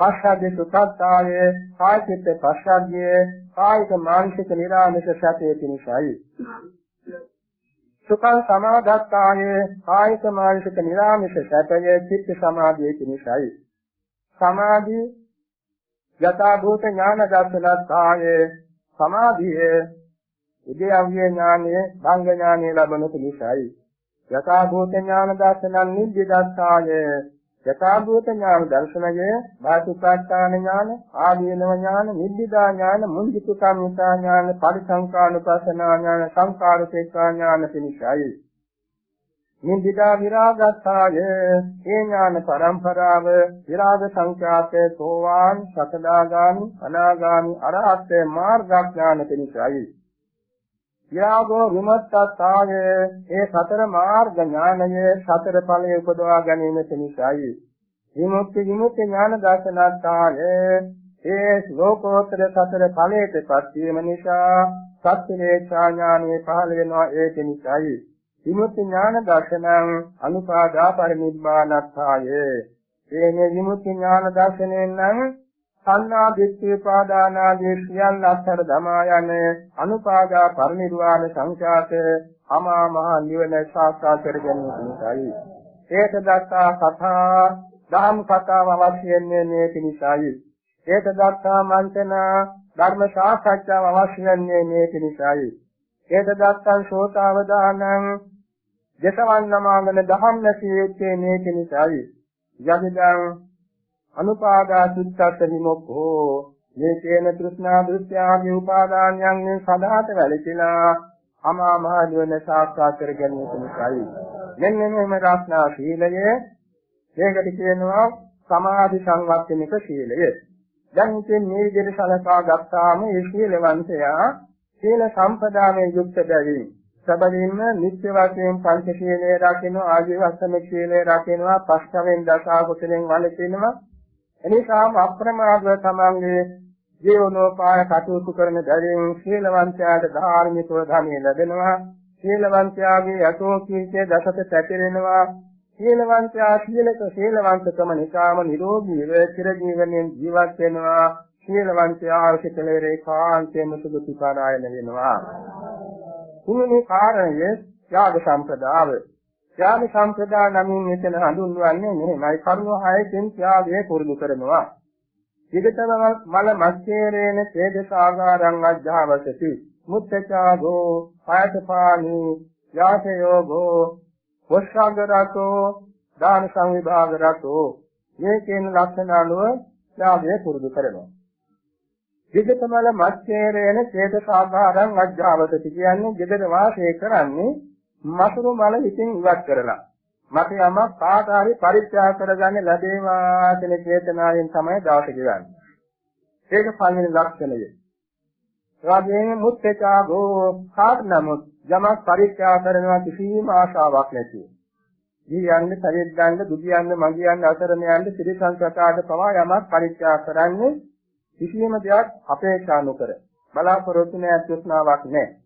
පස්සද්ධේ සුඛතාය කාය චිත්ත පස්සද්ධේ කායික මානසික නිරාමික සැපේ තිනිසයි සුඛං සමාධත්තාය කායික මානසික නිරාමික සැපය චිත්ත සමාධියේ තිනිසයි සමාධි යථා භූත ඥාන දර්ශනත්තාය සමාධියේ උද්‍යව්‍ය ඥානය, භංග ඥානය ලැබෙන පිණිසයි. යථා භූත ඥාන දර්ශනං නිබ්බිදස්සාය. යථා භූත ඥාන දර්ශනය, භාසුකාඨාන ඥාන, ආදීනව ඥාන, නිබ්බිදා ඥාන, මුංජිතු කම්මිතා ඥාන, පරිසංකානුපස්සනා ඥාන, සංකාරුපේක්ඛා ඥාන පිණිසයි. නිබ්බිදා විරාගස්සාය. ඒ ඥාන පරම්පරාව විරාග සංඛ්‍යාතේ සෝවාන්, සකදාගාමි, අනාගාමි, අරහත් මාර්ගඥාන පිණිසයි. ත්‍යාගෝ විමුක්තතාය ඒ සතර මාර්ග ඥානය සතර ඵලයේ උපදවා ගැනීම පිණිසයි. විමුක්ති විමුක්ති ඥාන දර්ශනාත්තාය. ඒ ලෝකෝත්තර සතර ඵලයට පත්වීම නිසා සත්‍යේක්ෂා ඥානෙ පහළ වෙනවා ඒ පිණිසයි. විමුක්ති ඥාන දර්ශනං අනුපාදා පරිනිබ්බානත්තාය. ඒ විමුක්ති ඥාන දර්ශනයෙන් නම් සංනා දිට්ඨි පාදානාදී සියල්ල අත්තර දමා යන අනුපාදා පරිනිර්වාණ සංඛ්‍යාත අමා මහ නිවන සාක්ෂාත් කර ගැනීමයි. ඒක දක්වා කතා දහම් කතාව අවශ්‍ය වෙන්නේ මේ පිණිසයි. ඒක දක්වා මන්තන ධර්ම සාකච්ඡාව අවශ්‍ය වෙන්නේ මේ පිණිසයි. ඒක දක්වා ශෝතාවදානං දසවන්නමාගෙන දහම් නැසී යුත්තේ මේ පිණිසයි. යදිදං අනුපාදා සුත්තත් විමුක්ඛෝ. මේ තේන තෘෂ්ණා දෘෂ්ට්‍යාගේ උපාදානයන්ගෙන් සදාත වැළකීලා අමා මහ නිවන සාක්ෂාත් කර ගැනීම නිසායි මෙන්න මෙහෙම රාස්නා සීලය. මේකට කියනවා සමාධි සංවර්ධනික සීලය. දැන් ඉතින් මේ විදිහට සලකා ගත්තාම මේ සීලවන්තයා සීල සම්පදාමේ යුක්ත බැවින් සබලින්ම නිත්‍ය වශයෙන් පංච සීලය රකින්න ආජීවස්සම සීලය රකින්නවා පස්කවෙන් දස කුසලෙන් වළකිනවා එනිසාම අප්‍රමාදව තමන්ගේ ජීවනෝපාය කටයුතු කරන බැවින් සීලවන්තයාට ධාර්මිකව ධනෙ ලැබෙනවා. සීලවන්තයාගේ යතෝ කීර්තිය දසත පැතිරෙනවා. සීලවන්තයා සීලක සීලවන්තකම නිසාම නිරෝගීව චිර ජීවනයෙන් ජීවත් වෙනවා. සීලවන්තයා අවශ්‍ය කෙලෙරේ කාන්තේම සුදුසුකාරායන වෙනවා. තුන්වෙනි කාරණය ත්‍යාග සම්ප්‍රදාය. ත්‍යාග සම්ප්‍රදාය නමින් මෙතන හඳුන්වන්නේ මෙහෙමයි කරුණ හයකින් ත්‍යාගය පුරුදු කරනවා. විගතව මල මස්සේරේන තේජසාගාරං අධ්‍යාවසති මුත්තචාගෝ පායතපානි යාසයෝගෝ වස්සාගරතෝ දාන සංවිභාගරතෝ මේ කියන ලක්ෂණ අනුව ත්‍යාගය පුරුදු කරනවා. විගතමල මච්ඡේරේන චේතසාභාරං අජ්ජාවතති කියන්නේ gedara වාසය කරන්නේ මසුරු මල ඉතින් ඉවත් කරලා මට යමක් කාට හරි පරිත්‍යාග කරගන්න ලැබේවා කියන චේතනාවෙන් තමයි දවස ගෙවන්නේ. ඒක පළවෙනි ලක්ෂණය. එවාගෙම මුත්තේචාගෝ කාට නමුත් යමක් පරිත්‍යාග කරනවා කිසිම ආශාවක් නැතිව. ජීයන්න පරිද්දන්න දුදියන්න මගියන්න අසරණ යන්න ත්‍රිසංසතාද පවා යමක් පරිත්‍යාග කරන්නේ කිසියම් දෙයක් අපේක්ෂා නොකර බලාපොරොත්තු නැ තෘෂ්ණාවක් නැහැ.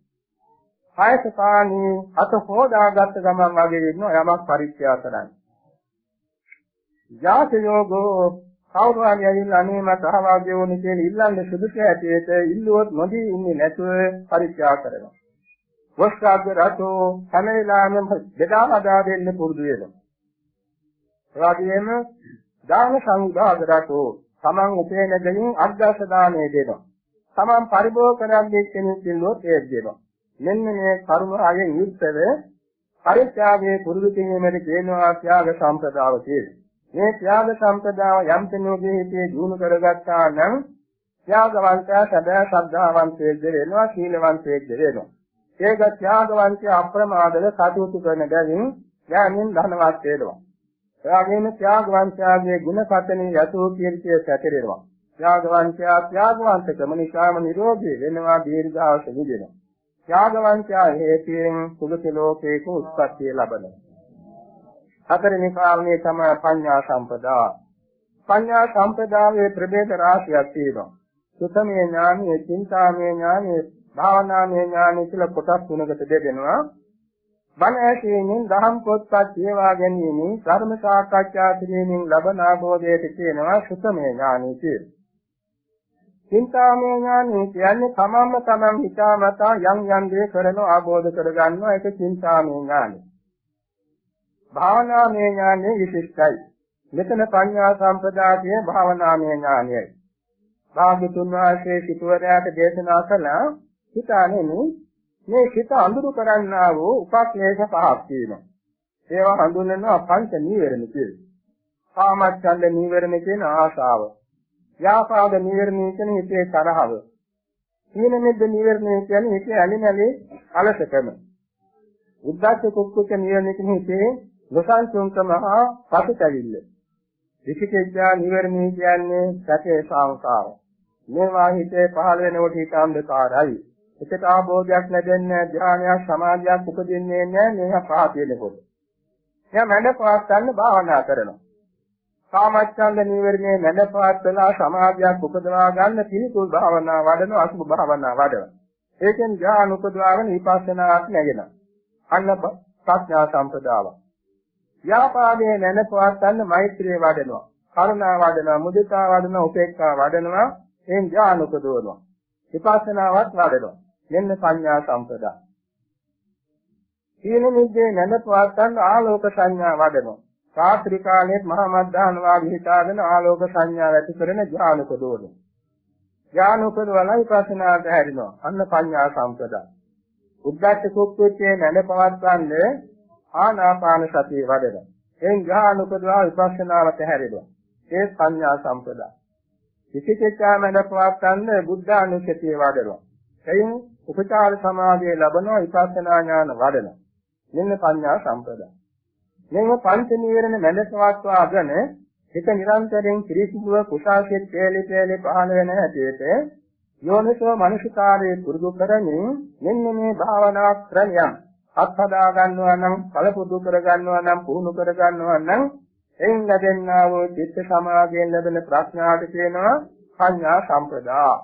කායසකානී අත හොදාගත් ගමන් වගේ ඉන්නවා යමක් පරිත්‍යාග කරන්නේ. ජාත යෝගෝ කවුරු හරි ඇවිල්ලා අනේ මට සහභාගී වුණේ කියලා ඉල්ලන්නේ සුදුසු ඇටියට ඉල්ලුවොත් නොදී ඉන්නේ නැතුව පරිත්‍යාග කරනවා. වස්කාග රතෝ හැමලාම බෙදා හදා දෙන්න පුරුදු වෙනවා. ඒ වගේම දාන සංඝාග රතෝ තමන් උපේන දෙයින් අග්ගස දාණය දෙනවා. තමන් පරිභෝග කරන්නේ කෙනෙක් ඉන්නොත් ඒක දෙනවා. මෙන්න මේ කර්ම ආයෙන් යුක්තව පරිත්‍යාගයේ පුරුදු කිරීමේදී කියනවා ත්‍යාග සම්පදාව කියලා. මේ ත්‍යාග සම්පදාව යම් කෙනෙකුගේ හිතේ දිනු කරගත්තා නම් ත්‍යාගවන්තයා සදා ශ්‍රද්ධාවන්තයෙක්ද වෙනවා සීලවන්තයෙක්ද වෙනවා. ඒක ත්‍යාගවන්තය අප්‍රමාදව කටයුතු කරන බැවින් ඥානින් ධනවත් වෙනවා. එයාගේම ත්‍යාගවන්තයාගේ ගුණ කතනේ යතෝ කීර්තිය සැතරෙනවා. ත්‍යාගවන්තයා ත්‍යාගවන්තකම නිසාම නිරෝධී වෙනවා දීර්ඝාස නිදෙනවා. ත්‍යාගවන්තයා හේතුයෙන් සුගති ලෝකේක උත්පත්තිය ලබනවා. හතරෙනි කාරණේ තමයි පඤ්ඤා සම්පදා. පඤ්ඤා සම්පදායේ ප්‍රභේද රාශියක් තියෙනවා. සුතමේ ඥානෙ, චින්තාමේ ඥානෙ, භාවනාමේ ඥානෙ කියලා කොටස් තුනකට බෙදෙනවා. බණ ඇසීමෙන් දහම් පොත්පත් කියවා ගැනීමෙන් ධර්ම සාකච්ඡා කිරීමෙන් ලබන ආબોධයට කියනවා සුතමේ ඥානයි කියලා. චින්තාමය ඥානය කියන්නේ තමන්ම තමන් හිතාමතා යම් යම් දේ කරන ආબોධ කරගන්නවා ඒක චින්තාමය ඥානය. භාවනාමය ඥානය විශිෂ්ටයි. මෙතන පඤ්ඤා සම්පදායේ භාවනාමය ඥානයයි. භාග්‍යතුන් වහන්සේ සිටුවරයාට දේශනා කළා හිතානෙමි මේ සිත අඳුරු කරන්නා වූ උපක්ලේශ පහක් තියෙනවා. ඒවා හඳුන්වනවා පංච නීවරණ කියලා. කාමච්ඡන්ද නීවරණ කියන ආශාව. ව්‍යාපාද නීවරණ කියන හිතේ තරහව. සීන මිද්ද නීවරණ කියන්නේ හිතේ ඇලිමැලි අලසකම. උද්දච්ච කුක්කුච්ච නීවරණ කියන හිතේ නොසන්සුන්කම හා පසුතැවිල්ල. විචිකිච්ඡා නීවරණ කියන්නේ සැකේ සංකාර. මේවා හිතේ පහළ වෙනකොට හිත අන්ධකාරයි. එකට ආභෝධයක් ලැබෙන්නේ ධ්‍යානයක් සමාධියක් උපදින්නේ නැහැ මේක පාපියෙනකොට. එයා මැඩ පාස්සන්න භාවනා කරනවා. කාමච්ඡන්ද නීවරණේ මැඩ පාස්සලා සමාධියක් උපදවා ගන්න පිළිකුල් භාවනා වඩන අසුභ භාවනා වඩන. ඒකෙන් ධ්‍යාන උපදවාගෙන විපස්සනාක් නැගෙනවා. අන්න ප්‍රඥා සම්පදාව. ව්‍යාපාදයේ මැඩ පාස්සන්න මෛත්‍රිය වඩනවා. කරුණා වඩනවා, මුදිතා වඩනවා, උපේක්ඛා වඩනවා, එන් ධ්‍යාන උපදවනවා. විපස්සනාවත් වඩනවා. මෙන්න සංඥා සම්පදා. සීල නිද්දේ නැනපවත් ගන්න ආලෝක සංඥා වඩනවා. රාත්‍රී කාලයේ මහා මද්දාන වාගේ හිතාගෙන ආලෝක සංඥා ඇති කරන ඥානක දෝන. ඥානක වලයි ප්‍රශ්නාට හැරිනවා. අන්න පඤ්ඤා සම්පදා. උද්දච්ච කුක්කුච්චේ නැනපවත් ගන්න ආනාපාන සතිය වඩනවා. එන් ඥානක දවා විපස්සනාවට හැරෙනවා. ඒ සංඥා සම්පදා. විචිකිච්ඡා මනපවත් ගන්න බුද්ධානුස්සතිය වඩනවා. එයින් උපචාර සමාධිය ලැබනවා විපස්සනා ඥාන වඩනවා. මෙන්න පඤ්ඤා සම්පදා. මෙන්න පංච නීවරණ මැදසවත්වාගෙන එක නිරන්තරයෙන් ත්‍රිසිදුව කුසාසිත තේලි තේලි පහළ වෙන හැටියට යෝනිසෝ මනසිකාරයේ පුරුදු කරමින් මෙන්න මේ භාවනා ක්‍රමයන් අත්හදා ගන්නවා නම් කලපුදු කර ගන්නවා නම් පුහුණු කර ගන්නවා නම් එයින් ලැබෙනා වූ චිත්ත සමාධියෙන් ලැබෙන ප්‍රඥාට කියනවා පඤ්ඤා සම්පදා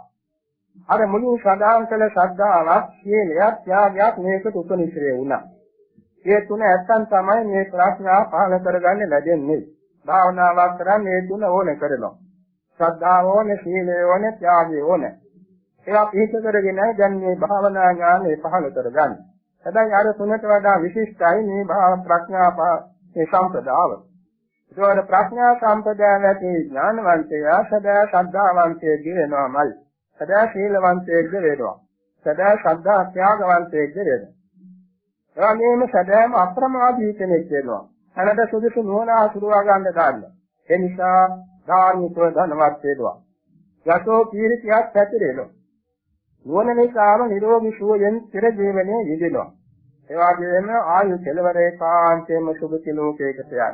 අර මුලින් සඳහන් කළ ශ්‍රද්ධාවක්, සීලයක්, ත්‍යාගයක් මේකට උපනිශ්‍රේ වුණා. මේ තුන ඇත්තන් තමයි මේ ප්‍රඥාව පහළ කරගන්න ලැබෙන්නේ. භාවනාවක් කරන්නේ මේ තුන ඕනේ කරනවා. ශ්‍රද්ධාව ඕනේ, සීලය ඕනේ, ත්‍යාගය ඕනේ. ඒවා පිහිට කරගෙන දැන් මේ භාවනා ඥානෙ පහළ කරගන්න. හැබැයි අර තුනට වඩා විශිෂ්ටයි මේ භාව ප්‍රඥා මේ සම්පදාව. ඒකවල ප්‍රඥා සම්පදාය නැති ඥානවන්තයා සදා ශ්‍රද්ධාවන්තයෙක් වෙනවාමයි. සදා ශීලවන්තයෙක්ද වේදවා. සදා ශ්‍රද්ධා ත්‍යාගවන්තයෙක්ද වේදවා. එවැගේම සදාම අප්‍රමාදී කෙනෙක් වෙනවා. හැනට සුදුසු නුවණ අසුරවා ගන්න ගන්න. ඒ නිසා ධාර්මිකව ධනවත් වේදවා. යතෝ කීර්තියක් පැතිරෙනවා. නුවණ නිසාම නිරෝගී සුවයෙන් චිර ජීවනයේ යෙදෙනවා. ඒ වගේම ආයු කෙලවරේ කාන්තේම සුභ ලෝකයකට යනවා.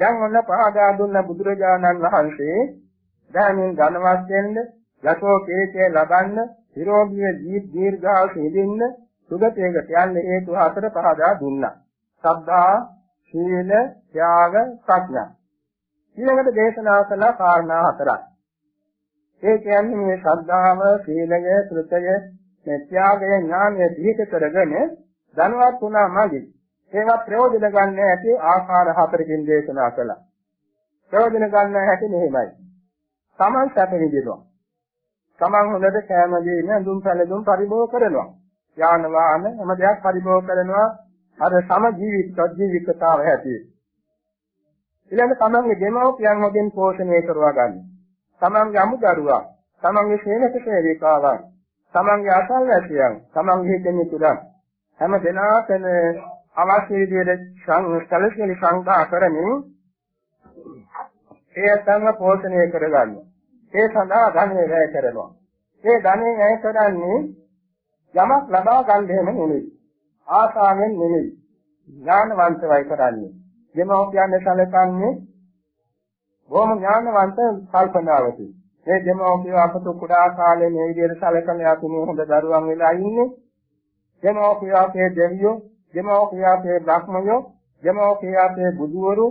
දැන් ඔන්න පහදා දුන්න බුදුරජාණන් වහන්සේ දැනින් ධනවත් වෙන්න, යතෝ කීර්තිය ලබන්න, නිරෝගී දීර්ඝාස ඉදින්න, සුගතයකට යන්න හේතු හතර පහදා දුන්නා. සද්ධා, සීල, ත්‍යාග, ප්‍රඥා. ඊළඟට දේශනා කළ කාරණා හතරක්. ඒ කියන්නේ මේ ශ්‍රද්ධාව, සීලය, ත්‍ෘතය, මේ ත්‍යාගය, ඥානය පිළික කරගෙන ධනවත් වුණා මගින්. ඒවා ප්‍රයෝජන ගන්න ඇති ආකාර හතරකින් දේශනා කළා. ප්‍රයෝජන ගන්න හැටි මෙහෙමයි. Taman සැප විඳිනවා. Taman හොඳට කෑම දීන දුම් පැලදුම් පරිභෝග කරනවා. යාන වාහන හැම දෙයක් පරිභෝග කරනවා. අර සම ජීවිත ජීවිතතාවය ඇති. ඊළඟ තමන්ගේ දෙමව්පියන් හොදින් පෝෂණය කරවා ගන්න. තමන්ගේ අමුදරුවා, තමන්ගේ සේනක සේවිකාවන්, තමන්ගේ අසල්වැසියන්, තමන්ගේ හිතමිතුරන් හැම දෙනාටම අවශ්‍ය විදිහට සංස්කලශීලි සංකා කරමින් ඒ සංඝ පෝෂණය කරගන්න. ඒ සඳහා ධනෙ වැය කරනවා. ඒ ධනෙ වැය කරන්නේ යමක් ලබා ගන්න හැම නෙමෙයි. ආසාවෙන් නෙමෙයි. ඥානවන්තවයි කරන්නේ. දෙමෝපියන් සැලකන්නේ බොහොම ඥානවන්ත කල්පනාවකින්. මේ දෙමෝපිය අපතු කුඩා කාලේ මේ විදිහට සැලකන යතු හොඳ දරුවන් වෙලා ඉන්නේ. දෙමෝපිය අපේ දෙවියෝ, දෙමෝපිය අපේ බ්‍රහ්මයෝ, දෙමෝපිය අපේ බුදුවරු,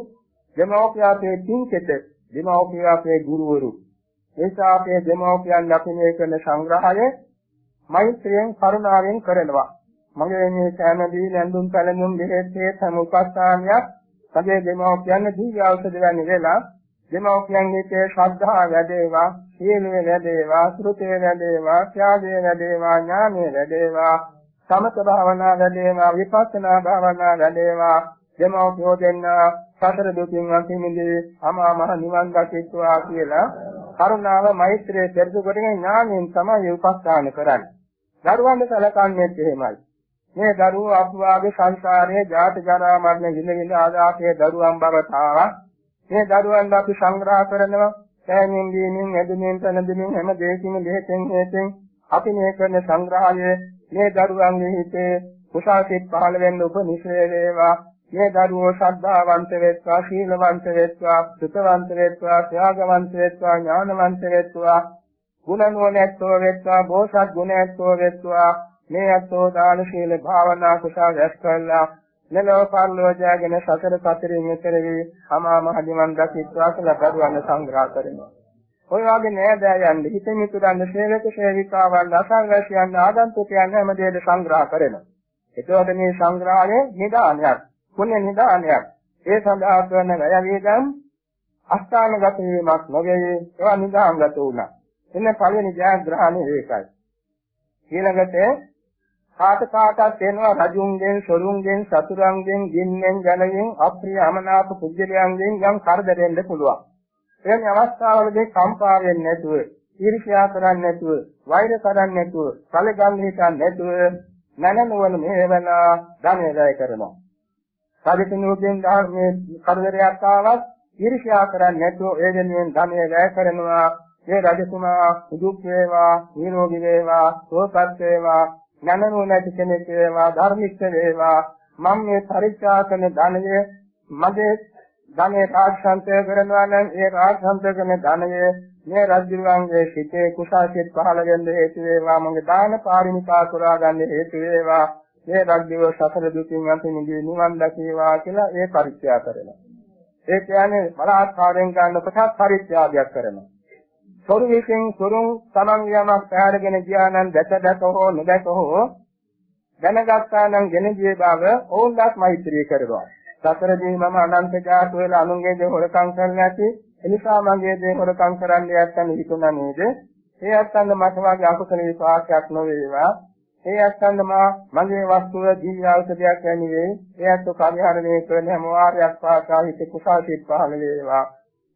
දෙමෝපිය අපේ තින්කෙත, දෙමෝපිය අපේ ගුරුවරු. එසා අපේ දෙමෝපියන් දකින්නේ කරන සංග්‍රහය මෛත්‍රියෙන් කරුණාවෙන් කරනවා. මගේ මේ සෑම දී නැඳුම් පැලඳුම් දෙහෙත් හේත් හැම උපස්ථානයක් මගේ දෙමෝපියන් දීවි ඖෂධ වැනි වෙලා දෙමෝපියන්ගේ ශ්‍රද්ධාව වැඩේවා, සීලය වැඩේවා, ශ්‍රුතිය වැඩේවා, ත්‍යාගය වැඩේවා, ඥානය වැඩේවා, සමත භාවනා වැඩේවා, විපස්සනා භාවනා වැඩේවා, දෙමෝපියෝ දෙන්න සතර දුකින් අන්තිමේදී අමා මහ නිවන් දකිත්වා කියලා කරුණාව මෛත්‍රිය පෙරදු කොටගෙන ඥානයෙන් තමයි උපස්ථාන කරන්නේ. දරුවන්ට සැලකන්නේ එහෙමයි. මේ දරුවෝ අපවාගේ සංසාරයේ ජාත ජරා මරණ විඳ විඳ ආදාතේ දරුවන් බව තාවා මේ දරුවන් අපි සංග්‍රහ කරනවා. සෑමෙන් දීමින් ඇදමින් තනදමින් හැම දෙයකින් දෙහෙන් හේතෙන් අපි මේ කරන සංග්‍රහය මේ දරුවන්ගේ හිතේ කුසාසිත පහළ වෙන්න උපනිශ්‍රේ වේවා. මේ දරුවෝ ශ්‍රද්ධාවන්ත වෙත්වා සීලවන්ත වෙත්වා සුතවන්ත වෙත්වා ත්‍යාගවන්ත වෙත්වා ඥානවන්ත වෙත්වා. ගුණ නොනැත්තෝ වෙත්වා බෝසත් ගුණැත්තෝ වෙත්වා මේ අත්ෝ දාන ශීල භාවනා කුසල රැස් කළා මෙලොව පරලෝ ජයගෙන සතර පතරින් එතර වී අමා මහ නිවන් දකිත්වා කියලා කරුවන් සංග්‍රහ කරනවා. ඔය වගේ නෑදෑයන් හිතේ මිතුරන් සේවක සේවිකාවන් අසංගතයන් ආගන්තුකයන් හැම දෙයක සංග්‍රහ කරනවා. එතකොට මේ සංග්‍රහයේ නිදානයක්, පුණ්‍ය නිදානයක්. ඒ සඳහා කරන වැය වේදම් අස්ථානගත වීමක් නොවේ ඒවා නිදාංගත වුණා. එන්න පළවෙනි ජයග්‍රහණය ඒකයි. ඊළඟට කාට කාටත් එනවා රජුන්ගෙන් සොරුන්ගෙන් සතුරුන්ගෙන් ගින්නෙන් ජනයෙන් අප්‍රිය අමනාප පුජ්‍යලයන්ගෙන් යම් කරදරෙන්න පුළුවන්. එවැනි අවස්ථාවලදී කම්පා වෙන්නේ නැතුව, ඊර්ෂ්‍යා කරන්නේ නැතුව, වෛර කරන්නේ නැතුව, කලගම් හිතන්නේ නැතුව නැනනුවන මෙහෙවන ධනෙ වැය කරනවා. සාධිතුනුගෙන් ධර්මයේ කරදරයක් ආවත් ඊර්ෂ්‍යා කරන්නේ නැතුව ඒ වෙනුවෙන් ධනෙ වැය කරනවා. මේ රජතුමා සුදුක් වේවා, නිරෝගී වේවා, සුවපත් වේවා නැනනු නැති කෙනෙක් වේවා ධර්මිෂ්ඨ වේවා. මම මේ පරිත්‍යාගන ධනය මගේ ධනෙ රාජසන්තය කරනවා නම් ඒ රාජසන්තය කරන ධනය මේ රජුගන්ගේ සිතේ කුසාසිත පහළ වෙන්න හේතු වේවා. මගේ දාන පාරමිතා පුරා ගන්න හේතු වේවා. මේ රජ්‍යව සතර දුකින් අත නිදී නිවන් දකීවා කියලා ඒ පරිත්‍යාග කරනවා. ඒ කියන්නේ බලාත්කාරයෙන් ගන්න කොටස් පරිත්‍යාගයක් කරනවා. සොරු විසින් සොරුන් තමන් යමක් පැහැරගෙන ගියා නම් දැක දැක හෝ නොදැක හෝ දැනගත්තා නම් ගෙන ගිය බව ඔවුන්වත් මෛත්‍රී කරනවා. සතරදී මම අනන්ත ජාත වල අනුන්ගේ දේ හොරකම් කරන්න ඇති. එනිසා මගේ දේ හොරකම් කරන්න යත්තන් හිතුණා නේද? ඒ අත්තන්ද මට වාගේ අකුසල විපාකයක් නොවේවා. ඒ අත්තන්ද මා මගේ වස්තුව දිව්‍ය ඖෂධයක් වැනි වේ. ඒ අත්තු කර්යහරණය කරන හැම වාරයක් පාසා හිත කුසල් සිත් පහළ වේවා.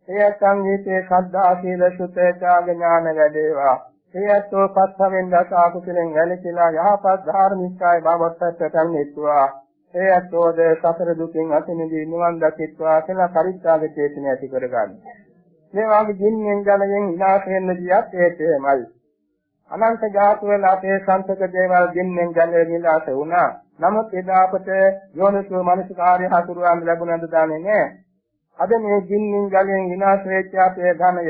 එය සංගීතේ ශ්‍රද්ධා සීල සුතේ ත්‍යාග ඥාන වැඩේවා. එයත්ෝ පස්වෙන් දස අකුසලෙන් වැළකීලා යහපත් ධාර්මිකයි බවත්තට කන්නේත්වා. එයත්ෝ ද සතර දුකින් අත මිදී නිවන් දකිත්වා කියලා පරිත්‍යාග චේතන ඇති කරගන්න. මේ වාගේ ජීන්ෙන් ජලයෙන් විනාශ වෙන්න ගියත් ඒකෙමයි. අනන්ත ජාති වල අපේ සංසක දේවල් ජීන්ෙන් ජලයෙන් විනාශ වුණා. නමුත් එදා අපට යෝනිසෝ මනසිකාර්ය හසුරුවන්න ලැබුණද දන්නේ නැහැ. අද මේ ජීන්ෙන් ජලයෙන් විනාශ වෙච්ච අපේ ධනය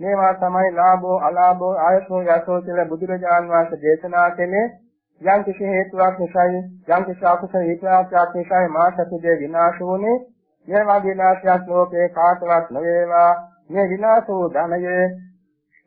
මේවා තමයි ලාභෝ අලාභෝ ආයසෝ යසෝ කියලා බුදුරජාන් වහන්සේ දේශනා කළේ. යම් කිසි හේතුවක් නිසායි යම් කිසි අකුසල විපාකයක් නිසායි මා සතුදේ විනාශ වුනේ. මේ වගේ විනාශයක් ලෝකේ කාටවත් නොවේවා. මේ විනාශ වූ ධනය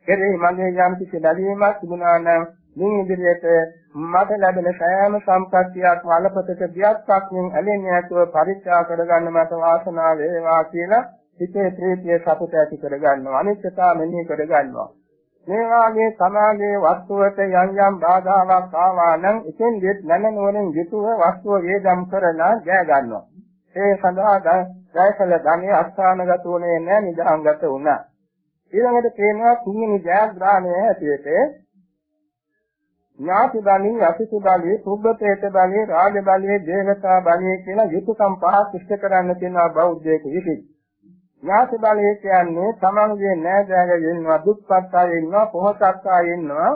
කෙරෙහි මගේ යම් කිසි ලැබීමක් තිබුණා නම් මේ ඉදිරියට මට ලැබෙන සෑම සම්පත්තියක් වලපතට බියක්ක්මින් ඇලෙන්නේ නැතුව පරිත්‍යාග කරගන්න මට වාසනාව වේවා කියලා හිතේ ප්‍රීතිය සතුට ඇති කරගන්නවා. අනිත්‍යතාව මෙනෙහි කරගන්නවා. මේ වාගේ සමාගයේ වස්තුවට යම් යම් බාධාවක් ආවා නම් ඉතින් දෙත් නැනනෝරෙන් යුතුව වස්තුව වේදම් කරලා ජය ගන්නවා. ඒ සඳහා ජයකල ධනෙ අස්ථානගත උනේ නැහැ නිදහංගත වුණා. ඊළඟට තේනවා තුන්වෙනි ජයග්‍රහණය ඇටියෙට ඥාති බලී, අසිත බලී, සුබ්බතේත බලී, රාජ බලී, දේවතා බලී කියලා යුතුයකම් පහක් ඉෂ්ට කරන්න තියෙනවා බෞද්ධයෙකු විසින්. ඥාති බලය කියන්නේ තමන්ගේ නෑදෑයෝ ඉන්නවා, දුක්පත් අය ඉන්නවා, පොහොසත් අය ඉන්නවා.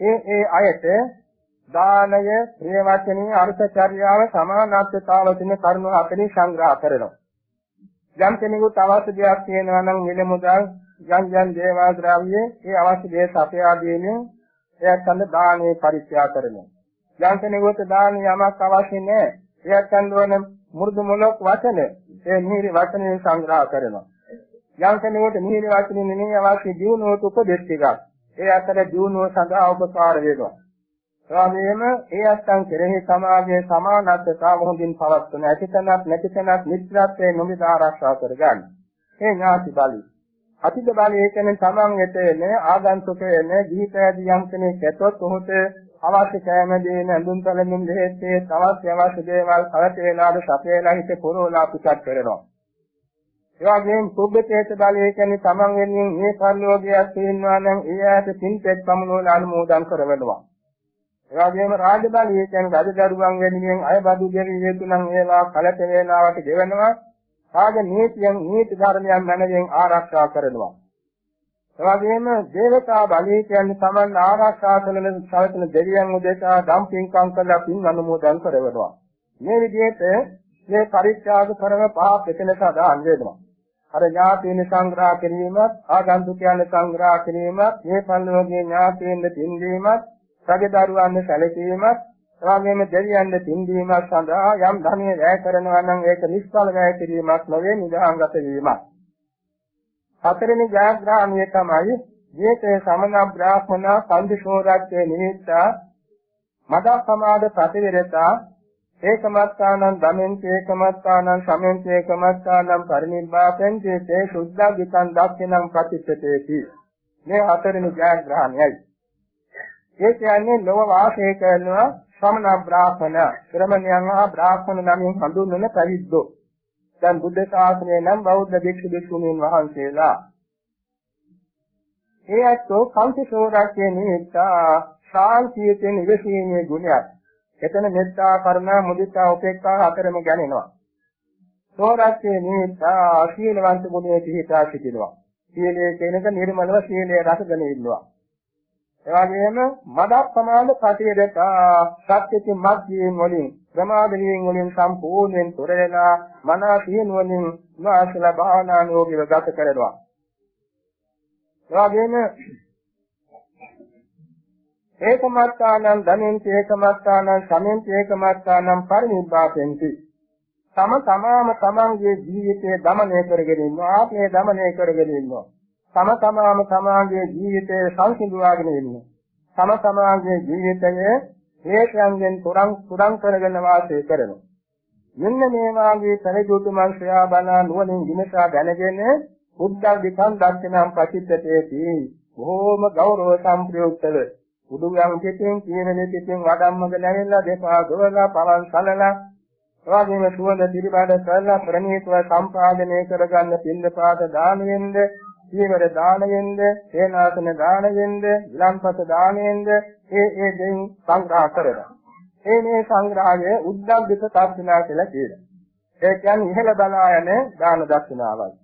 ඒ ඒ අයට දානය, ප්‍රේමවචනී, අර්ථචර්යාව, සමානත්වතාව කියන කරුණු හතරෙන් සංග්‍රහ කරනවා. යම් කෙනෙකුට අවශ්‍ය දෙයක් තියෙනවා නම් මිල මුදල්, යම් යම් දේවා ද්‍රව්‍ය, ඒ අවශ්‍ය දේ සපයා දීමෙන් එයත් අන්න දානේ පරිත්‍යාග කරනවා. යම් කෙනෙකුට දාන යමක් අවශ්‍ය නැහැ. එයත් අන්න මුරුදු මොලොක් වචන ඒ නිහිරි වචනේ සංග්‍රහ කරනවා. යම් කෙනෙකුට නිහිරි වචනේ නෙමෙයි අවශ්‍ය දියුණුවට උපදෙස් ටිකක්. ඒ අතර දියුණුව සඳහා උපකාර වෙනවා. එවාගෙම ඒ අත්යන් කෙරෙහි සමාජයේ සමානත්වතාව හොඳින් පවත්වන ඇතිතනක් නැතිතනක් මිත්‍රත්වයේ නොමිද ආරක්ෂා කරගන්න. ඒ ඥාති බලී අතිද බලයේ කියන තමන් වෙත එන ආගන්තුකයන දීපෑදී යම් කෙනෙක් ඇතොත් ඔහුට අවශ්‍ය කෑම දේන ඇඳුම් පැළඳුම් දෙහෙත්තේ අවශ්‍ය අවශ්‍ය දේවල් කලට වේලාද සපේලා හිත පුරවලා පිටත් කරනවා. ඒ වගේම සුබ්බතේත බලයේ කියන්නේ තමන් වෙනින් මේ පරිලෝකයක් තියෙනවා නම් ඒ ඇයට පින්පෙත් පමුණුවල අනුමෝදන් කරවනවා. ඒ වගේම රාජ බලයේ කියන්නේ රජදරුවන් වෙනුවෙන් අයබදු දෙවියන් යුතු නම් ඒවා කලට වේලාවට ගෙවනවා. කාගේ නීතියෙන් නීති ධර්මයන් මැනවින් ආරක්ෂා කරනවා. එවැගේම දේවතා බලී කියන්නේ Taman ආරක්ෂා කරන සලකන දෙවියන් උදෙසා දම් පින්කම් කරලා පින් අනුමෝදන් කරනවා. මේ විදිහට මේ පරිත්‍යාග කරන පහ එතන සදාන් වෙනවා. අර ඥාතීන් සංග්‍රහ කිරීමත් ආගන්තුකයන් සංග්‍රහ කිරීමත් මේ පල්ලෝගේ ඥාතීන් දෙින්දීමත් රජදරුවන් සැලකීමත් එවාගෙම දෙවියන්ට පින්දීමක් සඳහා යම් ධනෙ වැය කරනවා නම් ඒක නිෂ්ඵල වැය කිරීමක් නොවේ නිදහංගත වීමක්. හතරෙනි ජයග්‍රහණය තමයි ජීතේ සමන බ්‍රාහ්මණ සම්දිශෝරච්චේ නිමිත්තා මද සමාද ප්‍රතිවිරතා ඒකමත්තානං ධමෙන් ඒකමත්තානං සමෙන් ඒකමත්තානං පරිනිබ්බාපෙන් තේ සුද්ධග්ගිකං දක්ෂිනං ප්‍රතිච්ඡතේති මේ හතරෙනි ජයග්‍රහණයයි ඒ කියන්නේ ලෝක වාසය කරනවා ශ්‍රමණ බ්‍රාහ්මණ ශ්‍රමණයන් හා බ්‍රාහ්මණ නමින් හඳුන්වන පැවිද්දෝ. දැන් බුද්ධ ශාසනය නම් බෞද්ධ භික්ෂු භික්ෂුණීන් වහන්සේලා. ඒ අත්ෝ කෞන්තිසෝරක්යේ නිමිත්තා ශාන්තියෙන් ඉවසීමේ ගුණයක්. එතන මෙත්තා කරුණා මුදිතා උපේක්ඛා හතරම ගැනෙනවා. සෝරක්යේ නිමිත්තා සීලවන්ත ගුණයේ පිහිටා සිටිනවා. සීලයේ කෙනක නිර්මලව සීලයේ රසගෙන ඉන්නවා. එවැගේම මදක් ප්‍රමාද කටියදතා සත්‍යති මග්ගයෙන් වලින් ප්‍රමාදයෙන් වලින් සම්පූර්ණයෙන් තොර වෙලා මනස සිහිනුවණින් වාසල භාවනානුයෝගීව ගත කරනවා. එවැගේම ඒකමත්තානං ධනෙන්ති ඒකමත්තානං සමෙන්ති ඒකමත්තානං පරිනිබ්බාපෙන්ති තම තමාම තමන්ගේ ජීවිතය දමනය කරගෙන ඉන්නවා ආත්මය දමනය කරගෙන ඉන්නවා තම තමාම තමාගේ ජීවිතය සංසිඳුවාගෙන ඉන්නේ. තම තමාගේ ජීවිතයේ හේතයන්ගෙන් තුරන් තුරන් කරගෙන වාසය කරනවා. මෙන්න මේ වාගේ පරිදුතු මංශයා බණ නුවණින් විමසා දැනගෙන බුද්ධ විකම් දර්ශනම් ප්‍රතිත්තේති බොහෝම ගෞරව සම්ප්‍රයුක්තව බුදුගම් පිටින් කියවෙන පිටින් වඩම්මක නැවිලා දෙපා ගොවලා පවන් සලලා එවාගෙම සුවඳ පිළිබඳ කරලා ප්‍රණීතව සම්පාදනය කරගන්න පින්දපාත දානෙන්ද සීවර දානයෙන්ද, සේනාසන දානයෙන්ද, විලම්පත දානයෙන්ද ඒ ඒ දෙයින් සංග්‍රහ කරනවා. ඒ මේ සංග්‍රහය උද්දග්ගිත දක්ෂිනා කියලා කියනවා. ඒ කියන්නේ ඉහළ බලා යන දාන දක්ෂිනාවයි.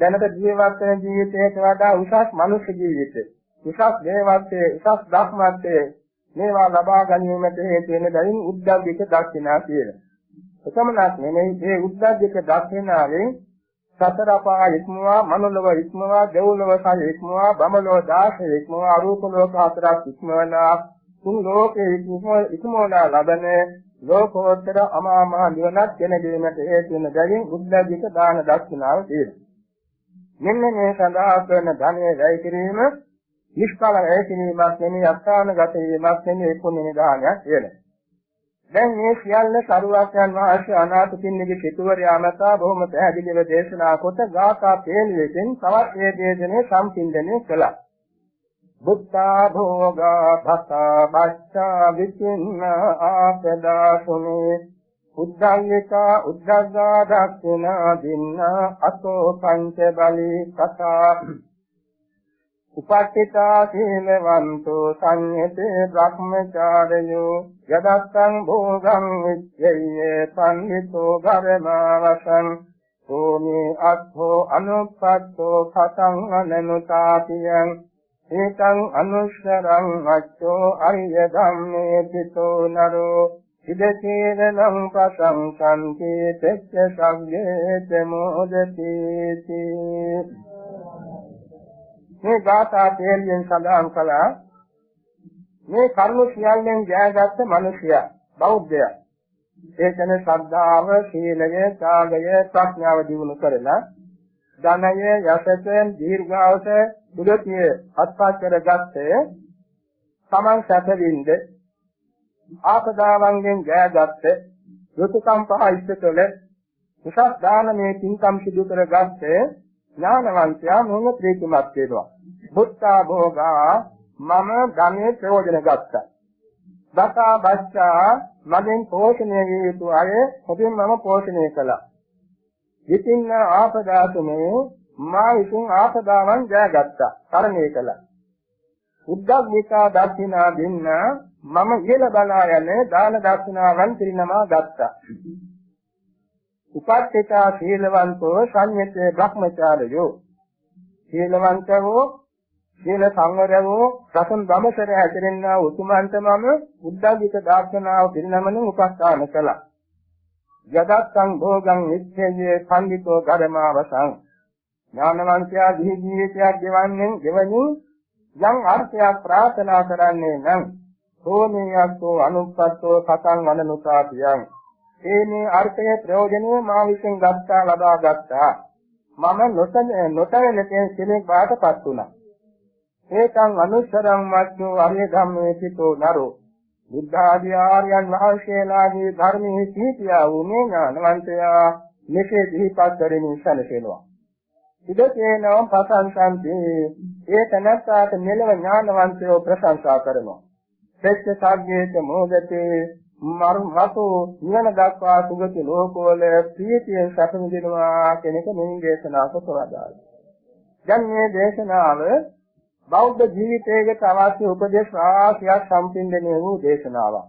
දැනට ජීවත් වෙන ජීවිතයට වඩා උසස් මනුෂ්‍ය ජීවිතය. උසස් දේවත්වයේ උසස් ධර්මත්වයේ මේවා ලබා ගැනීමට හේතු වෙන බැවින් උද්දග්ගික දක්ෂිනා කියලා. එතමනක් නෙමෙයි මේ උද්දග්ගික දක්ෂිනාවෙන් සතර අපාය ඉක්මවා මනුලව ඉක්මවා දෙව්ලොව සය ඉක්මවා බමලෝ දාස ඉක්මවා අරූප ලෝක හතරක් ඉක්මවලා තුන් ලෝකේ ඉක්මවලා ලබන ලෝකෝත්තර අමා මහ නිවනක් ගෙන දීමට හේතු වෙන බැවින් උද්දග්ගික දාන දක්ෂිනාව තියෙනවා. මෙන්න මේ සඳහා කරන ධනය වැය කිරීම නිෂ්ඵල වැය කිරීමක් නෙමෙයි අස්ථානගත වීමක් නෙමෙයි පුණ්‍ය දානයක් වෙන. දැන් මේ සියල්ල සරුවාසයන් වහන්සේ අනාථ පින්නගේ සිටුවරයා මතා බොහොම පැහැදිලිව දේශනා කොට ගාථා පේළිවෙකින් තවත් මේ දේශනේ සම්පින්දනය කළා. බුත්තා භෝගා භතා බච්චා විචින්න ආපදා සුනේ උද්දංගිකා උද්දග්ගා දක්ඛිනා දින්න අතෝ පංච බලී කතා උපට්ඨිතා සීලවන්තෝ සංයතේ බ්‍රහ්මචාරයෝ යදත්තං භෝගං විච්ඡයේ පන්විතෝ ධර්මවසං ඕමි අත්ථෝ අනුප්පත්තෝ කතං අනනුතාතියං ඒකං අනුස්සරං අච්චෝ අරිය ධම්මේ පිතෝ නරෝ ඉදචේදනං ප්‍රසංසන්ති තෙච්ච සංඝේත මොදති මේ ගාථා තේරියෙන් සඳහන් කළා මේ කර්ම සියල්ලෙන් ජයගත්ත මිනිසයා බෞද්ධයා ඒ කියන්නේ ශ්‍රද්ධාව, සීලය, ත්‍යාගය, ප්‍රඥාව දිනු කරලා ධනය, යසයෙන් දීර්ඝාස දුලතිය අත්පත් කරගත්තේ තමන් සැපවින්ද ආපදාවන්ගෙන් ජයගත්ත යුතුයකම් පහ ඉස්සතොල උසස් දානමේ පින්කම් සිදු කරගත්තේ ඥානවන්තයා මොන ප්‍රීතිමත් වේවා. බුත්තා භෝගා මම ධනෙ ප්‍රයෝජන ගත්තා. දතා බච්චා මගෙන් පෝෂණය විය යුතු අය හොඳින් මම පෝෂණය කළා. විතින්න ආපදාතුමේ මා විසින් ආපදාවන් ජයගත්තා. තරණය කළා. උද්දග්ගිකා දක්ෂිනා දෙන්න මම ඉහළ බලා යන දාන දක්ෂිනාවන් පිරිනමා ගත්තා. උපට්ඨිතා සීලවන්තෝ සංයතේ බ්‍රහ්මචාරයෝ සීලවන්තවෝ සීල සංවරවෝ රසන් ධමසර හැදෙන්නා උතුමන්ට මම උද්දග්ගික දාර්ශනාව පිරිනමන උපස්ථාන කළා. යදත්තං භෝගං නිච්ඡයේ පඬිතෝ ධර්මාවසං. ඥානවන්තයා දිවි ජීවිතයක් ගෙවන්නේ ගෙවමින් යම් අර්ථයක් ප්‍රාර්ථනා කරන්නේ නම් සෝමියස්සෝ අනුප්පත්තෝ සතං අනනුතාතියං ඒනේ අර්ථයේ ප්‍රයෝජනෙ මා විසින් ගත්තා ලබා ගත්තා. මම නොතන නොතන කෙනෙක් බාටපත් වුණා. ඒකං අනුසරං මච්චෝ අරිය ධම්මේ පිටෝ නරෝ. බුද්ධ ආදී ආර්යයන් වහන්සේලාගේ ධර්මයේ සීතියා වූ මේ ඥානවන්තයා. මෙසේ දීපත් කරමින් සැලසෙනවා. ඉදකේනෝ ප්‍රශංසන්ති ඒ තනත්තාට මෙලව ඥානවන්තයෝ ප්‍රශංසා කරනවා. සෙච්ච සාග්ගේත මොදතේ මර්මතු නිවන දක්වා සුගති ලෝකවල ප්‍රීතිය සැප විඳිනවා කෙනෙක් මෙයින් දේශනා කරවදායි දැන් මේ දේශනාව බෞද්ධ ජීවිතයකට අවශ්‍ය උපදේශ රාශියක් සම්පින්දණය වූ දේශනාවක්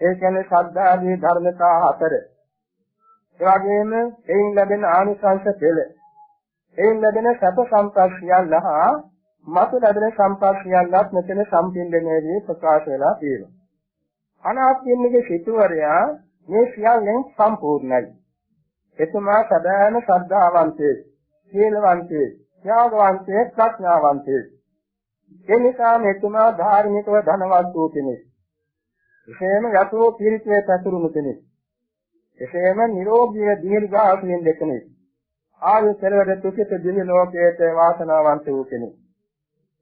ඒ කියන්නේ ශ්‍රද්ධාදී ධර්මතා හතර ඒ වගේම එයින් ලැබෙන ආනිසංස දෙල එයින් ලැබෙන සැප සම්පත් සියල්ල හා මතු ලැබෙන සම්පත් සියල්ලත් මෙතන සම්පින්දනයේදී ප්‍රකාශ වෙලා තියෙනවා. අනාත්මින්ගේ සිටුවරයා මේ සියල්ලෙන් සම්පූර්ණයි. එතුමා සදාන ශ්‍රද්ධාවන්තේ, සීලවන්තේ, ත්‍යාගවන්තේ, ප්‍රඥාවන්තේ. ඒ නිසා මෙතුමා ධාර්මිකව ධනවත් වූ කෙනෙක්. එසේම යතෝ පිරිතේ පැතුරුණු කෙනෙක්. එසේම නිරෝගී දීර්ඝාසයෙන් දෙකෙනෙක්. ආයු කෙලවර තුසිත දිවි ලෝකයට වාසනාවන්ත වූ කෙනෙක්.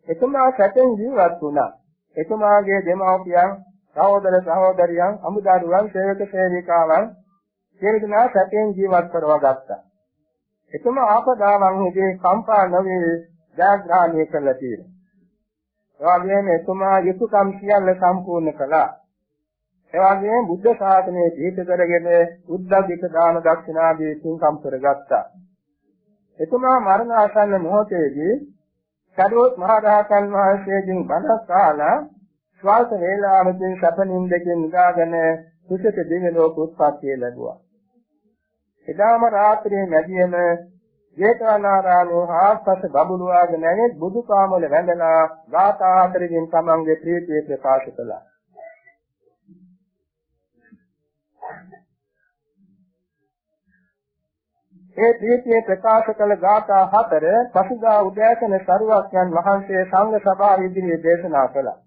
එතුමා සැපෙන් ජීවත් වුණා. එතුමාගේ දෙමව්පියන්, සහෝදර සහෝදරියන්, අමුදරුවන්, සේවක සේවිකාවන් සියලුදෙනා සැපෙන් ජීවත් කරවා ගත්තා. එතුමා ආපදාවන් හිදී කම්පා නොවේ ජයග්‍රහණය කළා තියෙනවා. එවාගෙම එතුමා යුතුයකම් සියල්ල සම්පූර්ණ කළා. එවාගෙම බුද්ධ ශාසනයේ පිහිට කරගෙන උද්දග්ගික දාන දක්ෂිනාදී පින්කම් කරගත්තා. එතුමා මරණ ආසන්න මොහොතේදී සරුවත් මහ රහතන් වහන්සේගෙන් බණක් අහලා ශ්වාස වේලාවකින් සැපනින්දකින් නිදාගෙන සුසිත දිව්‍ය ලෝක උත්පත්තිය ලැබුවා. එදාම රාත්‍රියේ මැදියම ජේතවනාරාමයේ ආස්පස බබළුවාගෙන නැගෙත් බුදුපාමොල වැඳලා ගාථා හතරකින් තමන්ගේ ප්‍රීතිය ප්‍රකාශ කළා. ඒ ප්‍රීතිය ප්‍රකාශ කළ ගාථා හතර පසුදා උදෑසන සරුවක්යන් වහන්සේ සංඝ සභාව ඉදිරියේ දේශනා කළා.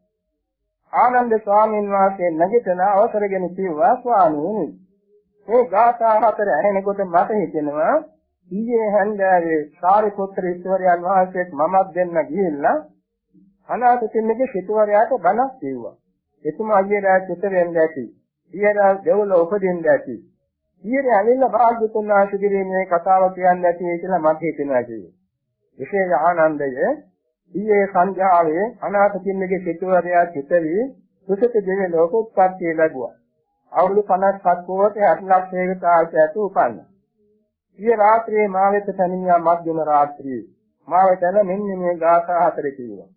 ආනන්ද ස්වාමීන් වහන්සේ නැගිටලා අවසරගෙන කිව්වා ස්වාමීනි මේ ගාථා හතර ඇහෙනකොට මට හිතෙනවා ඊයේ හන්දෑවේ සාරිපුත්‍ර ඉස්වරයන් වහන්සේත් මමත් දෙන්න ගිහිල්ලා අනාථ කෙනෙක්ගේ සිටුවරයාට බණක් කිව්වා. එතුමා අයියලා චිත වෙන්න ඇති. ඊයලා දෙවොල උපදින්න ඇති. ඊයේ ඇවිල්ලා භාග්‍යතුන් වහන්සේගේ මේ කතාව කියන්න ඇති කියලා මට හිතෙනවා කියේ. විශේෂ ආනන්දය ඊයේ සංඝයාවේ අනාථ කෙනෙක්ගේ සිටුවරයා චිතවි සුසත දෙවියන් ලෝක උත්පත්ති ලැබුවා. අවුරුදු 57 කෝටි 8 ලක්ෂයකට ආයත උපන්නා. ඊයේ රාත්‍රියේ මා වෙත පැමිණියා මධ්‍යම රාත්‍රියේ. මා වෙතන මෙන්න මේ ගාථා හතර කිව්වා.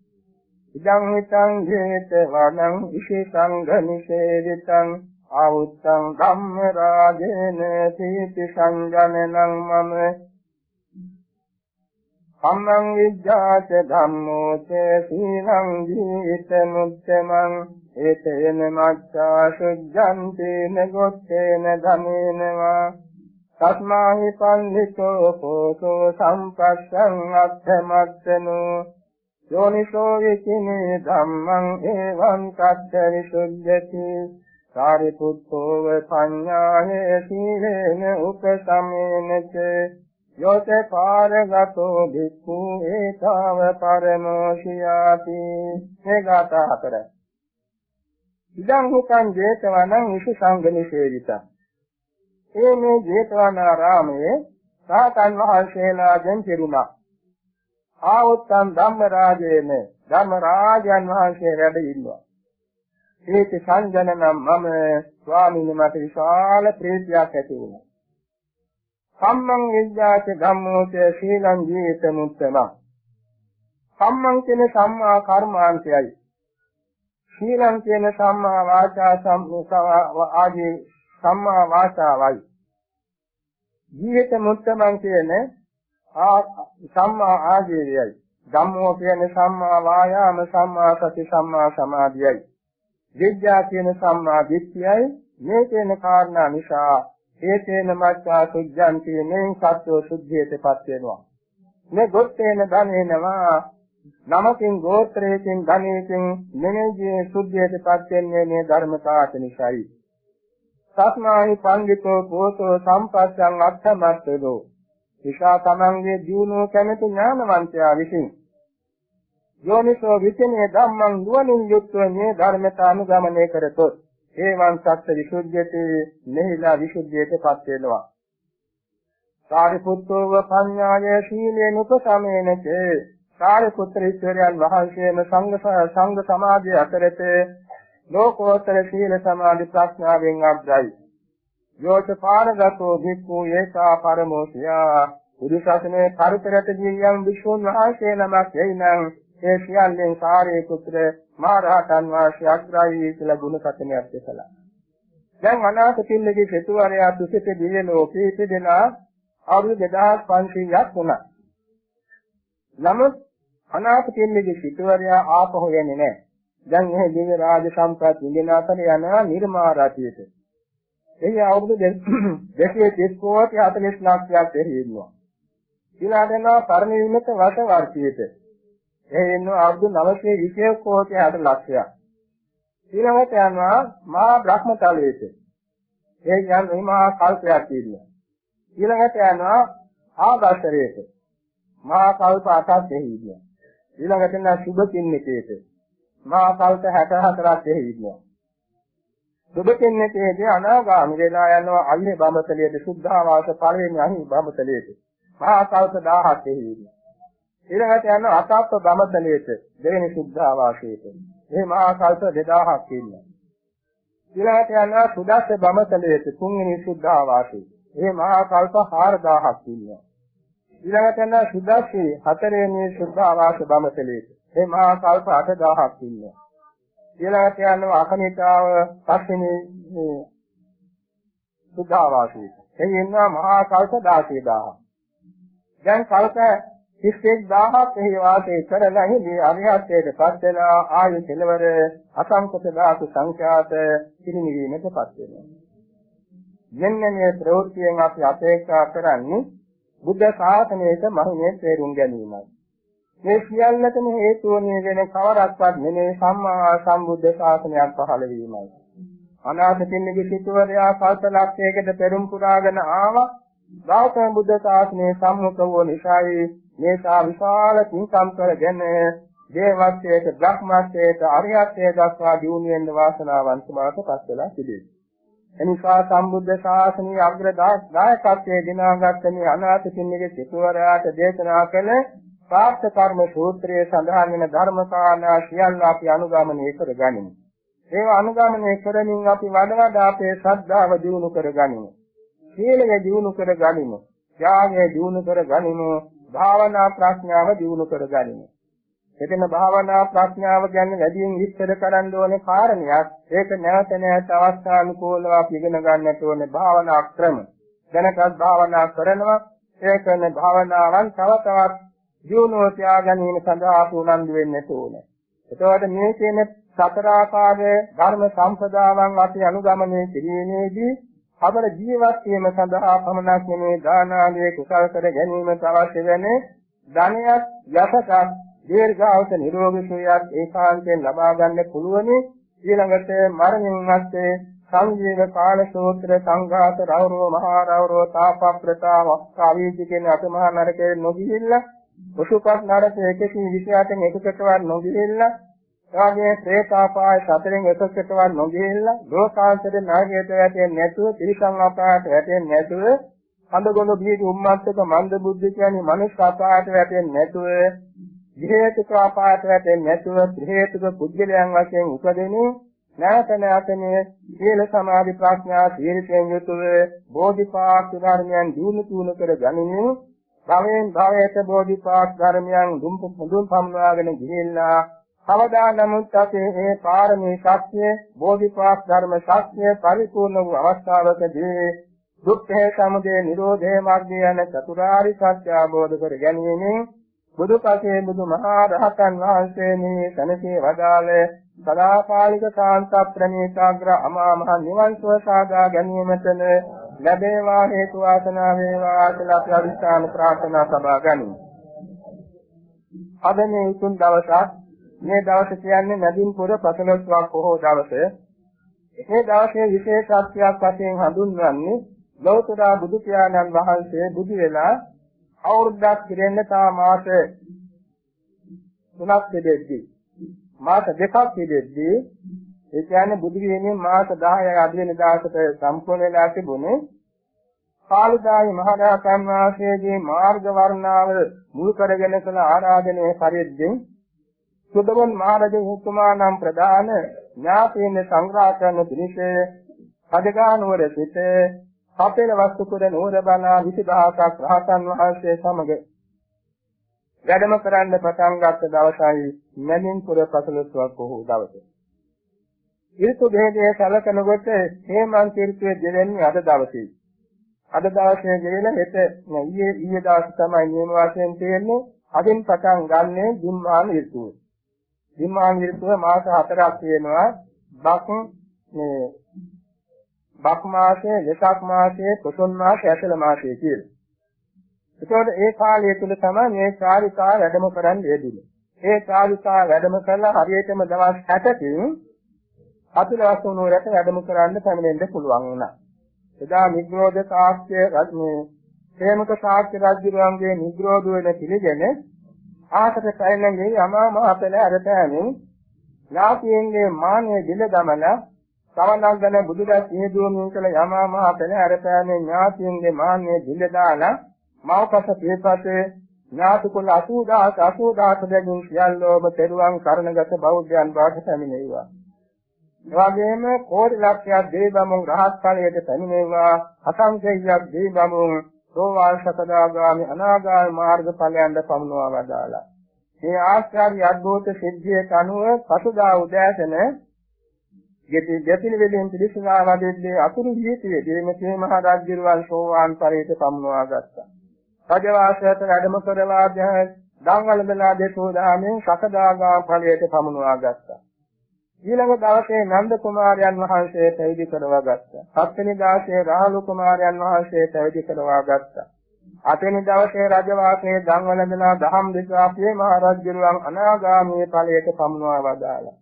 ඉදං හිතං ජේත වනං විශේෂං ගනිෂේදිතං ආවුත්තං ධම්ම රාජේන තීති සංජනනං මම සම්මං විජ්ජාත ධම්මෝ චේ සීලං ජීත මුත්තමං ඒතේන මච්ඡා සුද්ධන්තේන ගොත්තේන ධමේනවා තස්මාහි පන්දිතෝ පෝසෝ සම්පස්සං අත්ථමත්තනෝ යෝනිසෝ විචිනේ ධම්මං එවං තත්ත විසුද්ධති සාරිපුත්තෝ පඤ්ඤාහේ සීලේන උපසමේනච යෝතේ පාරගතෝ භික්ඛු ඒතාව පරමෝෂියාති මේ ගාථා හතර ඉදං හුකං ජේතවනං විසු සංගනිසේවිතා ඒ මේ ජේතවනාරාමයේ සාතන් වහන්සේලාගෙන් පිරුණා. ආවුත්තන් ධම්මරාජයේන ධම්මරාජයන් වහන්සේ වැඩ ඉන්නවා. ඒක සංජන නම් මම ස්වාමීන් මට විශාල ප්‍රීතියක් ඇති වුණා. සම්මං විද්‍යාච ධම්මෝච සීලං ජීවිත මුත්තම. සම්මං කියන සම්මා කර්මාන්තයයි. සීලං කියන සම්මා වාචා සම්මුඛ ආදී සම්මා වාචාවයි. ජීවිත මුත්තමන් කියන සම්මා ආජීවයයි. ධම්මෝ කියන්නේ සම්මා වායාම සම්මා සති සම්මා සමාධියයි. විද්‍යා කියන සම්මා දිට්ඨියයි. මේ කියන කාරණා නිසා ඒතේන මච්ඡා සුද්ධන්ති මෙන් සත්ව සුද්ධියටපත් වෙනවා. මේ ගොත්තේන ධනේනවා නමකින් ගෝත්‍රයකින් ධනයකින් මෙනෙහි සුද්ධියටපත් වෙන්නේ මේ ධර්මතාවට නිසායි. තස්මාහි පංගිතෝ පෝතෝ සම්පස්සං අත්තමත්තදෝ විශා තමන්ගේ දියුණුව කැමති ඥානවන්තයා විසින්. යෝනිසෝ විචිනේ ධම්මං නුවණින් යුක්තව මේ ධර්මතා අනුගමනය කරතොත් ඒවන් සත්‍ය විසුද්ධියති මෙහිලා විසුද්ධියටපත් වෙනවා. සාරිපුත්තෝව පඤ්ඤාය සීලේන උපසමේනච සාරිපුත්‍ර ඉස්වරයන් වහන්සේම සංඝ සංඝ සමාජය අතරතේ ලෝකෝත්තර සීල සමාධි ප්‍රඥාවෙන් අග්‍රයි. යෝච පාරගතෝ භික්ඛු ඒකා පරමෝසියා බුදු ශාසනයේ පරිතරත ජීවියන් විශ්වුන් වහන්සේ නමක් එයිනම් ඒ සියල්ලෙන් සාරේ පුත්‍ර මහරහතන් වහන්සේ අග්‍රයි කියලා ගුණ කතනයක් දෙකලා. දැන් අනාථ පින්නගේ සෙතුවරයා තුසිත දිව්‍ය ලෝකේ ඉපදෙනා අවුරුදු 2500ක් වුණා. නමුත් අනාථ පින්නගේ සිටුවරයා ආපහු යන්නේ නැහැ. දැන් එහේ දිව්‍ය රාජ සම්ප්‍රාප්ත විඳින අතර යනවා නිර්මාරාතියට. එහි අවුරුදු 230 *clears throat* කෝටි 40 ලක්ෂයක් දෙහි ඉන්නවා. ඊළඟට යනවා පරණ විමුක්ත වස වර්ෂයට. එහි ඉන්නවා අවුරුදු 920 කෝටි 60 ලක්ෂයක්. ඊළඟට යනවා මහා බ්‍රහ්මතලයට. එහි යන මහා කල්පයක් ඉන්නවා. ඊළඟට යනවා ආගාශරයට. මහා කල්ප 8ක් දෙහි ඉන්නවා. ඊළඟට යනවා සුභ කින්නකේට. මා කල්ප 64ක් එහි ඉන්නවා. සුබ කෙන්නේදී අනාගාමි වෙලා යනවා අල්ලේ බඹතලයේ සුද්ධාවාස පළවෙනි අහි බඹතලයේ. මහා කල්ප 1000ක් එහි ඉන්නවා. ඊළඟට යනවා අසත්ව බඹතලයේ දෙවෙනි සුද්ධාවාසයේට. මේ මහා කල්ප 2000ක් ඉන්නවා. ඊළඟට යනවා සුදස්ස බඹතලයේ තුන්වෙනි සුද්ධාවාසයේ. මේ මහා කල්ප 4000ක් ඉන්නවා. ඊළඟට යනවා සුදස්සී හතරවෙනි සුද්ධාවාස බඹතලයේ. මේ මහා කල්ප 8000ක් ඉන්නවා. ඊළඟට යනවා අකනිතාව පස්වෙනි මේ සුද්ධාවාසී. එහි ඉන්නවා මහා කල්ප 16000. දැන් කල්ප 31000ක් එහි වාසය කරලා ඉදී අරිහත්ත්වයට පත් වෙලා ආයු කෙලවර අසංකත ධාතු සංඛ්‍යාත පිරිනිවීමට පත් වෙනවා. මෙන්න මේ ප්‍රවෘත්තියෙන් අපි අපේක්ෂා කරන්නේ බුද්ධ ශාසනයට මහිමේ තේරුම් ගැනීමයි. මේ සියල්ලටම හේතුව වෙන කවරක්වත් නෙමේ සම්මා සම්බුද්ධ ශාසනයක් පහළ වීමයි. අනාථ පින්නගේ සිටුවරයා කල්පලක්ෂයකට පෙරම් පුරාගෙන ආවා. ගෞතම බුද්ධ ශාසනයේ සම්මුඛ වූ නිසායි මේසා විශාල පින්කම් කරගෙන දේවත්වයට බ්‍රහ්මත්වයට අරියත්වයට දක්වා දියුණු වෙන්න වාසනාවන්ත බවට පත් වෙලා තිබේ. එනිසා සම්බුද්ධ ශාසනයේ අග්‍ර දායකත්වයේ දිනාගත් මේ අනාථ පින්නගේ සිටුවරයාට දේශනා කළ ප්‍රාප්ත කර්ම සූත්‍රයේ සඳහන් වෙන ධර්මකාරණා සියල්ල අපි අනුගමනය කරගනිමු. ඒව අනුගමනය කරමින් අපි වඩා වඩා අපේ ශ්‍රද්ධාව දියුණු කරගනිමු. සීලය දියුණු කරගනිමු. ත්‍යාගය දියුණු කරගනිමු. භාවනා ප්‍රඥාව දියුණු කරගනිමු. එතන භාවනා ප්‍රඥාව කියන්නේ වැඩියෙන් විස්තර කරන්න ඕනේ කාරණයක්. ඒක නැවත නැවත අවස්ථානුකූලව අපි ඉගෙන ගන්නට ඕනේ භාවනා ක්‍රම. දැනටත් භාවනා කරනවා. ඒ කරන භාවනාවන් තව තවත් දියුණුව තියා ගැනීම සඳහා අපි උනන්දු වෙන්න ඕනේ. එතකොට මේ කියන සතර ආකාරයේ ධර්ම සම්පදාවන් අපි අනුගමනය කිරීමේදී අපර ජීවත් වීම සඳහා පමණක් නෙමේ දාන ආදී කුසල් කර ගැනීමට අවශ්‍ය වෙන ධනයත් යසකත් දීර්ඝාස නිරෝගී සුවයත් ඒකාන්තයෙන් ලබා ගන්න පුළුවන් ඊළඟට මරණින් මත්තේ සංජීව කාල සූත්‍ර සංඝාත රවරෝ මහා රවරෝ තාපප්‍රතා වක්කාවීති කියන අතමහා නරකේ නොගිහිල්ලා උසුපත් නරකයේ 128න් එකකටවත් නොගිහිල්ලා එවාගේ ප්‍රේතාපාය සතරෙන් එකකටවත් නොගෙහිලා ලෝකාන්තයේ නාගයට වැටෙන්නේ නැතුව තිරිසන් අපායට වැටෙන්නේ නැතුව කඳගොළු බීජ උම්මත්තක මන්ද බුද්ධ කියන්නේ මනුෂ්‍ය අපායට වැටෙන්නේ නැතුව විහෙතුක අපායට වැටෙන්නේ නැතුව ත්‍රිහෙතුක පුද්ගලයන් වශයෙන් උපදිනේ නැවත නැවත මේ සීල සමාධි ප්‍රඥා සීලයෙන් යුතුව බෝධිපාක් ධර්මයන් දිනු තුන කර ගනිමින් භවයෙන් භවයට බෝධිපාක් ධර්මයන් දුම් දුම් පමුණවාගෙන ගිහිල්ලා කවදා නමුත් අපේ මේ පාරමී ශක්තිය බෝධිපාක් ධර්ම ශක්තිය පරිපූර්ණ වූ අවස්ථාවකදී දුක්ඛේ සමුදය නිරෝධේ මාර්ගය යන චතුරාරි සත්‍ය අවබෝධ කර ගැනීමෙන් බුදුපසේ බුදුමහා රහතන් වහන්සේ මේ සනසේ වදාළ සදාකාලික කාන්ත ප්‍රණීතාග්‍ර අමා මහ නිවන් සුව සාදා ගැනීමතන ලැබේවා හේතු වාසනා වේවා කියලා අපි අදිස්ථාන ප්‍රාර්ථනා සබා ගනිමු. අද මේ උතුම් දවසක් මේ දවස කියන්නේ නැදින් පුර පසළොස්වක් පොහොව දවස. මේ දවසේ විශේෂත්වයක් වශයෙන් හඳුන්වන්නේ ලෞතර බුදු පියාණන් වහන්සේ බුදු වෙලා අවුරුද්දක් පිරෙන්න තා මාස තුනක් දෙද්දී මාස දෙකක් දෙද්දී ඒ කියන්නේ බුදු වීමේ මාස 10යි අද වෙන දවසට සම්පූර්ණ වෙලා තිබුණේ කාලදායි මහරහතන් වහන්සේගේ මාර්ග වර්ණාව මුල් කරගෙන කළ ආරාධනයේ පරිද්දෙන් සුදවන් මහරජතුමා නම් ප්‍රධාන ඥාතීන් සංග්‍රහ කරන පිණිස කඩගානුවර සිට කපේල වස්තුපුර නුවර බලා 20000ක් රහතන් වහන්සේ සමග වැඩම කරන්න පටන් ගත්ත දවසයි මැදින් පුර පසළොස්වක් වූ දවස. ඍතු භේදයේ සැලකනකොට හේමන්ත ඍතුවේ දෙවෙනි අද දවසේ. අද දවසේ ගෙවෙන හෙට ඊයේ ඊයේ දවස් තමයි නියම වශයෙන් තියෙන්නේ. අදින් පටන් ගන්නේ දුම්මාන ඍතුව. විමාංගිරිතුව මාස හතරක් තියෙනවා බක් මේ බක් මාසයේ දෙසක් මාසයේ පොසොන් මාසයේ ඇසල මාසයේ කියලා. ඒකෝට ඒ කාලය තුල තමයි මේ චාරිකා වැඩම කරන්න යෙදුනේ. ඒ චාරිකා වැඩම කළා හරියටම දවස් 60කින් අතුලවස් නුවරට වැඩම කරන්න පැමිණෙන්න පුළුවන් වුණා. එදා නිග්‍රෝධ සාක්ෂ්‍ය රජ්නේ හේමක සාක්ෂ්‍ය රජුගේ නිග්‍රෝධ වෙන පිළිගෙන ආසත පැනන්නේ යමා මහ පෙළ අරතෑමින් ඥාතියන්ගේ මානෙ දිල දමන සවනංගන බුදුදස් හේදුවමින් කළ යමා මහ පෙළ අරතෑමේ ඥාතියන්ගේ මානෙ දිල දාලා මවකස පිටපතේ ඥාති කුල 80000 80000 දෙකින් සියල්ලෝම තෙරුවන් කරණගත බෞද්ධයන් බවට පැමිණෙයිවා. එවැගේම කෝටි ලක්ෂයක් දේවබමුන් රහත් ඵලයට පැමිණෙයිවා. අසංඛ්‍යයක් දේවබමුන් සෝවාන් සකදාගාමි අනාගාමි මාර්ග ඵලයන්ද පමුණවා වදාලා. මේ ආශ්චර්ය අද්භූත සිද්ධියට අනුව පසුදා උදෑසන ගෙති දෙතින වෙලෙන් පිළිසුනා වදෙද්දී අතුරු ජීවිතයේ මේ මහ රාජ්‍යරුවන් සෝවාන් පරිත පමුණවා ගත්තා. රජවාසයට වැඩම කරලා දන්වලදලා දෙසෝ දාමෙන් සකදාගාම ඵලයට පමුණවා ගත්තා. ඊළඟ දවසේ නන්ද කුමාරයන් වහන්සේ පැවිදි කරවා ගත්තා. හත්වෙනි දවසේ රාහුල කුමාරයන් වහන්සේ පැවිදි කරවා ගත්තා. අටවෙනි දවසේ රජවාසයේ දන්වලදලා දහම් දෙසාපියේ මහරජුරුවන් අනාගාමී ඵලයට පමුණවා වදාළා.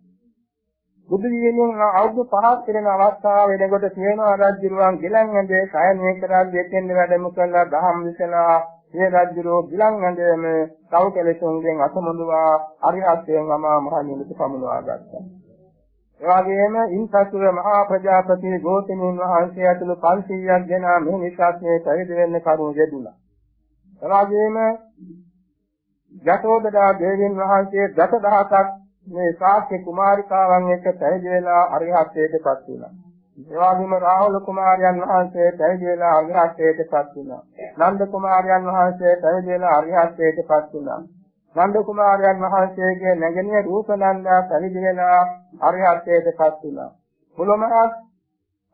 බුදු දිනෙන් අවුරුදු 5ක් වෙන අවස්ථාව වෙනකොට සියමා රජුරුවන් ගිලන් ඇඳේ සයනය කරන් දෙකෙන් වැඩම කළා දහම් විසලා මේ රජුරෝ ගිලන් ඇඳේම තව කෙලෙසුන්ගෙන් අසමුදුවා අරිහත්යෙන් අමා මහ නිමිති පමුණවා ගත්තා. ඒ වගේම ඉන්පසුව මහා ප්‍රජාපති ගෝතමීන් වහන්සේ ඇතුළු 500ක් දෙනා මේ නිසාස්නේ පැවිදි වෙන්න කරුණු දෙදුනා. ඒ වගේම යශෝදරා දේවීන් වහන්සේ දසදහසක් මේ ශාක්‍ය කුමාරිකාවන් එක්ක පැවිදි වෙලා අරිහත්ත්වයටපත් වුණා. ඒ වගේම රාහුල කුමාරයන් වහන්සේ පැවිදි වෙලා අරිහත්ත්වයටපත් වුණා. නන්ද කුමාරයන් වහන්සේ පැවිදි වෙලා අරිහත්ත්වයටපත් වුණා. නන්ද කුමාරයන් වහන්සේගේ නැගණිය රූපනන්දා පැවිදි වෙලා අරිහත්ත්වයටපත් වුණා. මුලමහත්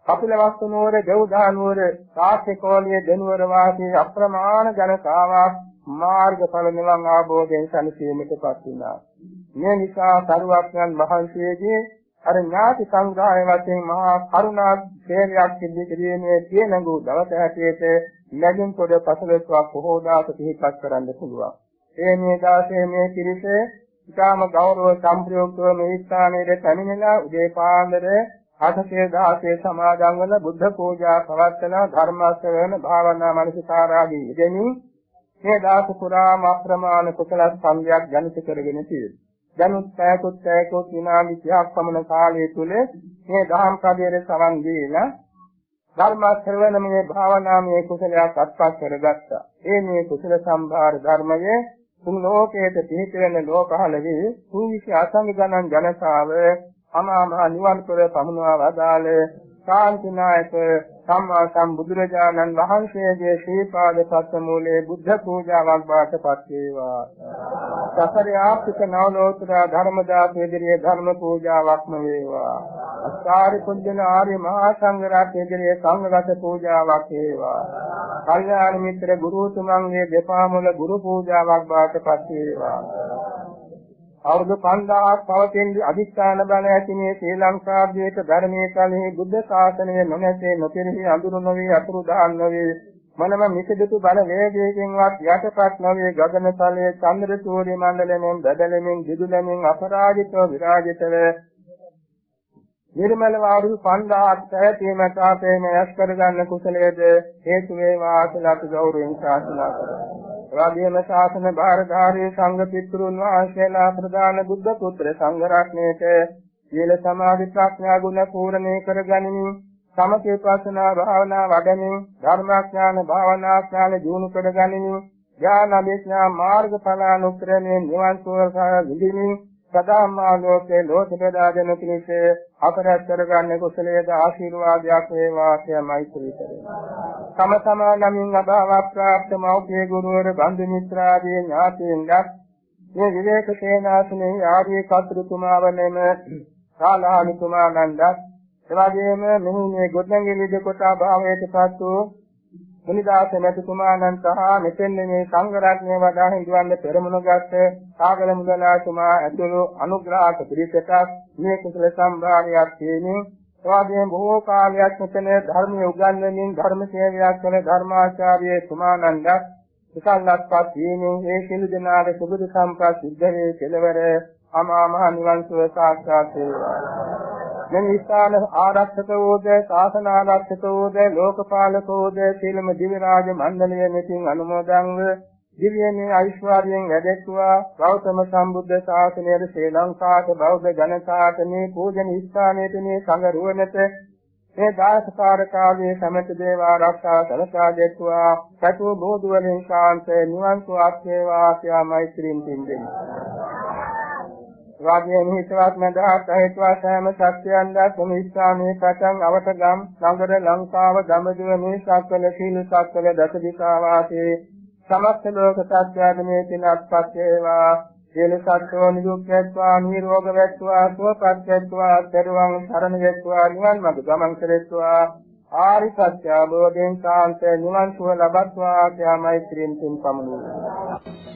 කපිලවස්තු නුවර දෙව්දා නුවර සාක්‍යකෝලිය දෙනුවර වාසී අප්‍රමාණ ජනතාවක් මාර්ගඵල නිවන් ආબોධයෙන් සැනසීමටපත් වුණා. මේ නිසා සරුවක්යන් වහන්සේගේ අර ඥාති සංග්‍රහය වශයෙන් මහා කරුණා සේවයක් සිදු කිරීමේ තියෙනඟු දවස හැටියට ලැබින් පොඩ පසලස්වක් බොහෝ දාස පිහිටක් කරන්න පුළුවන්. ඒ මේ දාසේ මේ පිරිස ඉතාම ගෞරව සම්ප්‍රයුක්තව මේ ස්ථානයේ පැමිණලා උදේ පාන්දර අටසේ දහසේ සමාදන් වල බුද්ධ පූජා පවත්වන ධර්ම ශ්‍රවණ භාවනා මනසිකාරාදී යෙදෙමින් මේ දාස පුරාම අප්‍රමාණ කුසල සම්භයක් ජනිත කරගෙන තියෙනවා. දැනුත් පැයකුත් පැයකුත් විනාඩි 30ක් පමණ කාලය තුල මේ දහම් කඩේට සවන් දීලා ධර්ම ශ්‍රවණමය භාවනාමය කුසලයක් අත්පත් කරගත්තා. ඒ මේ කුසල සම්භාර ධර්මයේ තුන් ලෝකයට පිහිට වෙන ලෝකහලෙහි සූවිසි අසංග ගණන් ජනතාව අමා මහ නිවන් පුර පමුණවා වදාළ. ශාන්තිනායක සම්මා සම්බුදුරජාණන් වහන්සේගේ ශ්‍රීපාද පත්මූලයේ බුද්ධ පූජාවක් වාටපත් වේවා. සසරේ ආපිත නවලෝතර ධර්මදාස ඉදිරියේ ධර්ම පූජාවක්ම වේවා. අස්කාරි පුඤ්ජන ආර්ය මහා සංඝ රත්නයේ ඉදිරියේ සංඝගත පූජාවක් වේවා. කල්යාණ මිත්‍ර ගුරුතුමන්ගේ දෙපා මුල ගුරු පූජාවක් වාටපත් වේවා. අවුරුදු 5000ක් පවතින අධිෂ්ඨාන බල ඇති මේ ශ්‍රී ලංකාවේට ධර්මයේ කලෙහි බුද්ධ ශාසනය නොනැසී නොපිරිහි අඳුරු නොවේ අතුරු දහන් නොවේ. මනම මිසදුතු බල වේගයකින්වත් යටපත් නොවේ. ගගනතලයේ චන්ද්‍ර සූර්ය මණ්ඩලයෙන් බදලමින් දිදුලමින් අපරාජිතව විරාජිතව. නිර්මල වාරු 5000ක් පැවතීමට අපේ මෙයස් කරගන්න කුසලයේද හේතු වේවා කියලා අපි ගෞරවයෙන් ශාසනා කරමු. එවැගේම ශාසන භාරධාරී සංඝ පිටුරුන් වහන්සේලා ප්‍රදාන බුද්ධ පුත්‍ර සංඝ රත්නයේට සීල සමාධි ප්‍රඥා ගුණ පූර්ණේ කරගනිමින් සමථ ප්‍රාසනා භාවනා වඩමින් ධර්මාඥාන භාවනා ඥාන දිනු කරගනිමින් ඥාන විඥා මාර්ගඵල අනුක්‍රමයෙන් නිවන් සුව විඳිමින් සදාම්මා ලෝකේ ලෝක ප්‍රදාදන පිණිස අපරත් කරගන්න කුසලයේද ආශිර්වාදයක් වේවා කියලා මෛත්‍රී කරනවා. තම තමා නමින් අභාව ප්‍රාප්ත මෞඛ්‍ය ගුරුවර බන්දු මිත්‍රාදී ඥාතීන්ගත් මේ විවේක සේනාසනේ ආර්ය කතුතුමා වනේම සාලානිතුමා නන්දත් එවැගේම මෙහි මේ ගොඩනැගිලි දෙකොට භාවයට පත් වූ මුනිදාස මෙතුමාණන් සහ මෙතෙන් මේ සංඝ රත්නය වඩා හිඳවන්න පෙරමුණගත් සාගල මුදලාතුමා ඇතුළු අනුග්‍රහක පිරිසට මේ කුසල සම්භාරයක් තියෙනින් එවාගෙන් බොහෝ කාලයක් මෙතන ධර්මයේ උගන්වමින් ධර්ම සේවයක් කළ ධර්මාචාර්ය තුමාණන්ද කුසලත්පත් වීමෙන් ඒ සිළු දෙනාගේ සුබ සම්ප්‍රාප්ත සිද්ධ වේ කෙලවර අමා මහ නිවන් සුව සාක්ෂාත් වේවා. මෙම ස්ථාන ආරක්ෂක වූද ශාසන ආරක්ෂක වූද ලෝකපාලක වූද සීලම දිව්‍ය රාජ මණ්ඩලය මෙතින් අනුමෝදන්ව දිව්‍යමය ඓශ්වර්යයෙන් වැඩෙත්වා. ගෞතම සම්බුද්ධ ශාසනයේ ශ්‍රී ලංකාවට බෞද්ධ ජනතාවට මේ පූජන ස්ථානයේ මේ සංඝ රුවනට මේ දාසකාර කාලයේ සමත දේව ආරක්ෂා සලසා දෙත්වා. සතු බෝධි වලින් ශාන්ත නිවන් සුවක් වේවා ආශ්‍යා මෛත්‍රීන් පින්දෙන්නේ රාගයෙන් හිතවත් මඳහත් හේතුවා සෑම සත්‍යයන්ද සමිස්ථානයේ පටන් අවතගම් නගර ලංකාව දඹදිව මේ සක්වල සීල සක්වල දස දිසා වාසී සමස්ත ලෝක සත්‍යයන්ගේ තිනත්පත් වේවා. සියලු සත්වෝ නිදුක්කත්වා නිරෝග වෙත්වා සුවපත් වෙත්වා දරුවන් සරණ වෙත්වා නිවන් මඟ ගමන් කෙරෙත්වා. ආරි සත්‍ය අවබෝධයෙන් සාන්ත නිවන් සුව ලබත්වා. කියා මෛත්‍රියෙන් පින් පමුණුවමු